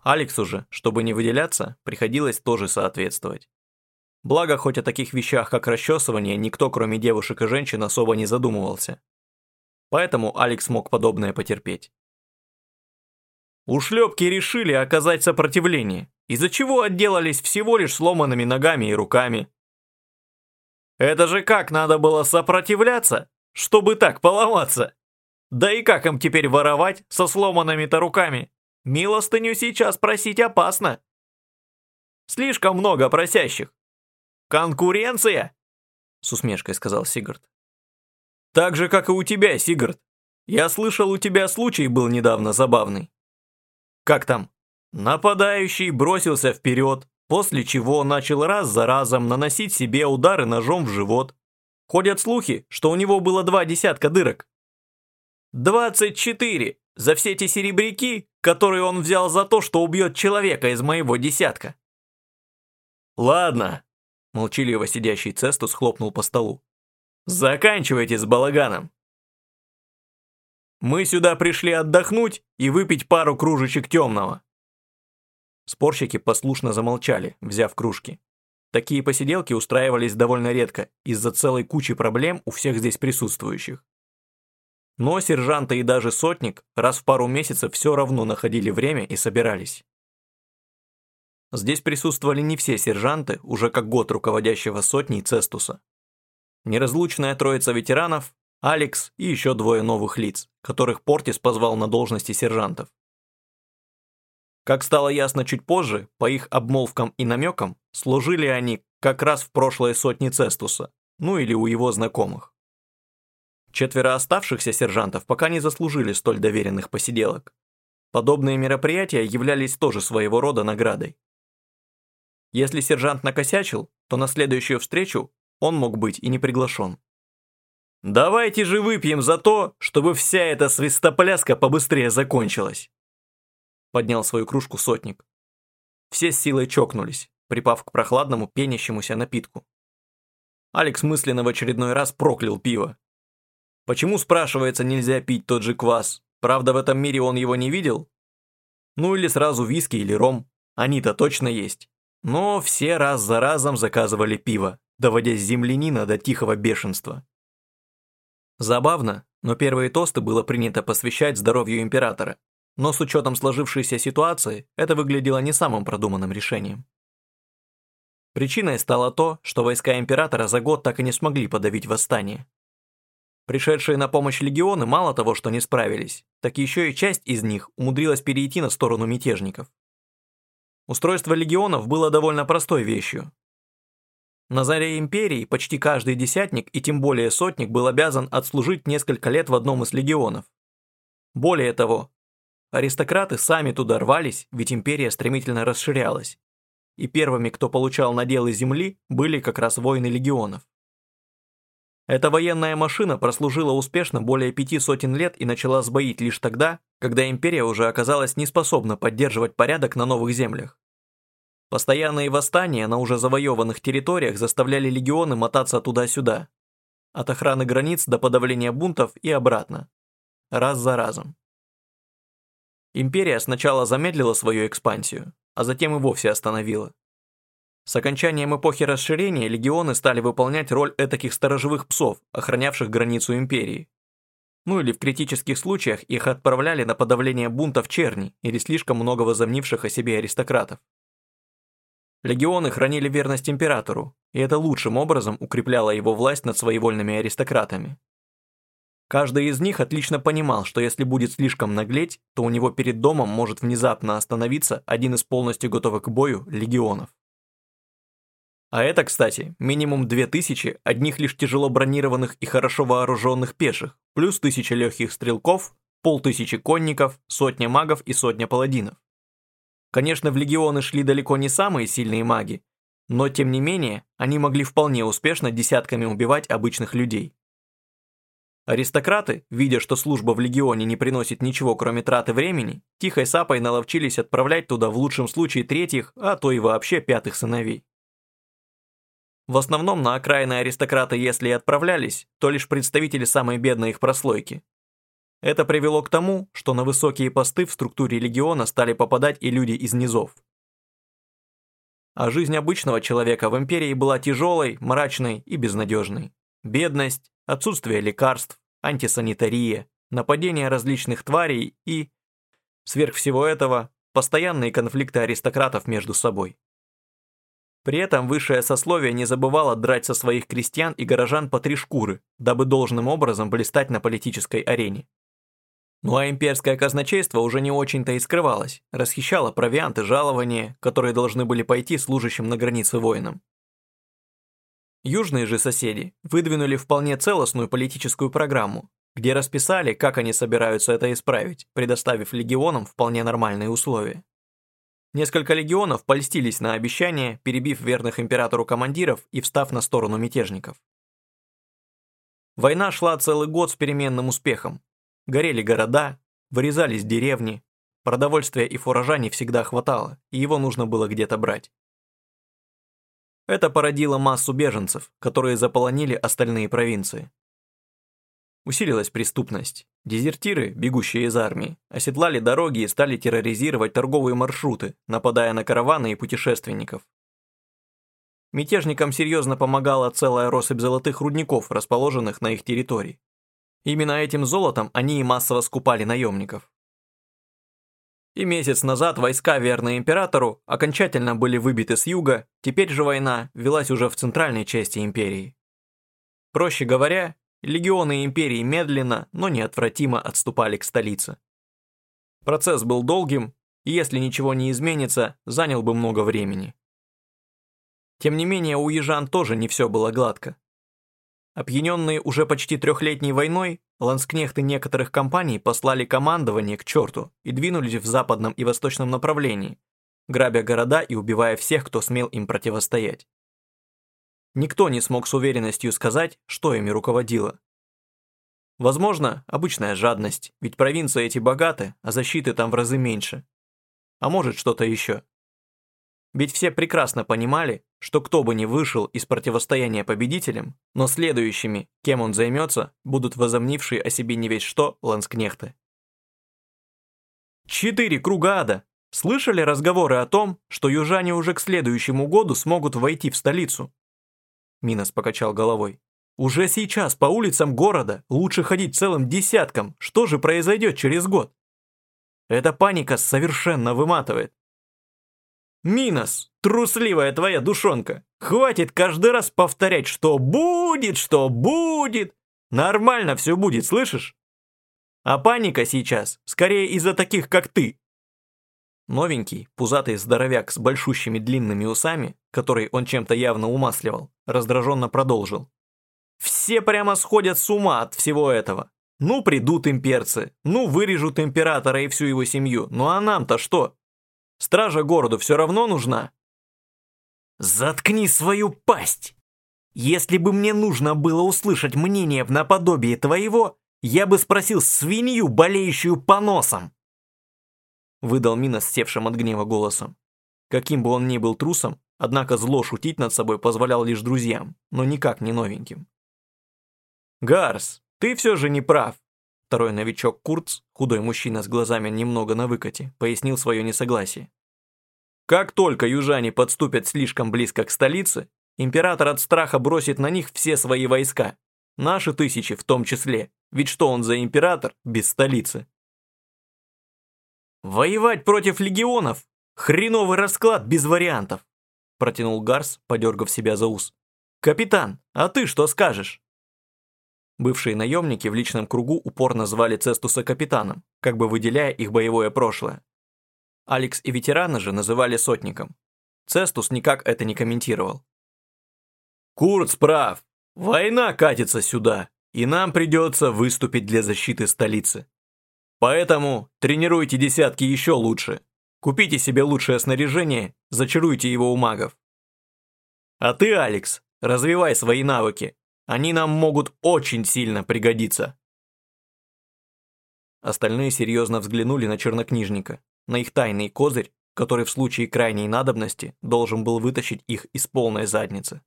Алексу же, чтобы не выделяться, приходилось тоже соответствовать. Благо, хоть о таких вещах, как расчесывание, никто, кроме девушек и женщин, особо не задумывался. Поэтому Алекс мог подобное потерпеть. Ушлепки решили оказать сопротивление, из-за чего отделались всего лишь сломанными ногами и руками. Это же как надо было сопротивляться, чтобы так поломаться? Да и как им теперь воровать со сломанными-то руками? Милостыню сейчас просить опасно. Слишком много просящих. Конкуренция? С усмешкой сказал Сигард. Так же, как и у тебя, Сигард. Я слышал, у тебя случай был недавно забавный. Как там? Нападающий бросился вперед, после чего начал раз за разом наносить себе удары ножом в живот. Ходят слухи, что у него было два десятка дырок. «Двадцать четыре! За все те серебряки, которые он взял за то, что убьет человека из моего десятка!» «Ладно!» – молчаливо сидящий Цестус хлопнул по столу. «Заканчивайте с балаганом! Мы сюда пришли отдохнуть и выпить пару кружечек темного». Спорщики послушно замолчали, взяв кружки. Такие посиделки устраивались довольно редко, из-за целой кучи проблем у всех здесь присутствующих. Но сержанты и даже сотник раз в пару месяцев все равно находили время и собирались. Здесь присутствовали не все сержанты, уже как год руководящего сотней Цестуса. Неразлучная троица ветеранов, Алекс и еще двое новых лиц, которых Портис позвал на должности сержантов. Как стало ясно чуть позже, по их обмолвкам и намекам, служили они как раз в прошлой сотне Цестуса, ну или у его знакомых. Четверо оставшихся сержантов пока не заслужили столь доверенных посиделок. Подобные мероприятия являлись тоже своего рода наградой. Если сержант накосячил, то на следующую встречу он мог быть и не приглашен. Давайте же выпьем за то, чтобы вся эта свистопляска побыстрее закончилась. Поднял свою кружку сотник. Все с силой чокнулись, припав к прохладному пенящемуся напитку. Алекс мысленно в очередной раз проклял пиво. Почему, спрашивается, нельзя пить тот же квас? Правда, в этом мире он его не видел? Ну или сразу виски или ром. Они-то точно есть. но все раз за разом заказывали пиво, доводя землянина до тихого бешенства. Забавно, но первые тосты было принято посвящать здоровью императора, но с учетом сложившейся ситуации это выглядело не самым продуманным решением. Причиной стало то, что войска императора за год так и не смогли подавить восстание. Пришедшие на помощь легионы мало того, что не справились, так еще и часть из них умудрилась перейти на сторону мятежников. Устройство легионов было довольно простой вещью. На заре империи почти каждый десятник и тем более сотник был обязан отслужить несколько лет в одном из легионов. Более того, аристократы сами туда рвались, ведь империя стремительно расширялась. И первыми, кто получал наделы земли, были как раз воины легионов. Эта военная машина прослужила успешно более пяти сотен лет и начала сбоить лишь тогда, когда империя уже оказалась неспособна поддерживать порядок на новых землях. Постоянные восстания на уже завоеванных территориях заставляли легионы мотаться туда-сюда. От охраны границ до подавления бунтов и обратно. Раз за разом. Империя сначала замедлила свою экспансию, а затем и вовсе остановила. С окончанием эпохи расширения легионы стали выполнять роль этаких сторожевых псов, охранявших границу империи. Ну или в критических случаях их отправляли на подавление бунтов черни или слишком много возомнивших о себе аристократов. Легионы хранили верность императору, и это лучшим образом укрепляло его власть над своевольными аристократами. Каждый из них отлично понимал, что если будет слишком наглеть, то у него перед домом может внезапно остановиться один из полностью готовых к бою легионов. А это, кстати, минимум 2000 одних лишь тяжело бронированных и хорошо вооруженных пеших, плюс тысяча легких стрелков, полтысячи конников, сотня магов и сотня паладинов. Конечно, в легионы шли далеко не самые сильные маги, но тем не менее, они могли вполне успешно десятками убивать обычных людей. Аристократы, видя, что служба в легионе не приносит ничего, кроме траты времени, тихой сапой наловчились отправлять туда в лучшем случае третьих, а то и вообще пятых сыновей. В основном на окраины аристократы, если и отправлялись, то лишь представители самой бедной их прослойки. Это привело к тому, что на высокие посты в структуре легиона стали попадать и люди из низов. А жизнь обычного человека в империи была тяжелой, мрачной и безнадежной. Бедность, отсутствие лекарств, антисанитария, нападения различных тварей и, сверх всего этого, постоянные конфликты аристократов между собой. При этом высшее сословие не забывало драть со своих крестьян и горожан по три шкуры, дабы должным образом блистать на политической арене. Ну а имперское казначейство уже не очень-то и скрывалось, расхищало провианты жалования, которые должны были пойти служащим на границе воинам. Южные же соседи выдвинули вполне целостную политическую программу, где расписали, как они собираются это исправить, предоставив легионам вполне нормальные условия. Несколько легионов польстились на обещание, перебив верных императору командиров и встав на сторону мятежников. Война шла целый год с переменным успехом. Горели города, вырезались деревни, продовольствия и фуража не всегда хватало, и его нужно было где-то брать. Это породило массу беженцев, которые заполонили остальные провинции. Усилилась преступность. Дезертиры, бегущие из армии, оседлали дороги и стали терроризировать торговые маршруты, нападая на караваны и путешественников. Мятежникам серьезно помогала целая россыпь золотых рудников, расположенных на их территории. Именно этим золотом они и массово скупали наемников. И месяц назад войска, верные императору, окончательно были выбиты с юга, теперь же война велась уже в центральной части империи. Проще говоря, Легионы империи медленно, но неотвратимо отступали к столице. Процесс был долгим, и если ничего не изменится, занял бы много времени. Тем не менее, у ежан тоже не все было гладко. Опьяненные уже почти трехлетней войной, ланскнехты некоторых компаний послали командование к черту и двинулись в западном и восточном направлении, грабя города и убивая всех, кто смел им противостоять. Никто не смог с уверенностью сказать, что ими руководило. Возможно, обычная жадность, ведь провинции эти богаты, а защиты там в разы меньше. А может что-то еще. Ведь все прекрасно понимали, что кто бы ни вышел из противостояния победителем, но следующими, кем он займется, будут возомнившие о себе не весь что ланскнехты. «Четыре круга ада!» Слышали разговоры о том, что южане уже к следующему году смогут войти в столицу? Минос покачал головой. Уже сейчас по улицам города лучше ходить целым десятком. Что же произойдет через год? Эта паника совершенно выматывает. Минос, трусливая твоя душонка, хватит каждый раз повторять, что будет, что будет. Нормально все будет, слышишь? А паника сейчас скорее из-за таких, как ты. Новенький, пузатый здоровяк с большущими длинными усами, который он чем-то явно умасливал, раздраженно продолжил. Все прямо сходят с ума от всего этого. Ну, придут имперцы, ну, вырежут императора и всю его семью. Ну а нам-то что? Стража городу все равно нужна? Заткни свою пасть! Если бы мне нужно было услышать мнение в наподобие твоего, я бы спросил свинью, болеющую поносом. Выдал Мина севшим от гнева голосом. Каким бы он ни был трусом, однако зло шутить над собой позволял лишь друзьям, но никак не новеньким. «Гарс, ты все же не прав!» Второй новичок Курц, худой мужчина с глазами немного на выкате, пояснил свое несогласие. Как только южане подступят слишком близко к столице, император от страха бросит на них все свои войска. Наши тысячи в том числе. Ведь что он за император без столицы? «Воевать против легионов? Хреновый расклад без вариантов!» Протянул Гарс, подергав себя за ус. «Капитан, а ты что скажешь?» Бывшие наемники в личном кругу упорно звали Цестуса капитаном, как бы выделяя их боевое прошлое. Алекс и ветераны же называли сотником. Цестус никак это не комментировал. «Курц прав. Война катится сюда, и нам придется выступить для защиты столицы. Поэтому тренируйте десятки еще лучше. Купите себе лучшее снаряжение, зачаруйте его у магов. А ты, Алекс, развивай свои навыки, они нам могут очень сильно пригодиться. Остальные серьезно взглянули на чернокнижника, на их тайный козырь, который в случае крайней надобности должен был вытащить их из полной задницы.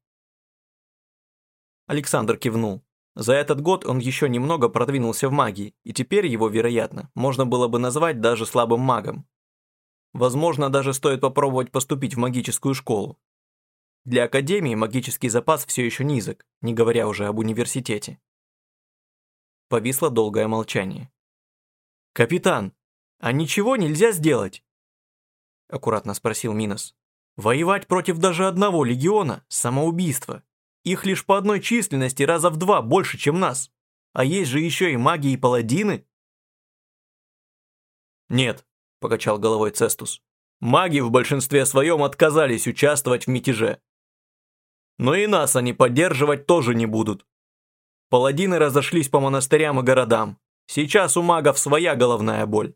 Александр кивнул. За этот год он еще немного продвинулся в магии, и теперь его, вероятно, можно было бы назвать даже слабым магом. Возможно, даже стоит попробовать поступить в магическую школу. Для Академии магический запас все еще низок, не говоря уже об университете. Повисло долгое молчание. «Капитан, а ничего нельзя сделать?» Аккуратно спросил Минос. «Воевать против даже одного легиона – самоубийство. Их лишь по одной численности раза в два больше, чем нас. А есть же еще и маги и паладины». «Нет», – покачал головой Цестус. «Маги в большинстве своем отказались участвовать в мятеже. Но и нас они поддерживать тоже не будут. Паладины разошлись по монастырям и городам. Сейчас у магов своя головная боль.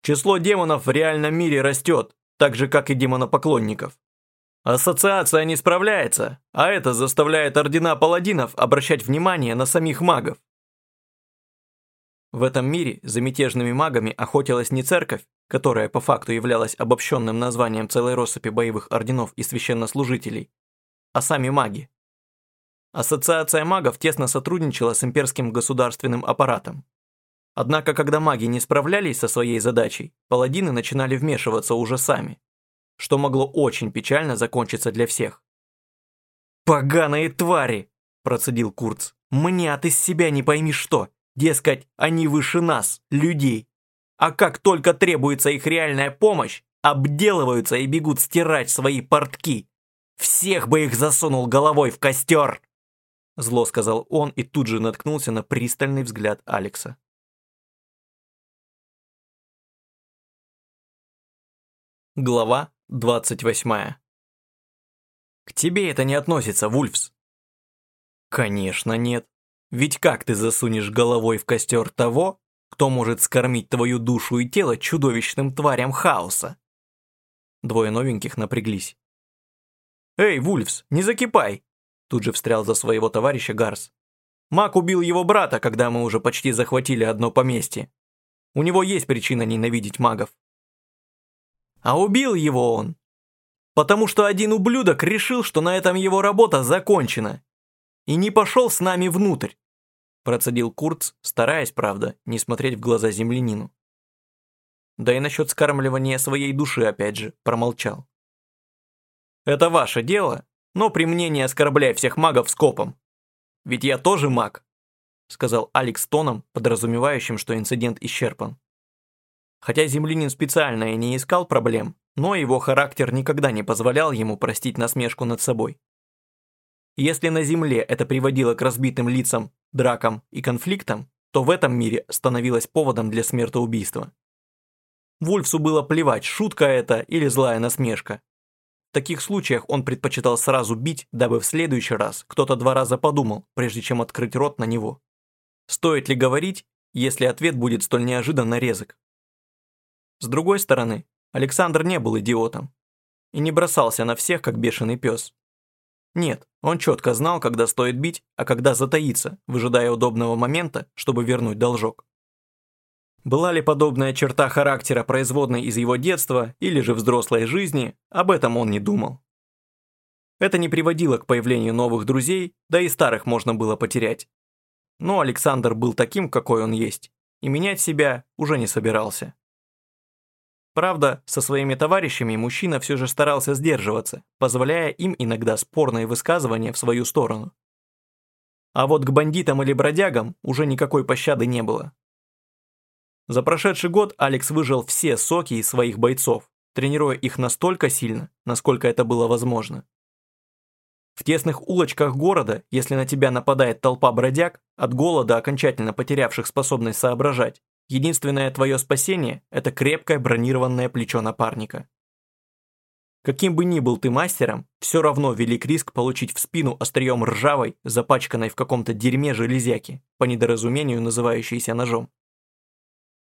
Число демонов в реальном мире растет, так же, как и демонопоклонников. Ассоциация не справляется, а это заставляет ордена паладинов обращать внимание на самих магов. В этом мире за мятежными магами охотилась не церковь, которая по факту являлась обобщенным названием целой россыпи боевых орденов и священнослужителей, а сами маги. Ассоциация магов тесно сотрудничала с имперским государственным аппаратом. Однако, когда маги не справлялись со своей задачей, паладины начинали вмешиваться уже сами, что могло очень печально закончиться для всех. «Поганые твари!» – процедил Курц. «Мнят из себя не пойми что. Дескать, они выше нас, людей. А как только требуется их реальная помощь, обделываются и бегут стирать свои портки. Всех бы их засунул головой в костер!» Зло сказал он и тут же наткнулся на пристальный взгляд Алекса. Глава 28 «К тебе это не относится, Вульфс!» «Конечно нет. Ведь как ты засунешь головой в костер того, кто может скормить твою душу и тело чудовищным тварям хаоса?» Двое новеньких напряглись. «Эй, Вульфс, не закипай!» Тут же встрял за своего товарища Гарс. «Мак убил его брата, когда мы уже почти захватили одно поместье. У него есть причина ненавидеть магов». «А убил его он, потому что один ублюдок решил, что на этом его работа закончена, и не пошел с нами внутрь», процедил Курц, стараясь, правда, не смотреть в глаза землянину. да и насчет скармливания своей души опять же промолчал. Это ваше дело, но при мне не оскорбляй всех магов скопом. Ведь я тоже маг, сказал Алекс тоном, подразумевающим, что инцидент исчерпан. Хотя землянин специально и не искал проблем, но его характер никогда не позволял ему простить насмешку над собой. Если на Земле это приводило к разбитым лицам, дракам и конфликтам, то в этом мире становилось поводом для смертоубийства. Вульфсу было плевать, шутка это или злая насмешка. Таких случаях он предпочитал сразу бить, дабы в следующий раз кто-то два раза подумал, прежде чем открыть рот на него. Стоит ли говорить, если ответ будет столь неожиданно резок? С другой стороны, Александр не был идиотом и не бросался на всех, как бешеный пес. Нет, он четко знал, когда стоит бить, а когда затаиться, выжидая удобного момента, чтобы вернуть должок. Была ли подобная черта характера производной из его детства или же взрослой жизни, об этом он не думал. Это не приводило к появлению новых друзей, да и старых можно было потерять. Но Александр был таким, какой он есть, и менять себя уже не собирался. Правда, со своими товарищами мужчина все же старался сдерживаться, позволяя им иногда спорные высказывания в свою сторону. А вот к бандитам или бродягам уже никакой пощады не было. За прошедший год Алекс выжил все соки из своих бойцов, тренируя их настолько сильно, насколько это было возможно. В тесных улочках города, если на тебя нападает толпа бродяг, от голода окончательно потерявших способность соображать, Единственное твое спасение – это крепкое бронированное плечо напарника. Каким бы ни был ты мастером, все равно велик риск получить в спину острием ржавой, запачканной в каком-то дерьме железяки, по недоразумению называющейся ножом.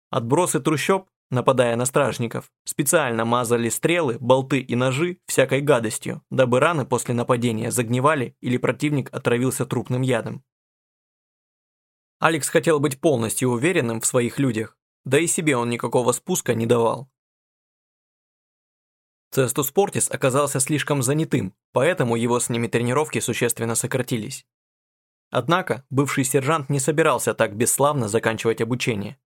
Отбросы трущоб, нападая на стражников, специально мазали стрелы, болты и ножи всякой гадостью, дабы раны после нападения загнивали или противник отравился трупным ядом. Алекс хотел быть полностью уверенным в своих людях, да и себе он никакого спуска не давал. Цестус Портис оказался слишком занятым, поэтому его с ними тренировки существенно сократились. Однако бывший сержант не собирался так бесславно заканчивать обучение.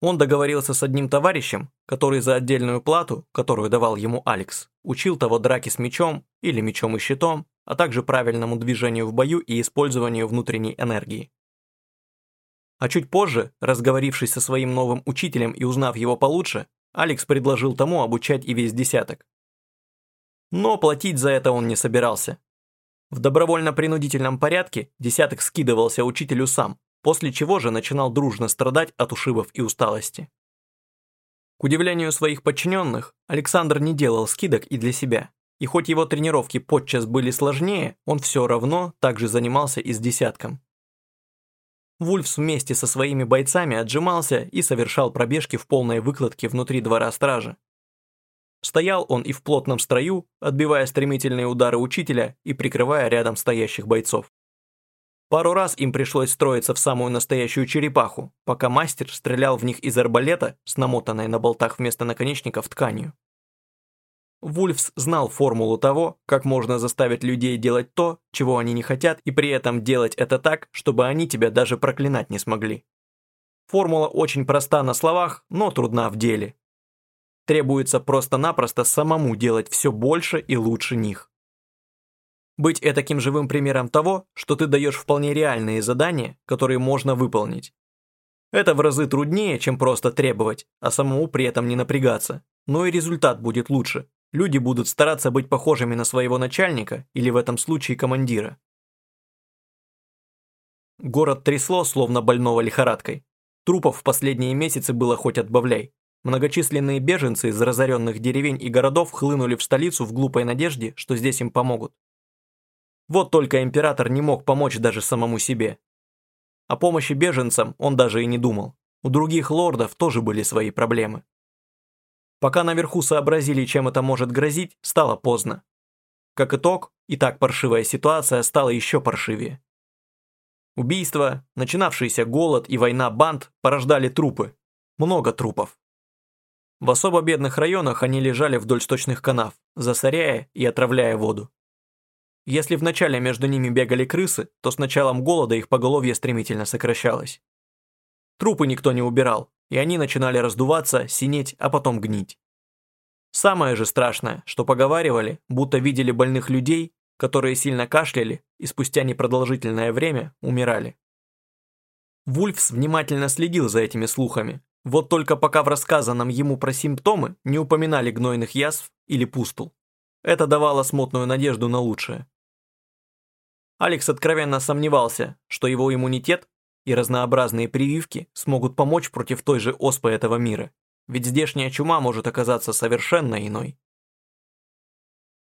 Он договорился с одним товарищем, который за отдельную плату, которую давал ему Алекс, учил того драки с мечом или мечом и щитом, а также правильному движению в бою и использованию внутренней энергии. А чуть позже, разговорившись со своим новым учителем и узнав его получше, Алекс предложил тому обучать и весь десяток. Но платить за это он не собирался. В добровольно-принудительном порядке десяток скидывался учителю сам, после чего же начинал дружно страдать от ушибов и усталости. К удивлению своих подчиненных, Александр не делал скидок и для себя. И хоть его тренировки подчас были сложнее, он все равно также занимался и с десятком. Вульфс вместе со своими бойцами отжимался и совершал пробежки в полной выкладке внутри двора стражи. Стоял он и в плотном строю, отбивая стремительные удары учителя и прикрывая рядом стоящих бойцов. Пару раз им пришлось строиться в самую настоящую черепаху, пока мастер стрелял в них из арбалета с намотанной на болтах вместо наконечников тканью. Вульфс знал формулу того, как можно заставить людей делать то, чего они не хотят, и при этом делать это так, чтобы они тебя даже проклинать не смогли. Формула очень проста на словах, но трудна в деле. Требуется просто-напросто самому делать все больше и лучше них. Быть таким живым примером того, что ты даешь вполне реальные задания, которые можно выполнить. Это в разы труднее, чем просто требовать, а самому при этом не напрягаться, но и результат будет лучше, Люди будут стараться быть похожими на своего начальника или в этом случае командира. Город трясло, словно больного лихорадкой. Трупов в последние месяцы было хоть отбавляй. Многочисленные беженцы из разоренных деревень и городов хлынули в столицу в глупой надежде, что здесь им помогут. Вот только император не мог помочь даже самому себе. О помощи беженцам он даже и не думал. У других лордов тоже были свои проблемы. Пока наверху сообразили, чем это может грозить, стало поздно. Как итог, и так паршивая ситуация стала еще паршивее. Убийства, начинавшийся голод и война банд порождали трупы. Много трупов. В особо бедных районах они лежали вдоль сточных канав, засоряя и отравляя воду. Если вначале между ними бегали крысы, то с началом голода их поголовье стремительно сокращалось. Трупы никто не убирал, и они начинали раздуваться, синеть, а потом гнить. Самое же страшное, что поговаривали, будто видели больных людей, которые сильно кашляли и спустя непродолжительное время умирали. Вульфс внимательно следил за этими слухами, вот только пока в рассказанном ему про симптомы не упоминали гнойных язв или пустул. Это давало смутную надежду на лучшее. Алекс откровенно сомневался, что его иммунитет и разнообразные прививки смогут помочь против той же оспы этого мира, ведь здешняя чума может оказаться совершенно иной.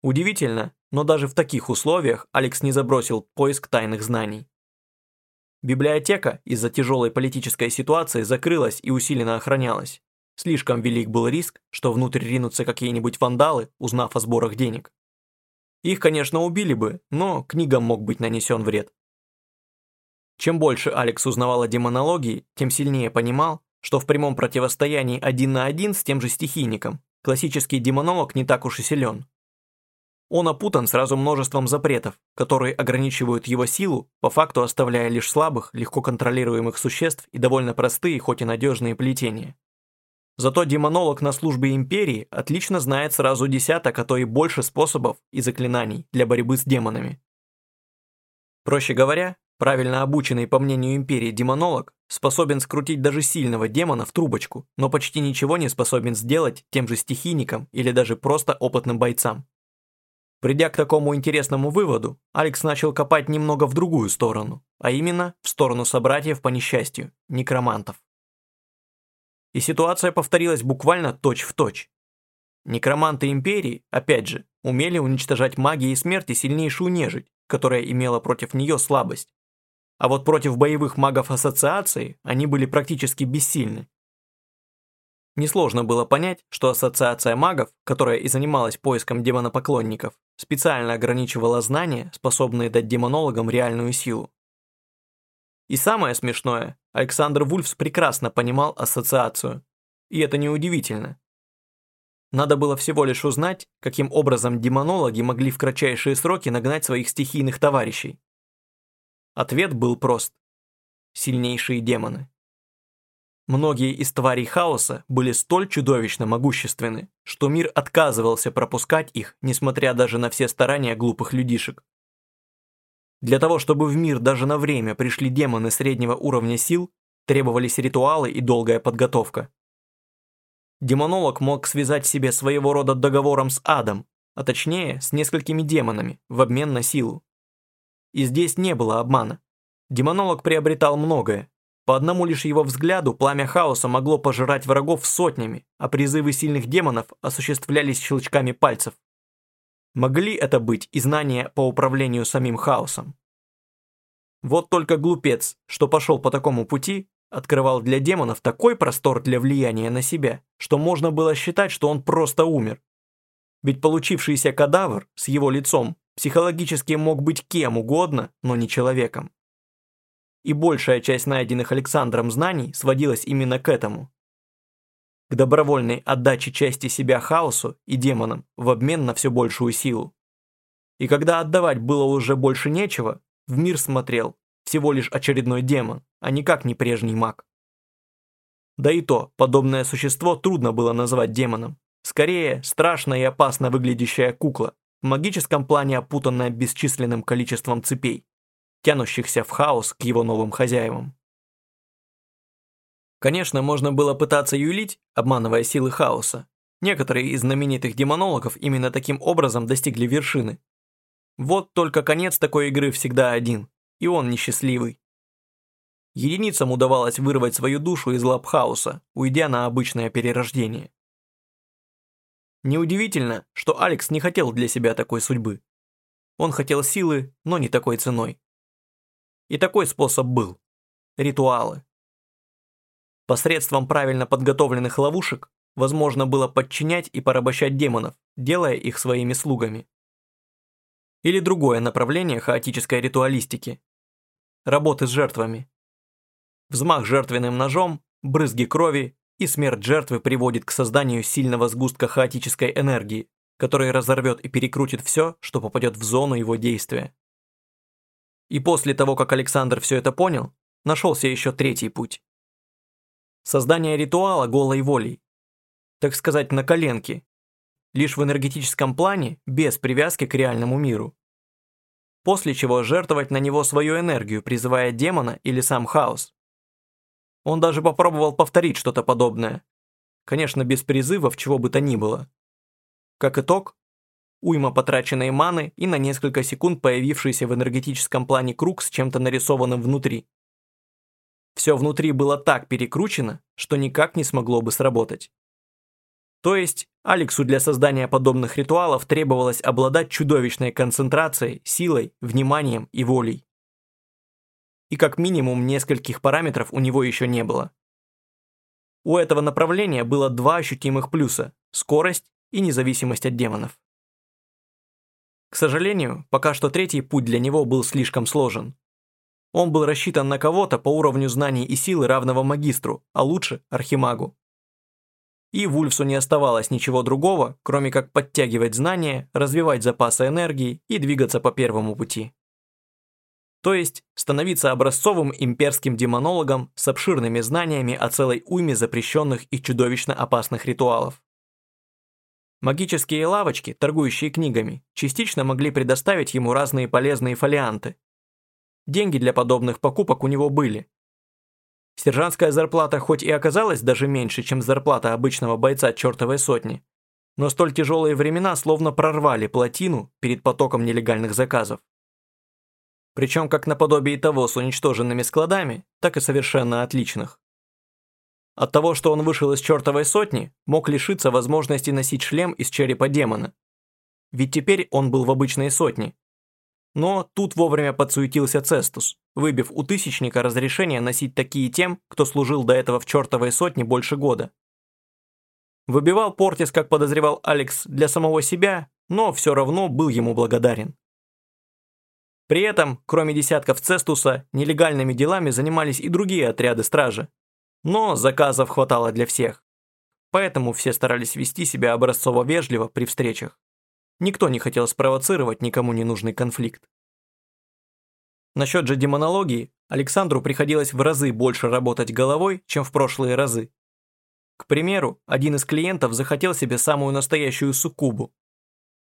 Удивительно, но даже в таких условиях Алекс не забросил поиск тайных знаний. Библиотека из-за тяжелой политической ситуации закрылась и усиленно охранялась. Слишком велик был риск, что внутрь ринутся какие-нибудь вандалы, узнав о сборах денег. Их, конечно, убили бы, но книгам мог быть нанесен вред. Чем больше Алекс узнавал о демонологии, тем сильнее понимал, что в прямом противостоянии один на один с тем же стихийником классический демонолог не так уж и силен. Он опутан сразу множеством запретов, которые ограничивают его силу, по факту оставляя лишь слабых, легко контролируемых существ и довольно простые, хоть и надежные плетения. Зато демонолог на службе империи отлично знает сразу десяток, а то и больше способов и заклинаний для борьбы с демонами. Проще говоря, правильно обученный по мнению империи демонолог способен скрутить даже сильного демона в трубочку, но почти ничего не способен сделать тем же стихийникам или даже просто опытным бойцам. Придя к такому интересному выводу, Алекс начал копать немного в другую сторону, а именно в сторону собратьев по несчастью, некромантов. И ситуация повторилась буквально точь-в-точь. Точь. Некроманты Империи, опять же, умели уничтожать магией смерти сильнейшую нежить, которая имела против нее слабость. А вот против боевых магов Ассоциации они были практически бессильны. Несложно было понять, что Ассоциация магов, которая и занималась поиском демонопоклонников, специально ограничивала знания, способные дать демонологам реальную силу. И самое смешное, Александр Вульфс прекрасно понимал ассоциацию. И это неудивительно. Надо было всего лишь узнать, каким образом демонологи могли в кратчайшие сроки нагнать своих стихийных товарищей. Ответ был прост. Сильнейшие демоны. Многие из тварей хаоса были столь чудовищно могущественны, что мир отказывался пропускать их, несмотря даже на все старания глупых людишек. Для того, чтобы в мир даже на время пришли демоны среднего уровня сил, требовались ритуалы и долгая подготовка. Демонолог мог связать себе своего рода договором с адом, а точнее с несколькими демонами в обмен на силу. И здесь не было обмана. Демонолог приобретал многое, по одному лишь его взгляду пламя хаоса могло пожирать врагов сотнями, а призывы сильных демонов осуществлялись щелчками пальцев. Могли это быть и знания по управлению самим хаосом? Вот только глупец, что пошел по такому пути, открывал для демонов такой простор для влияния на себя, что можно было считать, что он просто умер. Ведь получившийся кадавр с его лицом психологически мог быть кем угодно, но не человеком и большая часть найденных Александром знаний сводилась именно к этому. К добровольной отдаче части себя хаосу и демонам в обмен на все большую силу. И когда отдавать было уже больше нечего, в мир смотрел всего лишь очередной демон, а никак не прежний маг. Да и то, подобное существо трудно было назвать демоном. Скорее, страшная и опасно выглядящая кукла, в магическом плане опутанная бесчисленным количеством цепей тянущихся в хаос к его новым хозяевам. Конечно, можно было пытаться юлить, обманывая силы хаоса. Некоторые из знаменитых демонологов именно таким образом достигли вершины. Вот только конец такой игры всегда один, и он несчастливый. Единицам удавалось вырвать свою душу из лап хаоса, уйдя на обычное перерождение. Неудивительно, что Алекс не хотел для себя такой судьбы. Он хотел силы, но не такой ценой. И такой способ был. Ритуалы. Посредством правильно подготовленных ловушек возможно было подчинять и порабощать демонов, делая их своими слугами. Или другое направление хаотической ритуалистики. Работы с жертвами. Взмах жертвенным ножом, брызги крови и смерть жертвы приводит к созданию сильного сгустка хаотической энергии, который разорвет и перекрутит все, что попадет в зону его действия. И после того, как Александр все это понял, нашелся еще третий путь. Создание ритуала голой волей. Так сказать, на коленке. Лишь в энергетическом плане, без привязки к реальному миру. После чего жертвовать на него свою энергию, призывая демона или сам хаос. Он даже попробовал повторить что-то подобное. Конечно, без призывов чего бы то ни было. Как итог, уйма потраченной маны и на несколько секунд появившийся в энергетическом плане круг с чем-то нарисованным внутри. Все внутри было так перекручено, что никак не смогло бы сработать. То есть, Алексу для создания подобных ритуалов требовалось обладать чудовищной концентрацией, силой, вниманием и волей. И как минимум нескольких параметров у него еще не было. У этого направления было два ощутимых плюса – скорость и независимость от демонов. К сожалению, пока что третий путь для него был слишком сложен. Он был рассчитан на кого-то по уровню знаний и силы равного магистру, а лучше – архимагу. И Вульфсу не оставалось ничего другого, кроме как подтягивать знания, развивать запасы энергии и двигаться по первому пути. То есть становиться образцовым имперским демонологом с обширными знаниями о целой уйме запрещенных и чудовищно опасных ритуалов. Магические лавочки, торгующие книгами, частично могли предоставить ему разные полезные фолианты. Деньги для подобных покупок у него были. Сержантская зарплата хоть и оказалась даже меньше, чем зарплата обычного бойца чертовой сотни, но столь тяжелые времена словно прорвали плотину перед потоком нелегальных заказов. Причем как наподобие того с уничтоженными складами, так и совершенно отличных. От того, что он вышел из чертовой сотни, мог лишиться возможности носить шлем из черепа демона. Ведь теперь он был в обычной сотне. Но тут вовремя подсуетился Цестус, выбив у Тысячника разрешение носить такие тем, кто служил до этого в чертовой сотне больше года. Выбивал Портис, как подозревал Алекс, для самого себя, но все равно был ему благодарен. При этом, кроме десятков Цестуса, нелегальными делами занимались и другие отряды стражи, но заказов хватало для всех. Поэтому все старались вести себя образцово-вежливо при встречах. Никто не хотел спровоцировать никому ненужный конфликт. Насчет же демонологии, Александру приходилось в разы больше работать головой, чем в прошлые разы. К примеру, один из клиентов захотел себе самую настоящую суккубу.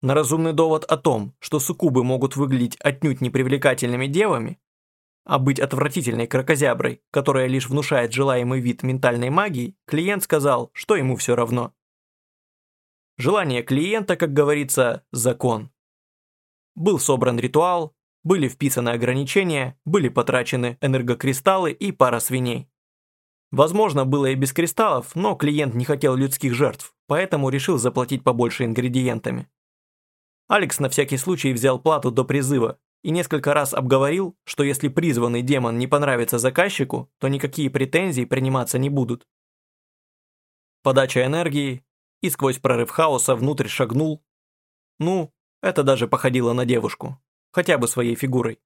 На разумный довод о том, что суккубы могут выглядеть отнюдь непривлекательными девами, а быть отвратительной крокозяброй, которая лишь внушает желаемый вид ментальной магии, клиент сказал, что ему все равно. Желание клиента, как говорится, закон. Был собран ритуал, были вписаны ограничения, были потрачены энергокристаллы и пара свиней. Возможно, было и без кристаллов, но клиент не хотел людских жертв, поэтому решил заплатить побольше ингредиентами. Алекс на всякий случай взял плату до призыва, и несколько раз обговорил, что если призванный демон не понравится заказчику, то никакие претензии приниматься не будут. Подача энергии, и сквозь прорыв хаоса внутрь шагнул. Ну, это даже походило на девушку, хотя бы своей фигурой.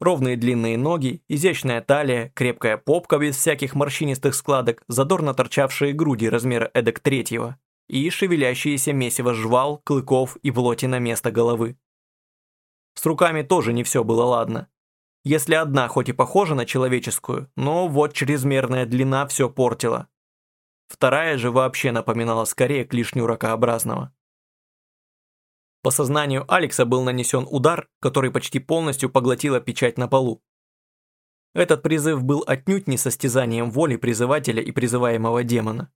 Ровные длинные ноги, изящная талия, крепкая попка без всяких морщинистых складок, задорно торчавшие груди размера эдак третьего и шевелящиеся месиво жвал, клыков и плоти на место головы. С руками тоже не все было ладно. Если одна хоть и похожа на человеческую, но вот чрезмерная длина все портила. Вторая же вообще напоминала скорее клешню ракообразного. По сознанию Алекса был нанесен удар, который почти полностью поглотила печать на полу. Этот призыв был отнюдь не состязанием воли призывателя и призываемого демона.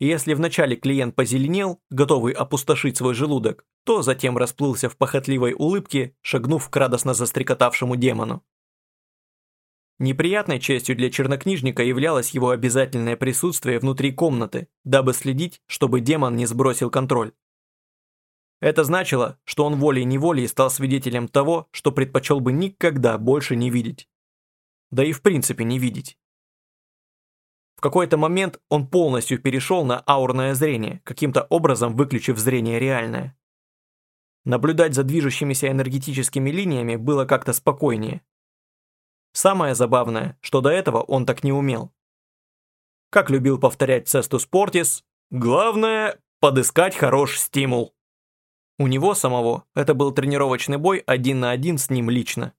Если вначале клиент позеленел, готовый опустошить свой желудок, то затем расплылся в похотливой улыбке, шагнув к радостно застрекотавшему демону. Неприятной частью для чернокнижника являлось его обязательное присутствие внутри комнаты, дабы следить, чтобы демон не сбросил контроль. Это значило, что он волей-неволей стал свидетелем того, что предпочел бы никогда больше не видеть. Да и в принципе не видеть. В какой-то момент он полностью перешел на аурное зрение, каким-то образом выключив зрение реальное. Наблюдать за движущимися энергетическими линиями было как-то спокойнее. Самое забавное, что до этого он так не умел. Как любил повторять Цестус Портис, главное – подыскать хороший стимул. У него самого это был тренировочный бой один на один с ним лично.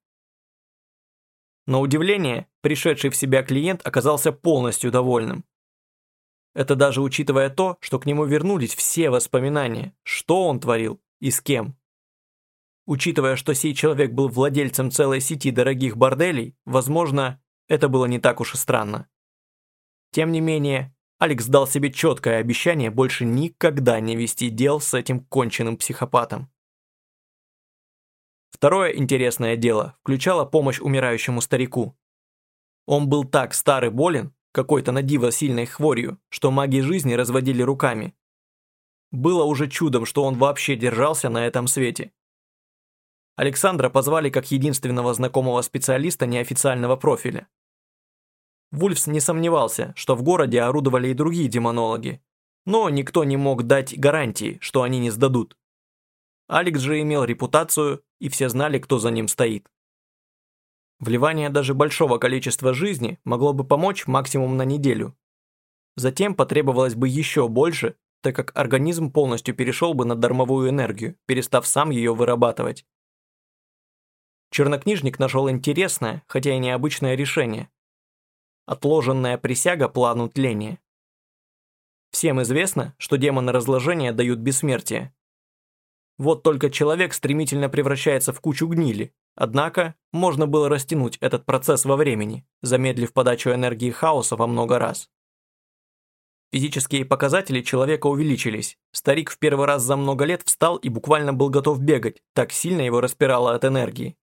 На удивление, пришедший в себя клиент оказался полностью довольным. Это даже учитывая то, что к нему вернулись все воспоминания, что он творил и с кем. Учитывая, что сей человек был владельцем целой сети дорогих борделей, возможно, это было не так уж и странно. Тем не менее, Алекс дал себе четкое обещание больше никогда не вести дел с этим конченным психопатом. Второе интересное дело включало помощь умирающему старику. Он был так стар и болен, какой-то на диво сильной хворью, что маги жизни разводили руками. Было уже чудом, что он вообще держался на этом свете. Александра позвали как единственного знакомого специалиста неофициального профиля. Вульфс не сомневался, что в городе орудовали и другие демонологи, но никто не мог дать гарантии, что они не сдадут. Алекс же имел репутацию, и все знали, кто за ним стоит. Вливание даже большого количества жизни могло бы помочь максимум на неделю. Затем потребовалось бы еще больше, так как организм полностью перешел бы на дармовую энергию, перестав сам ее вырабатывать. Чернокнижник нашел интересное, хотя и необычное решение. Отложенная присяга плану тления. Всем известно, что демоны разложения дают бессмертие. Вот только человек стремительно превращается в кучу гнили, однако можно было растянуть этот процесс во времени, замедлив подачу энергии хаоса во много раз. Физические показатели человека увеличились. Старик в первый раз за много лет встал и буквально был готов бегать, так сильно его распирало от энергии.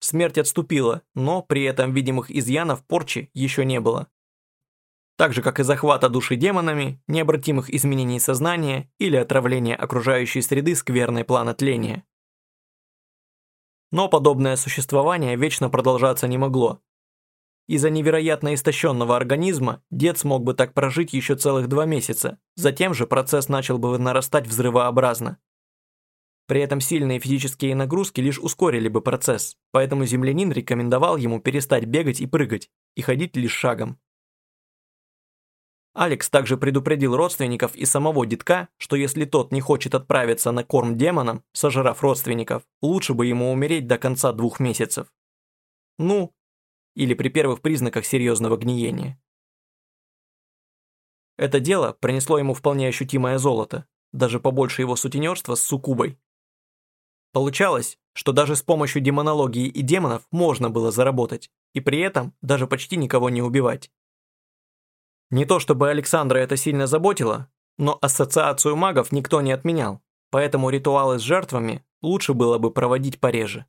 Смерть отступила, но при этом видимых изъянов порчи еще не было. Так же, как и захвата души демонами, необратимых изменений сознания или отравления окружающей среды скверной плана тления. Но подобное существование вечно продолжаться не могло. Из-за невероятно истощенного организма дед смог бы так прожить еще целых два месяца, затем же процесс начал бы нарастать взрывообразно. При этом сильные физические нагрузки лишь ускорили бы процесс, поэтому землянин рекомендовал ему перестать бегать и прыгать, и ходить лишь шагом. Алекс также предупредил родственников и самого детка, что если тот не хочет отправиться на корм демонам, сожрав родственников, лучше бы ему умереть до конца двух месяцев. Ну, или при первых признаках серьезного гниения. Это дело принесло ему вполне ощутимое золото, даже побольше его сутенерства с суккубой, Получалось, что даже с помощью демонологии и демонов можно было заработать, и при этом даже почти никого не убивать. Не то чтобы Александра это сильно заботило, но ассоциацию магов никто не отменял, поэтому ритуалы с жертвами лучше было бы проводить пореже.